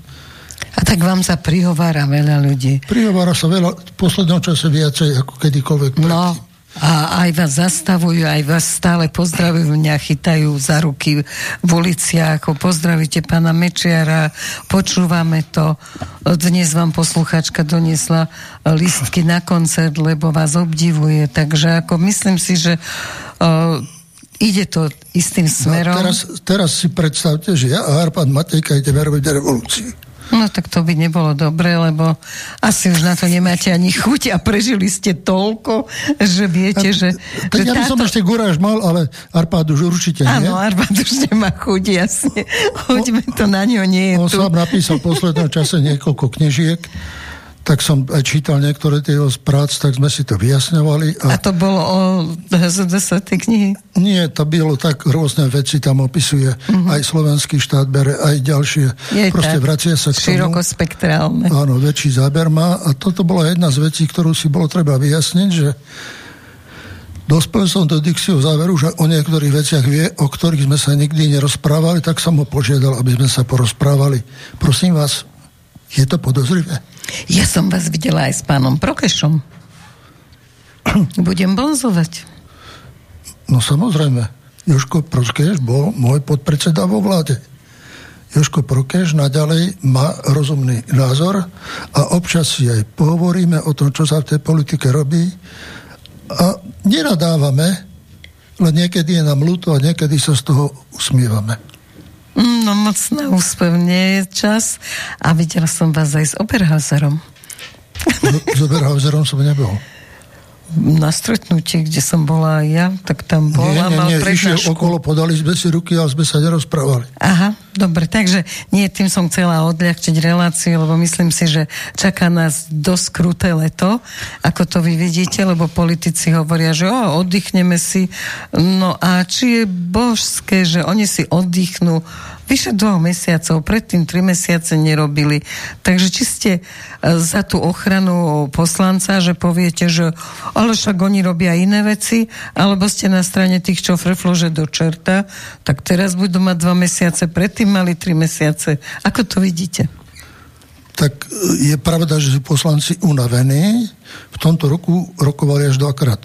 A tak vám sa prihovára veľa ľudí.
Prihovára sa veľa, v poslednom čase viacej ako kedykoľvek.
No, a aj vás zastavujú, aj vás stále pozdravujú, mňa chytajú za ruky v uliciach, ako pozdravíte pána Mečiara, počúvame to. Dnes vám posluchačka doniesla listky na koncert, lebo vás obdivuje, takže ako myslím si, že uh, ide to istým smerom.
No, teraz, teraz si predstavte, že ja a Arpad Matejka ideme robiť revolúciu.
No tak to by nebolo dobre, lebo asi už na to nemáte ani chuť a prežili ste toľko, že viete, a, že...
Tak
že
ja by táto... som ešte guráž mal, ale Arpád už určite nie.
Áno, Arpád už nemá chuť, jasne. Choďme to na ňo, nie je
On tu. sám napísal v poslednom čase niekoľko knežiek tak som aj čítal niektoré tie jeho prác, tak sme si to vyjasňovali.
A, a to bolo o HZDS tej knihy?
Nie, to bylo tak rôzne veci tam opisuje. Uh-huh. Aj slovenský štát bere, aj ďalšie. Je Proste tak, vracia sa k tomu.
Širokospektrálne.
Áno, väčší záber má. A toto bola jedna z vecí, ktorú si bolo treba vyjasniť, že Dospel som do Dixiu záveru, že o niektorých veciach vie, o ktorých sme sa nikdy nerozprávali, tak som ho požiadal, aby sme sa porozprávali. Prosím vás, je to podozrivé?
Ja som vás videla aj s pánom Prokešom. Budem bonzovať.
No samozrejme. Joško Prokeš bol môj podpredseda vo vláde. Joško Prokeš naďalej má rozumný názor a občas si aj pohovoríme o tom, čo sa v tej politike robí a nenadávame, len niekedy je nám ľúto a niekedy sa z toho usmievame.
No moc na úspev nie je čas. A videla som vás aj s Oberhauserom.
S Oberhauserom som nebol
na stretnutí, kde som bola aj ja, tak tam bola,
nie, nie, nie, išiel okolo, podali sme si ruky, ale sme sa nerozprávali.
Aha, dobre, takže nie, tým som chcela odľahčiť reláciu, lebo myslím si, že čaká nás dosť kruté leto, ako to vy vidíte, lebo politici hovoria, že o, oddychneme si, no a či je božské, že oni si oddychnú vyše dvoch mesiacov, predtým tri mesiace nerobili. Takže či ste e, za tú ochranu poslanca, že poviete, že ale však oni robia iné veci, alebo ste na strane tých, čo freflo, že do čerta, tak teraz budú mať dva mesiace, predtým mali tri mesiace. Ako to vidíte?
Tak e, je pravda, že sú poslanci unavení. V tomto roku rokovali až dvakrát.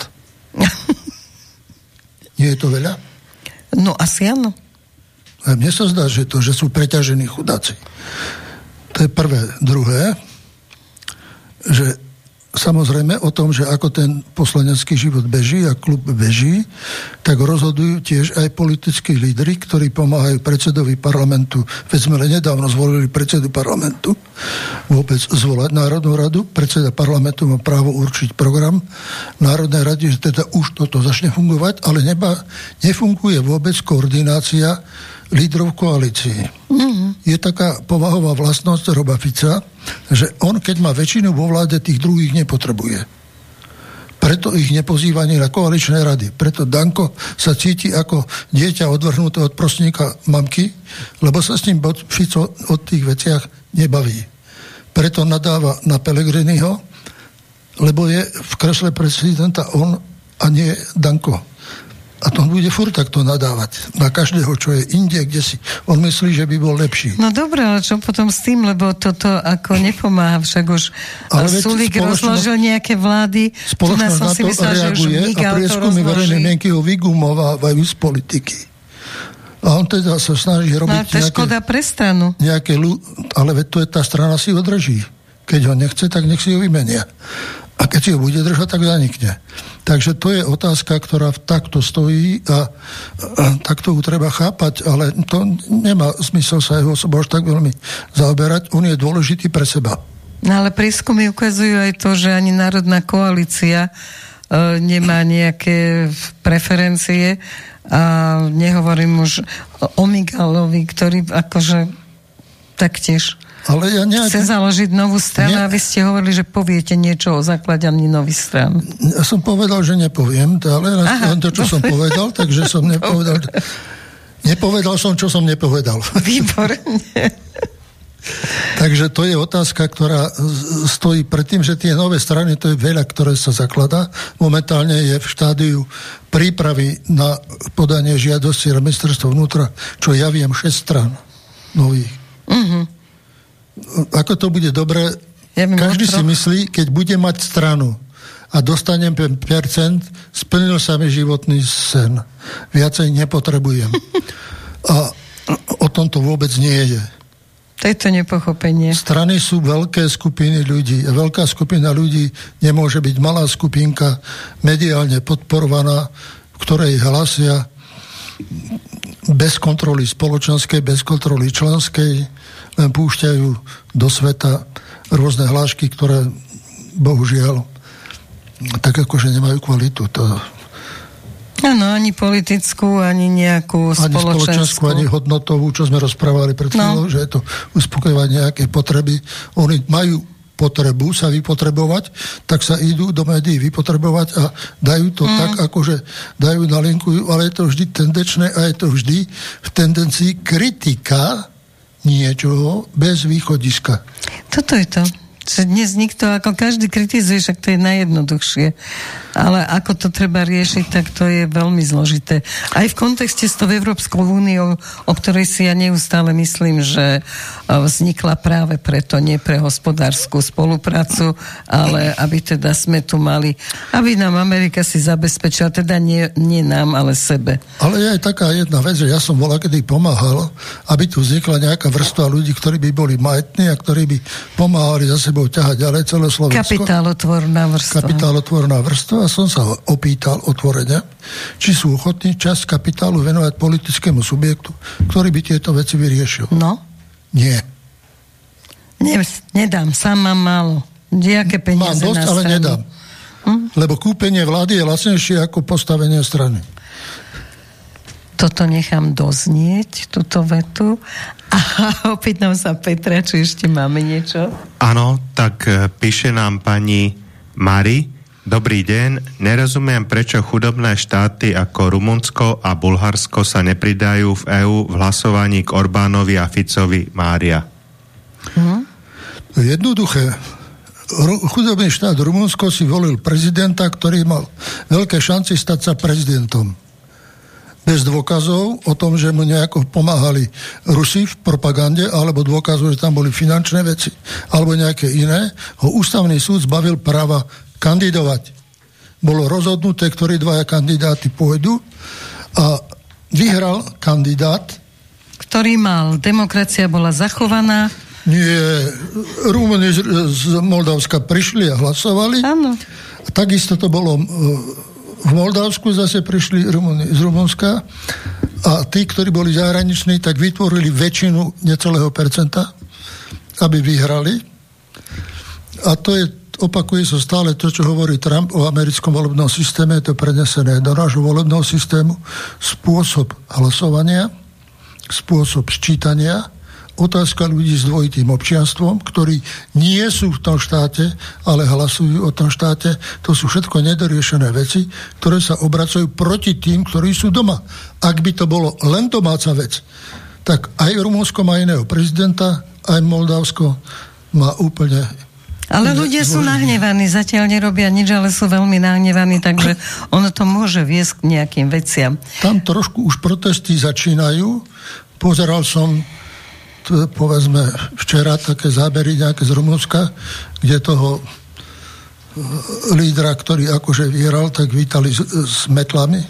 [laughs] Nie je to veľa?
No asi áno.
A mne sa zdá, že to, že sú preťažení chudáci. To je prvé. Druhé, že samozrejme o tom, že ako ten poslanecký život beží a klub beží, tak rozhodujú tiež aj politickí lídry, ktorí pomáhajú predsedovi parlamentu. Veď sme len nedávno zvolili predsedu parlamentu vôbec zvolať Národnú radu. Predseda parlamentu má právo určiť program Národnej rady, že teda už toto začne fungovať, ale neba, nefunguje vôbec koordinácia lídrov koalícií. Mm-hmm. Je taká povahová vlastnosť Roba Fica, že on, keď má väčšinu vo vláde, tých druhých nepotrebuje. Preto ich nepozýva na koaličné rady. Preto Danko sa cíti ako dieťa odvrhnuté od prostníka mamky, lebo sa s ním Fico o tých veciach nebaví. Preto nadáva na Pelegriniho, lebo je v kresle prezidenta on a nie Danko. A to bude furt takto nadávať na každého, čo je inde, kde si on myslí, že by bol lepší.
No dobré, ale čo potom s tým, lebo toto ako nepomáha, však už ale Sulík rozložil nejaké vlády.
Spoločnosť na to myslel, reaguje a prieskumy verejnej mienky ho vygumovávajú z politiky. A on teda sa snaží robiť no,
to nejaké, škoda pre stranu.
Nejaké, ale to je tá strana si ho drží. Keď ho nechce, tak nech si ho vymenia. A keď ho bude držať, tak zanikne. Takže to je otázka, ktorá takto stojí a, a takto ju treba chápať, ale to nemá zmysel sa jeho osoba až tak veľmi zaoberať. On je dôležitý pre seba.
No ale prískumy ukazujú aj to, že ani Národná koalícia e, nemá nejaké preferencie a nehovorím už o Migalovi, ktorý akože taktiež ale ja nejak... Chce založiť novú stranu ne... a vy ste hovorili, že poviete niečo o zakladaní nových stran.
Ja som povedal, že nepoviem, ale Aha. len to, čo som povedal, takže som nepovedal. Nepovedal som, čo som nepovedal.
Výborne.
Takže to je otázka, ktorá stojí pred tým, že tie nové strany, to je veľa, ktoré sa zakladá. Momentálne je v štádiu prípravy na podanie žiadosti na ministerstvo vnútra, čo ja viem, 6 stran nových. Uh-huh ako to bude dobre, ja každý si myslí, keď bude mať stranu a dostanem 5%, splnil sa mi životný sen. Viacej nepotrebujem. A o tom to vôbec nie je.
To je to nepochopenie.
Strany sú veľké skupiny ľudí. Veľká skupina ľudí nemôže byť malá skupinka mediálne podporovaná, v ktorej hlasia bez kontroly spoločenskej, bez kontroly členskej, len púšťajú do sveta rôzne hlášky, ktoré bohužiaľ tak akože nemajú kvalitu. To...
Áno, ani politickú, ani nejakú
ani spoločenskú. spoločenskú. Ani hodnotovú, čo sme rozprávali pred no. chvíľou, no. že je to uspokojovať nejaké potreby. Oni majú potrebu sa vypotrebovať, tak sa idú do médií vypotrebovať a dajú to mm. tak, akože dajú na linku, ale je to vždy tendenčné a je to vždy v tendencii kritika niečoho bez východiska.
Toto je to. Že dnes nikto, ako každý kritizuje, však to je najjednoduchšie. Ale ako to treba riešiť, tak to je veľmi zložité. Aj v kontexte s tou Európskou úniou, o ktorej si ja neustále myslím, že vznikla práve preto, nie pre hospodárskú spoluprácu, ale aby teda sme tu mali, aby nám Amerika si zabezpečila, teda nie, nie nám, ale sebe.
Ale je aj taká jedna vec, že ja som bola, kedy pomáhal, aby tu vznikla nejaká vrstva ľudí, ktorí by boli majetní a ktorí by pomáhali za sebou sebou ťahať ďalej celé Slovensko.
Kapitálotvorná vrstva.
Kapitálotvorná vrstva a som sa opýtal otvorene, či sú ochotní časť kapitálu venovať politickému subjektu, ktorý by tieto veci vyriešil.
No?
Nie.
Ne, nedám, sám mám málo. Jaké peniaze
Mám dosť, ale nedám. Hm? Lebo kúpenie vlády je lacnejšie ako postavenie strany
toto nechám doznieť, túto vetu. A [laughs] opýtam sa Petra, či ešte máme niečo?
Áno, tak e, píše nám pani Mari. Dobrý deň, nerozumiem, prečo chudobné štáty ako Rumunsko a Bulharsko sa nepridajú v EÚ v hlasovaní k Orbánovi a Ficovi Mária.
Hm? Jednoduché. Chudobný štát Rumunsko si volil prezidenta, ktorý mal veľké šanci stať sa prezidentom bez dôkazov o tom, že mu nejako pomáhali Rusi v propagande, alebo dôkazov, že tam boli finančné veci, alebo nejaké iné, ho ústavný súd zbavil práva kandidovať. Bolo rozhodnuté, ktorí dvaja kandidáty pôjdu a vyhral kandidát,
ktorý mal, demokracia bola zachovaná,
Nie, Rumúni z, z Moldavska prišli a hlasovali.
Áno.
Takisto to bolo e, v Moldavsku zase prišli Rumúni z Rumunska a tí, ktorí boli zahraniční, tak vytvorili väčšinu necelého percenta, aby vyhrali. A to je, opakuje sa stále to, čo hovorí Trump o americkom volebnom systéme, je to prenesené do nášho volebného systému, spôsob hlasovania, spôsob sčítania, otázka ľudí s dvojitým občianstvom, ktorí nie sú v tom štáte, ale hlasujú o tom štáte. To sú všetko nedoriešené veci, ktoré sa obracajú proti tým, ktorí sú doma. Ak by to bolo len domáca vec, tak aj Rumunsko má iného prezidenta, aj Moldavsko má úplne
ale ľudia sú nahnevaní, zatiaľ nerobia nič, ale sú veľmi nahnevaní, takže [clears throat] ono to môže viesť k nejakým veciam.
Tam trošku už protesty začínajú. Pozeral som povedzme včera také zábery nejaké z Rumunska, kde toho e, lídra, ktorý akože vyhral, tak vítali s, s metlami.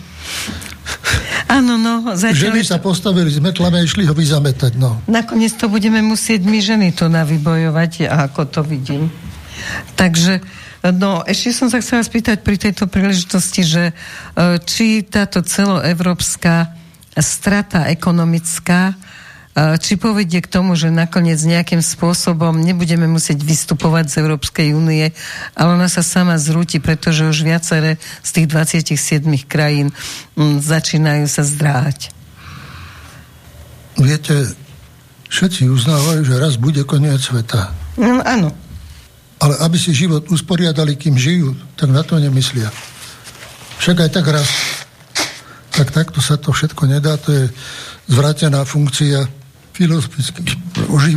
Áno, no.
Ženy sa postavili s metlami a išli ho vyzametať, no.
Nakoniec to budeme musieť my ženy tu navybojovať, ako to vidím. Takže No, ešte som sa chcela spýtať pri tejto príležitosti, že e, či táto celoevropská strata ekonomická či povedie k tomu, že nakoniec nejakým spôsobom nebudeme musieť vystupovať z Európskej únie, ale ona sa sama zrúti, pretože už viaceré z tých 27 krajín m, začínajú sa zdráhať.
Viete, všetci uznávajú, že raz bude koniec sveta.
No, áno.
Ale aby si život usporiadali, kým žijú, tak na to nemyslia. Však aj tak raz. Tak takto sa to všetko nedá, to je zvrátená funkcia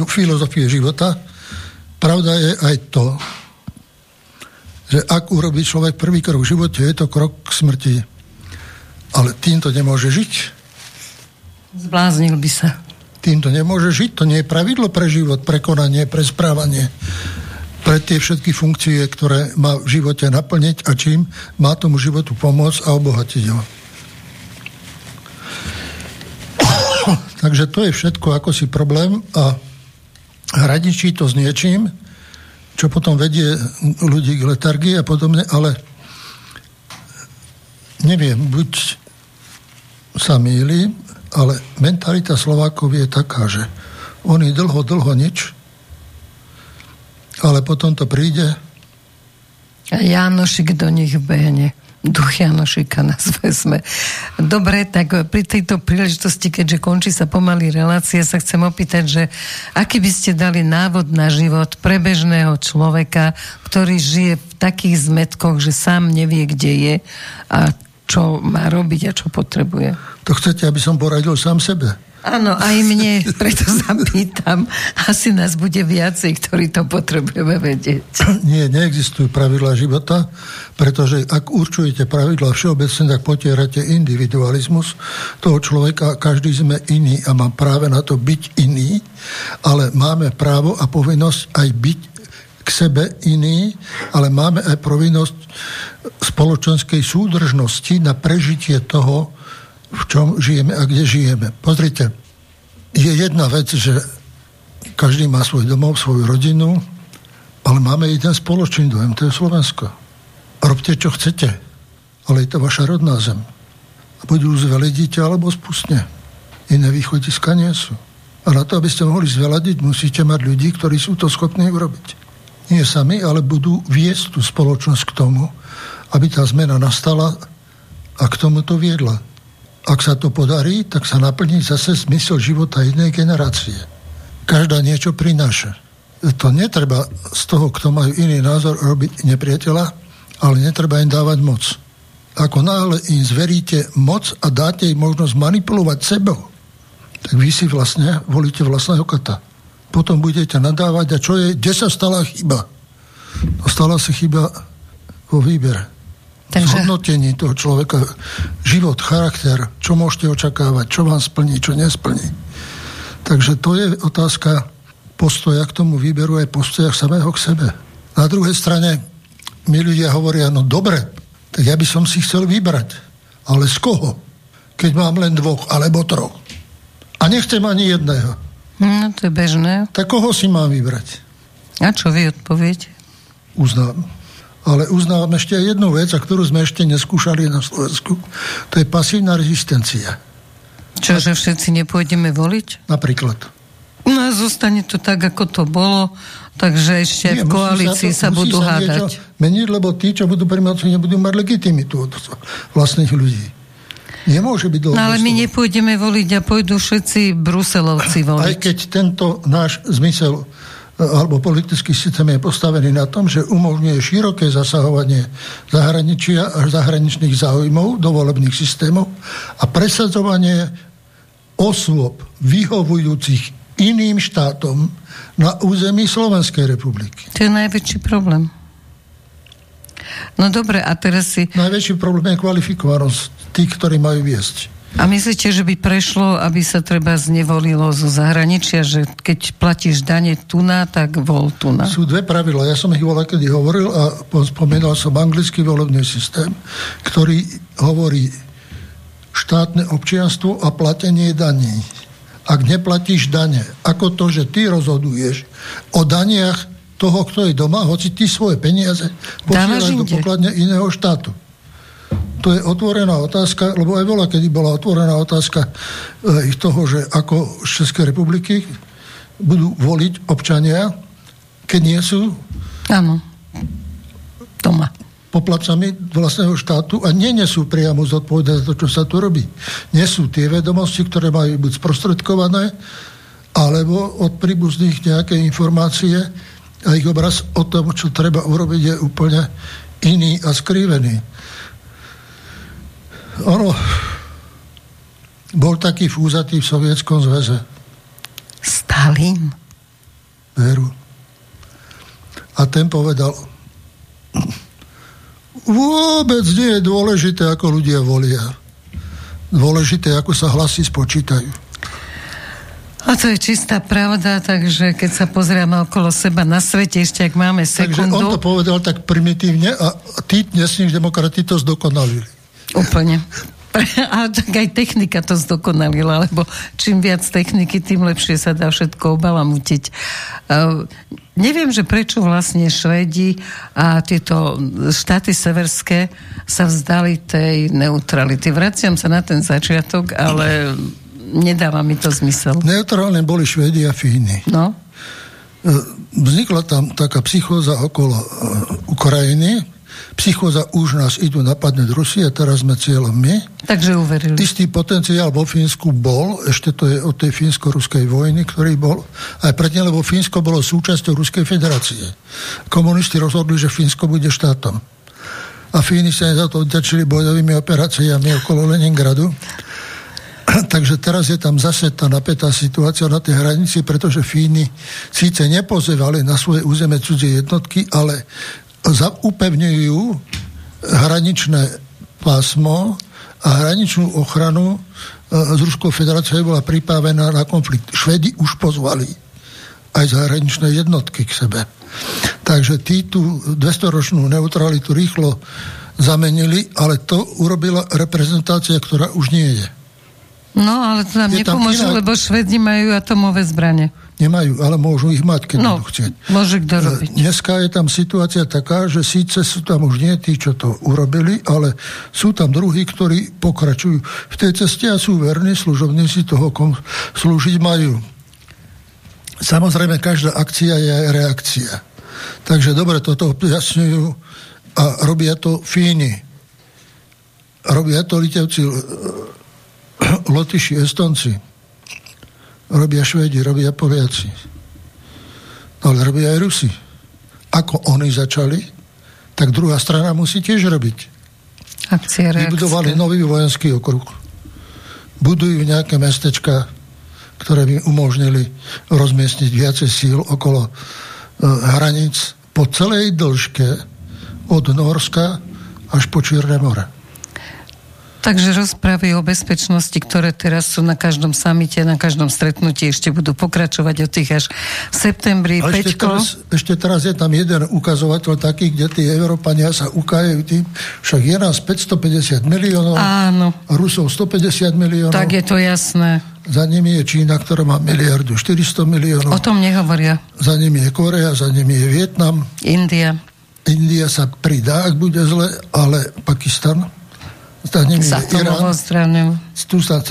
filozofie života. Pravda je aj to, že ak urobí človek prvý krok v živote, je to krok k smrti. Ale týmto nemôže žiť.
Zbláznil by sa.
Týmto nemôže žiť. To nie je pravidlo pre život, pre konanie, pre správanie. Pre tie všetky funkcie, ktoré má v živote naplniť a čím má tomu životu pomôcť a obohatiť ho. [coughs] Takže to je všetko ako si problém a hradičí to s niečím, čo potom vedie ľudí k letargii a podobne, ale neviem, buď sa mýli, ale mentalita Slovákov je taká, že oni dlho, dlho nič, ale potom to príde.
A Jánošik do nich behne duch Janošika nás [laughs] vezme. Dobre, tak pri tejto príležitosti, keďže končí sa pomaly relácia, sa chcem opýtať, že aký by ste dali návod na život prebežného človeka, ktorý žije v takých zmetkoch, že sám nevie, kde je a čo má robiť a čo potrebuje.
To chcete, aby som poradil sám sebe?
Áno, aj mne, preto sa pýtam. Asi nás bude viacej, ktorí to potrebujeme vedieť.
Nie, neexistujú pravidlá života, pretože ak určujete pravidlá všeobecne, tak potierate individualizmus toho človeka. Každý sme iný a má práve na to byť iný, ale máme právo a povinnosť aj byť k sebe iný, ale máme aj povinnosť spoločenskej súdržnosti na prežitie toho, v čom žijeme a kde žijeme. Pozrite, je jedna vec, že každý má svoj domov, svoju rodinu, ale máme jeden spoločný dojem, to je Slovensko. Robte, čo chcete, ale je to vaša rodná zem. A buď ju zveledíte, alebo spustne. Iné východiska nie sú. A na to, aby ste mohli zveladiť, musíte mať ľudí, ktorí sú to schopní urobiť. Nie sami, ale budú viesť tú spoločnosť k tomu, aby tá zmena nastala a k tomu to viedla. Ak sa to podarí, tak sa naplní zase zmysel života jednej generácie. Každá niečo prináša. To netreba z toho, kto majú iný názor, robiť nepriateľa, ale netreba im dávať moc. Ako náhle im zveríte moc a dáte im možnosť manipulovať sebou, tak vy si vlastne volíte vlastného kata. Potom budete nadávať, a čo je, kde sa stala chyba? Stala sa chyba vo výbere. Takže... Zhodnotení toho človeka, život, charakter, čo môžete očakávať, čo vám splní, čo nesplní. Takže to je otázka postoja k tomu výberu aj postoja samého k sebe. Na druhej strane my ľudia hovoria, no dobre, tak ja by som si chcel vybrať. Ale z koho? Keď mám len dvoch alebo troch. A nechcem ani jedného.
No, to je bežné.
Tak koho si mám vybrať?
A čo vy odpoviete?
Uznám. Ale uznám ešte jednu vec, a ktorú sme ešte neskúšali na Slovensku. To je pasívna rezistencia.
Čo, že všetci nepôjdeme voliť?
Napríklad.
No a zostane to tak, ako to bolo, takže ešte Nie, v koalícii sa, to, sa budú sa hádať.
Meniť, lebo tí, čo budú pri moci, nebudú mať legitimitu od vlastných ľudí. Nemôže byť
No ale my nepôjdeme voliť a pôjdu všetci bruselovci voliť.
Aj keď tento náš zmysel alebo politický systém je postavený na tom, že umožňuje široké zasahovanie zahraničia zahraničných záujmov do volebných systémov a presadzovanie osôb vyhovujúcich iným štátom na území Slovenskej republiky.
To je najväčší problém. No dobre, a teraz si...
Najväčší problém je kvalifikovanosť tých, ktorí majú viesť.
A myslíte, že by prešlo, aby sa treba znevolilo zo zahraničia, že keď platíš dane tuna, tak vol tuna?
Sú dve pravidla. Ja som ich volal, kedy hovoril a spomenul som anglický volebný systém, ktorý hovorí štátne občianstvo a platenie daní. Ak neplatíš dane, ako to, že ty rozhoduješ o daniach toho, kto je doma, hoci ty svoje peniaze posielaš do pokladne iného štátu. To je otvorená otázka, lebo aj bola, kedy bola otvorená otázka e, ich toho, že ako z Českej republiky budú voliť občania, keď nie sú
Áno. Doma
poplacami vlastného štátu a nenesú priamo zodpovedať za to, čo sa tu robí. Nesú tie vedomosti, ktoré majú byť sprostredkované, alebo od príbuzných nejaké informácie, a ich obraz o tom, čo treba urobiť, je úplne iný a skrivený. Ono bol taký fúzatý v Sovietskom zväze.
Stalin?
Veru. A ten povedal, vôbec nie je dôležité, ako ľudia volia. Dôležité, ako sa hlasy spočítajú.
A to je čistá pravda, takže keď sa pozrieme okolo seba na svete, ešte ak máme sekundu...
Takže on to povedal tak primitívne a tí dnesní demokrati to zdokonalili.
Úplne. [laughs] A tak aj technika to zdokonalila, lebo čím viac techniky, tým lepšie sa dá všetko obalamutiť. Uh, neviem, že prečo vlastne Švedi a tieto štáty severské sa vzdali tej neutrality. Vraciam sa na ten začiatok, ale nedáva mi to zmysel.
Neutrálne boli Švedi a Fíny.
No.
E, vznikla tam taká psychóza okolo e, Ukrajiny. Psychóza už nás idú napadnúť Rusie, teraz sme cieľom my.
Takže uverili.
Istý potenciál vo Fínsku bol, ešte to je od tej fínsko-ruskej vojny, ktorý bol, aj predtým, lebo Fínsko bolo súčasťou Ruskej federácie. Komunisti rozhodli, že Fínsko bude štátom. A Fíni sa za to odďačili bojovými operáciami okolo Leningradu. [clears throat] Takže teraz je tam zase tá napätá situácia na tej hranici, pretože Fíny síce nepozevali na svoje územie cudzie jednotky, ale upevňujú hraničné pásmo a hraničnú ochranu z e, Ruskou federáciou bola pripravená na konflikt. Švedy už pozvali aj zahraničné jednotky k sebe. Takže tí tú 200-ročnú neutralitu rýchlo zamenili, ale to urobila reprezentácia, ktorá už nie je.
No, ale to nám nepomôže, iná... lebo Švedi majú atomové zbranie.
Nemajú, ale môžu ich mať, keď no, budú chcieť.
môže kto e, robiť.
Dneska je tam situácia taká, že síce sú tam už nie tí, čo to urobili, ale sú tam druhí, ktorí pokračujú v tej ceste a sú verní služobníci toho, kom slúžiť majú. Samozrejme, každá akcia je aj reakcia. Takže dobre toto objasňujú a robia to Fíni. Robia to Litevci Lotyši, Estonci, robia Švedi, robia Poliaci. No ale robia aj Rusi. Ako oni začali, tak druhá strana musí tiež robiť.
Akcie,
Vybudovali nový vojenský okruh. Budujú nejaké mestečka, ktoré by umožnili rozmiestniť viacej síl okolo e, hraníc po celej dĺžke od Norska až po Čierne more.
Takže rozprávy o bezpečnosti, ktoré teraz sú na každom samite, na každom stretnutí, ešte budú pokračovať od tých až v septembri.
A ešte teraz, ešte teraz je tam jeden ukazovateľ taký, kde tí Európania sa ukajú tým, však je nás 550 miliónov
Áno.
Rusov 150 miliónov.
Tak je to jasné.
za nimi je Čína, ktorá má miliardu 400 miliónov.
O tom nehovoria.
Za nimi je Korea, za nimi je Vietnam.
India.
India sa pridá, ak bude zle, ale Pakistan. Je Irán. Tu sa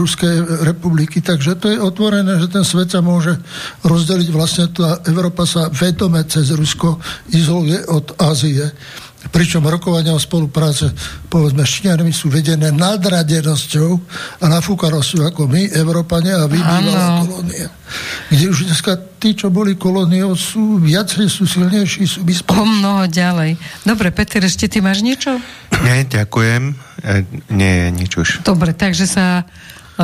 Ruské republiky, takže to je otvorené, že ten svet sa môže rozdeliť. Vlastne tá Európa sa vedome cez Rusko izoluje od Ázie pričom rokovania o spolupráce povedzme Číňanmi sú vedené nadradenosťou a nafúkanosťou ako my, Európania a vybývalá kolónia. Kde už dneska tí, čo boli kolóniou, sú viacej, sú silnejší, sú vyspelejší.
O mnoho ďalej. Dobre, Peter, ešte ty máš niečo?
Nie, ďakujem. E, nie, nič už.
Dobre, takže sa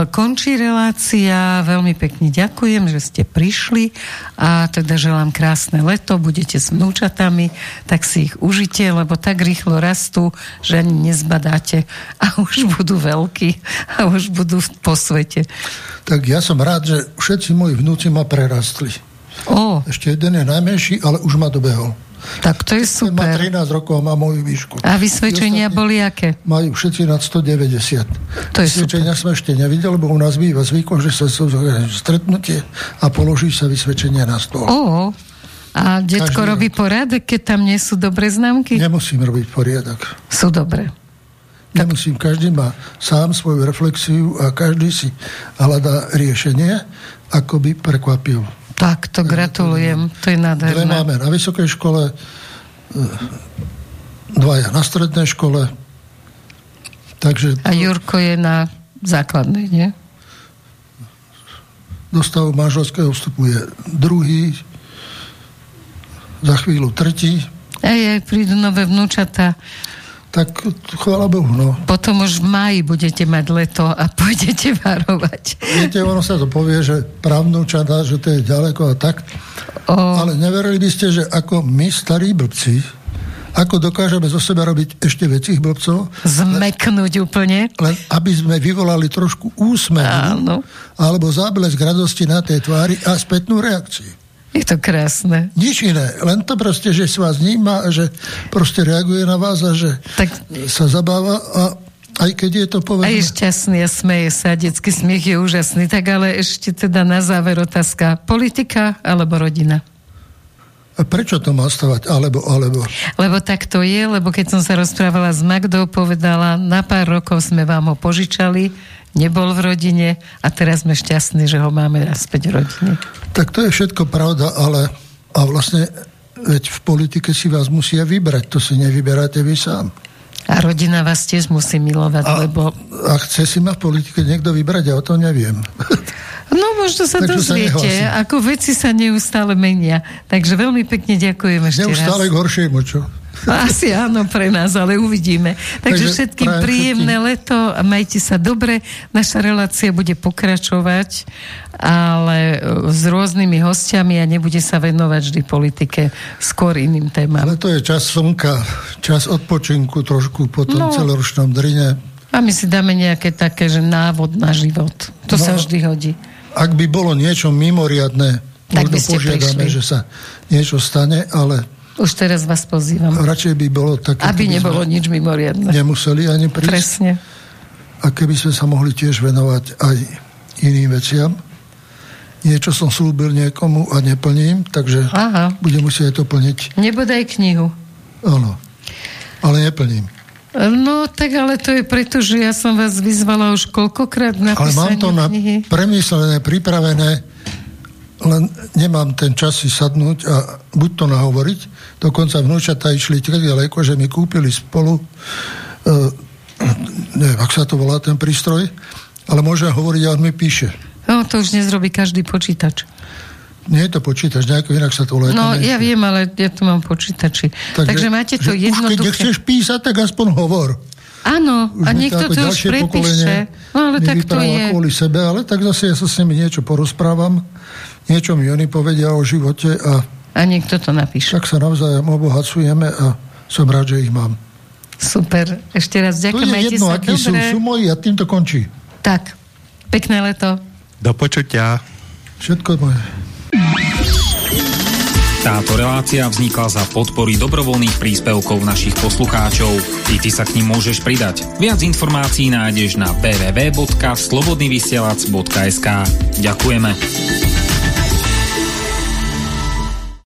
končí relácia. Veľmi pekne ďakujem, že ste prišli a teda želám krásne leto, budete s vnúčatami, tak si ich užite, lebo tak rýchlo rastú, že ani nezbadáte a už budú veľkí a už budú po svete.
Tak ja som rád, že všetci moji vnúci ma prerastli.
O.
Ešte jeden je najmenší, ale už ma dobehol.
Tak to je super.
Má 13 rokov a má moju výšku.
A vysvedčenia boli aké?
Majú všetci nad 190.
To je
Vysvedčenia
super.
som ešte nevidel, lebo u nás býva zvykom, že sa stretnutie a položí sa vysvedčenie na stôl.
O, a detko Každý robí rok. poriadok, keď tam nie sú dobré známky?
Nemusím robiť poriadok.
Sú dobré.
Nemusím, každý má sám svoju reflexiu a každý si hľadá riešenie, ako by prekvapil
tak, to gratulujem, to je nádherné.
Dve máme na vysokej škole, e, dvaja na strednej škole. Takže...
A Jurko je na základnej, nie?
Do stavu manželského vstupu je druhý, za chvíľu tretí.
Aj, aj, prídu nové vnúčata
tak chvála Bohu, no.
Potom už v máji budete mať leto a [laughs] pôjdete varovať.
Viete, ono sa to povie, že právnúčata, že to je ďaleko a tak. O... Ale neverili by ste, že ako my, starí blbci, ako dokážeme zo seba robiť ešte väčších blbcov.
Zmeknúť len, úplne.
Len aby sme vyvolali trošku úsmev. Alebo záblesk radosti na tej tvári a spätnú reakciu.
Je to krásne.
Nič iné, len to proste, že si vás vníma že proste reaguje na vás a že tak... sa zabáva a aj keď je to povedané...
A je šťastný a smeje sa, detský smiech je úžasný. Tak ale ešte teda na záver otázka. Politika alebo rodina?
A prečo to má stavať? Alebo, alebo?
Lebo tak to je, lebo keď som sa rozprávala s Magdou, povedala, na pár rokov sme vám ho požičali, nebol v rodine a teraz sme šťastní, že ho máme naspäť v rodine.
Tak to je všetko pravda, ale a vlastne veď v politike si vás musia vybrať, to si nevyberáte vy sám.
A rodina vás tiež musí milovať, a, lebo...
A chce si ma v politike niekto vybrať, ja o to neviem. [laughs]
No, možno sa dozviete, sa ako veci sa neustále menia. Takže veľmi pekne ďakujem ešte
neustále
raz.
k horšiemu, čo? [laughs]
Asi áno pre nás, ale uvidíme. Takže, Takže všetkým príjemné všetkým. leto a majte sa dobre. Naša relácia bude pokračovať, ale e, s rôznymi hostiami a nebude sa venovať vždy politike, skôr iným témam.
Ale to je čas slnka, čas odpočinku trošku po tom no, celoročnom drine.
A my si dáme nejaké také, že návod na život. To no, sa vždy hodí.
Ak by bolo niečo mimoriadne, tak možno požiadame, prišli. že sa niečo stane, ale
už teraz vás pozývam.
Radšej by bolo také...
Aby nebolo nič mimoriadne.
Nemuseli ani prísť.
Presne.
A keby sme sa mohli tiež venovať aj iným veciam. Niečo som slúbil niekomu a neplním, takže Aha. budem musieť to plniť.
Nebodaj knihu.
Áno, ale neplním.
No, tak ale to je preto, že ja som vás vyzvala už koľkokrát na Ale
mám to na
knihy.
premyslené, pripravené len nemám ten čas si sadnúť a buď to nahovoriť, dokonca vnúčata išli tak ďaleko, že mi kúpili spolu, uh, neviem, ak sa to volá ten prístroj, ale môžem hovoriť a on mi píše.
No, to už nezrobí každý počítač.
Nie je to počítač, nejako inak sa to volá.
No, ja viem, ale ja tu mám počítači. Takže, Takže máte to jednoduché.
Už keď chceš písať, tak aspoň hovor.
Áno, už a niekto to už prepíše. No, ale tak to je.
kvôli sebe, ale tak zase ja sa s nimi niečo porozprávam niečo mi oni povedia o živote a
a niekto to napíše.
Tak sa navzájom obohacujeme a som rád, že ich mám.
Super. Ešte raz ďakujem. To
je jedno, akí sú, sú moji a týmto končí.
Tak. Pekné leto.
Do počutia.
Všetko moje.
Táto relácia vznikla za podpory dobrovoľných príspevkov našich poslucháčov. I ty sa k ním môžeš pridať. Viac informácií nájdeš na www.slobodnyvysielac.sk Ďakujeme.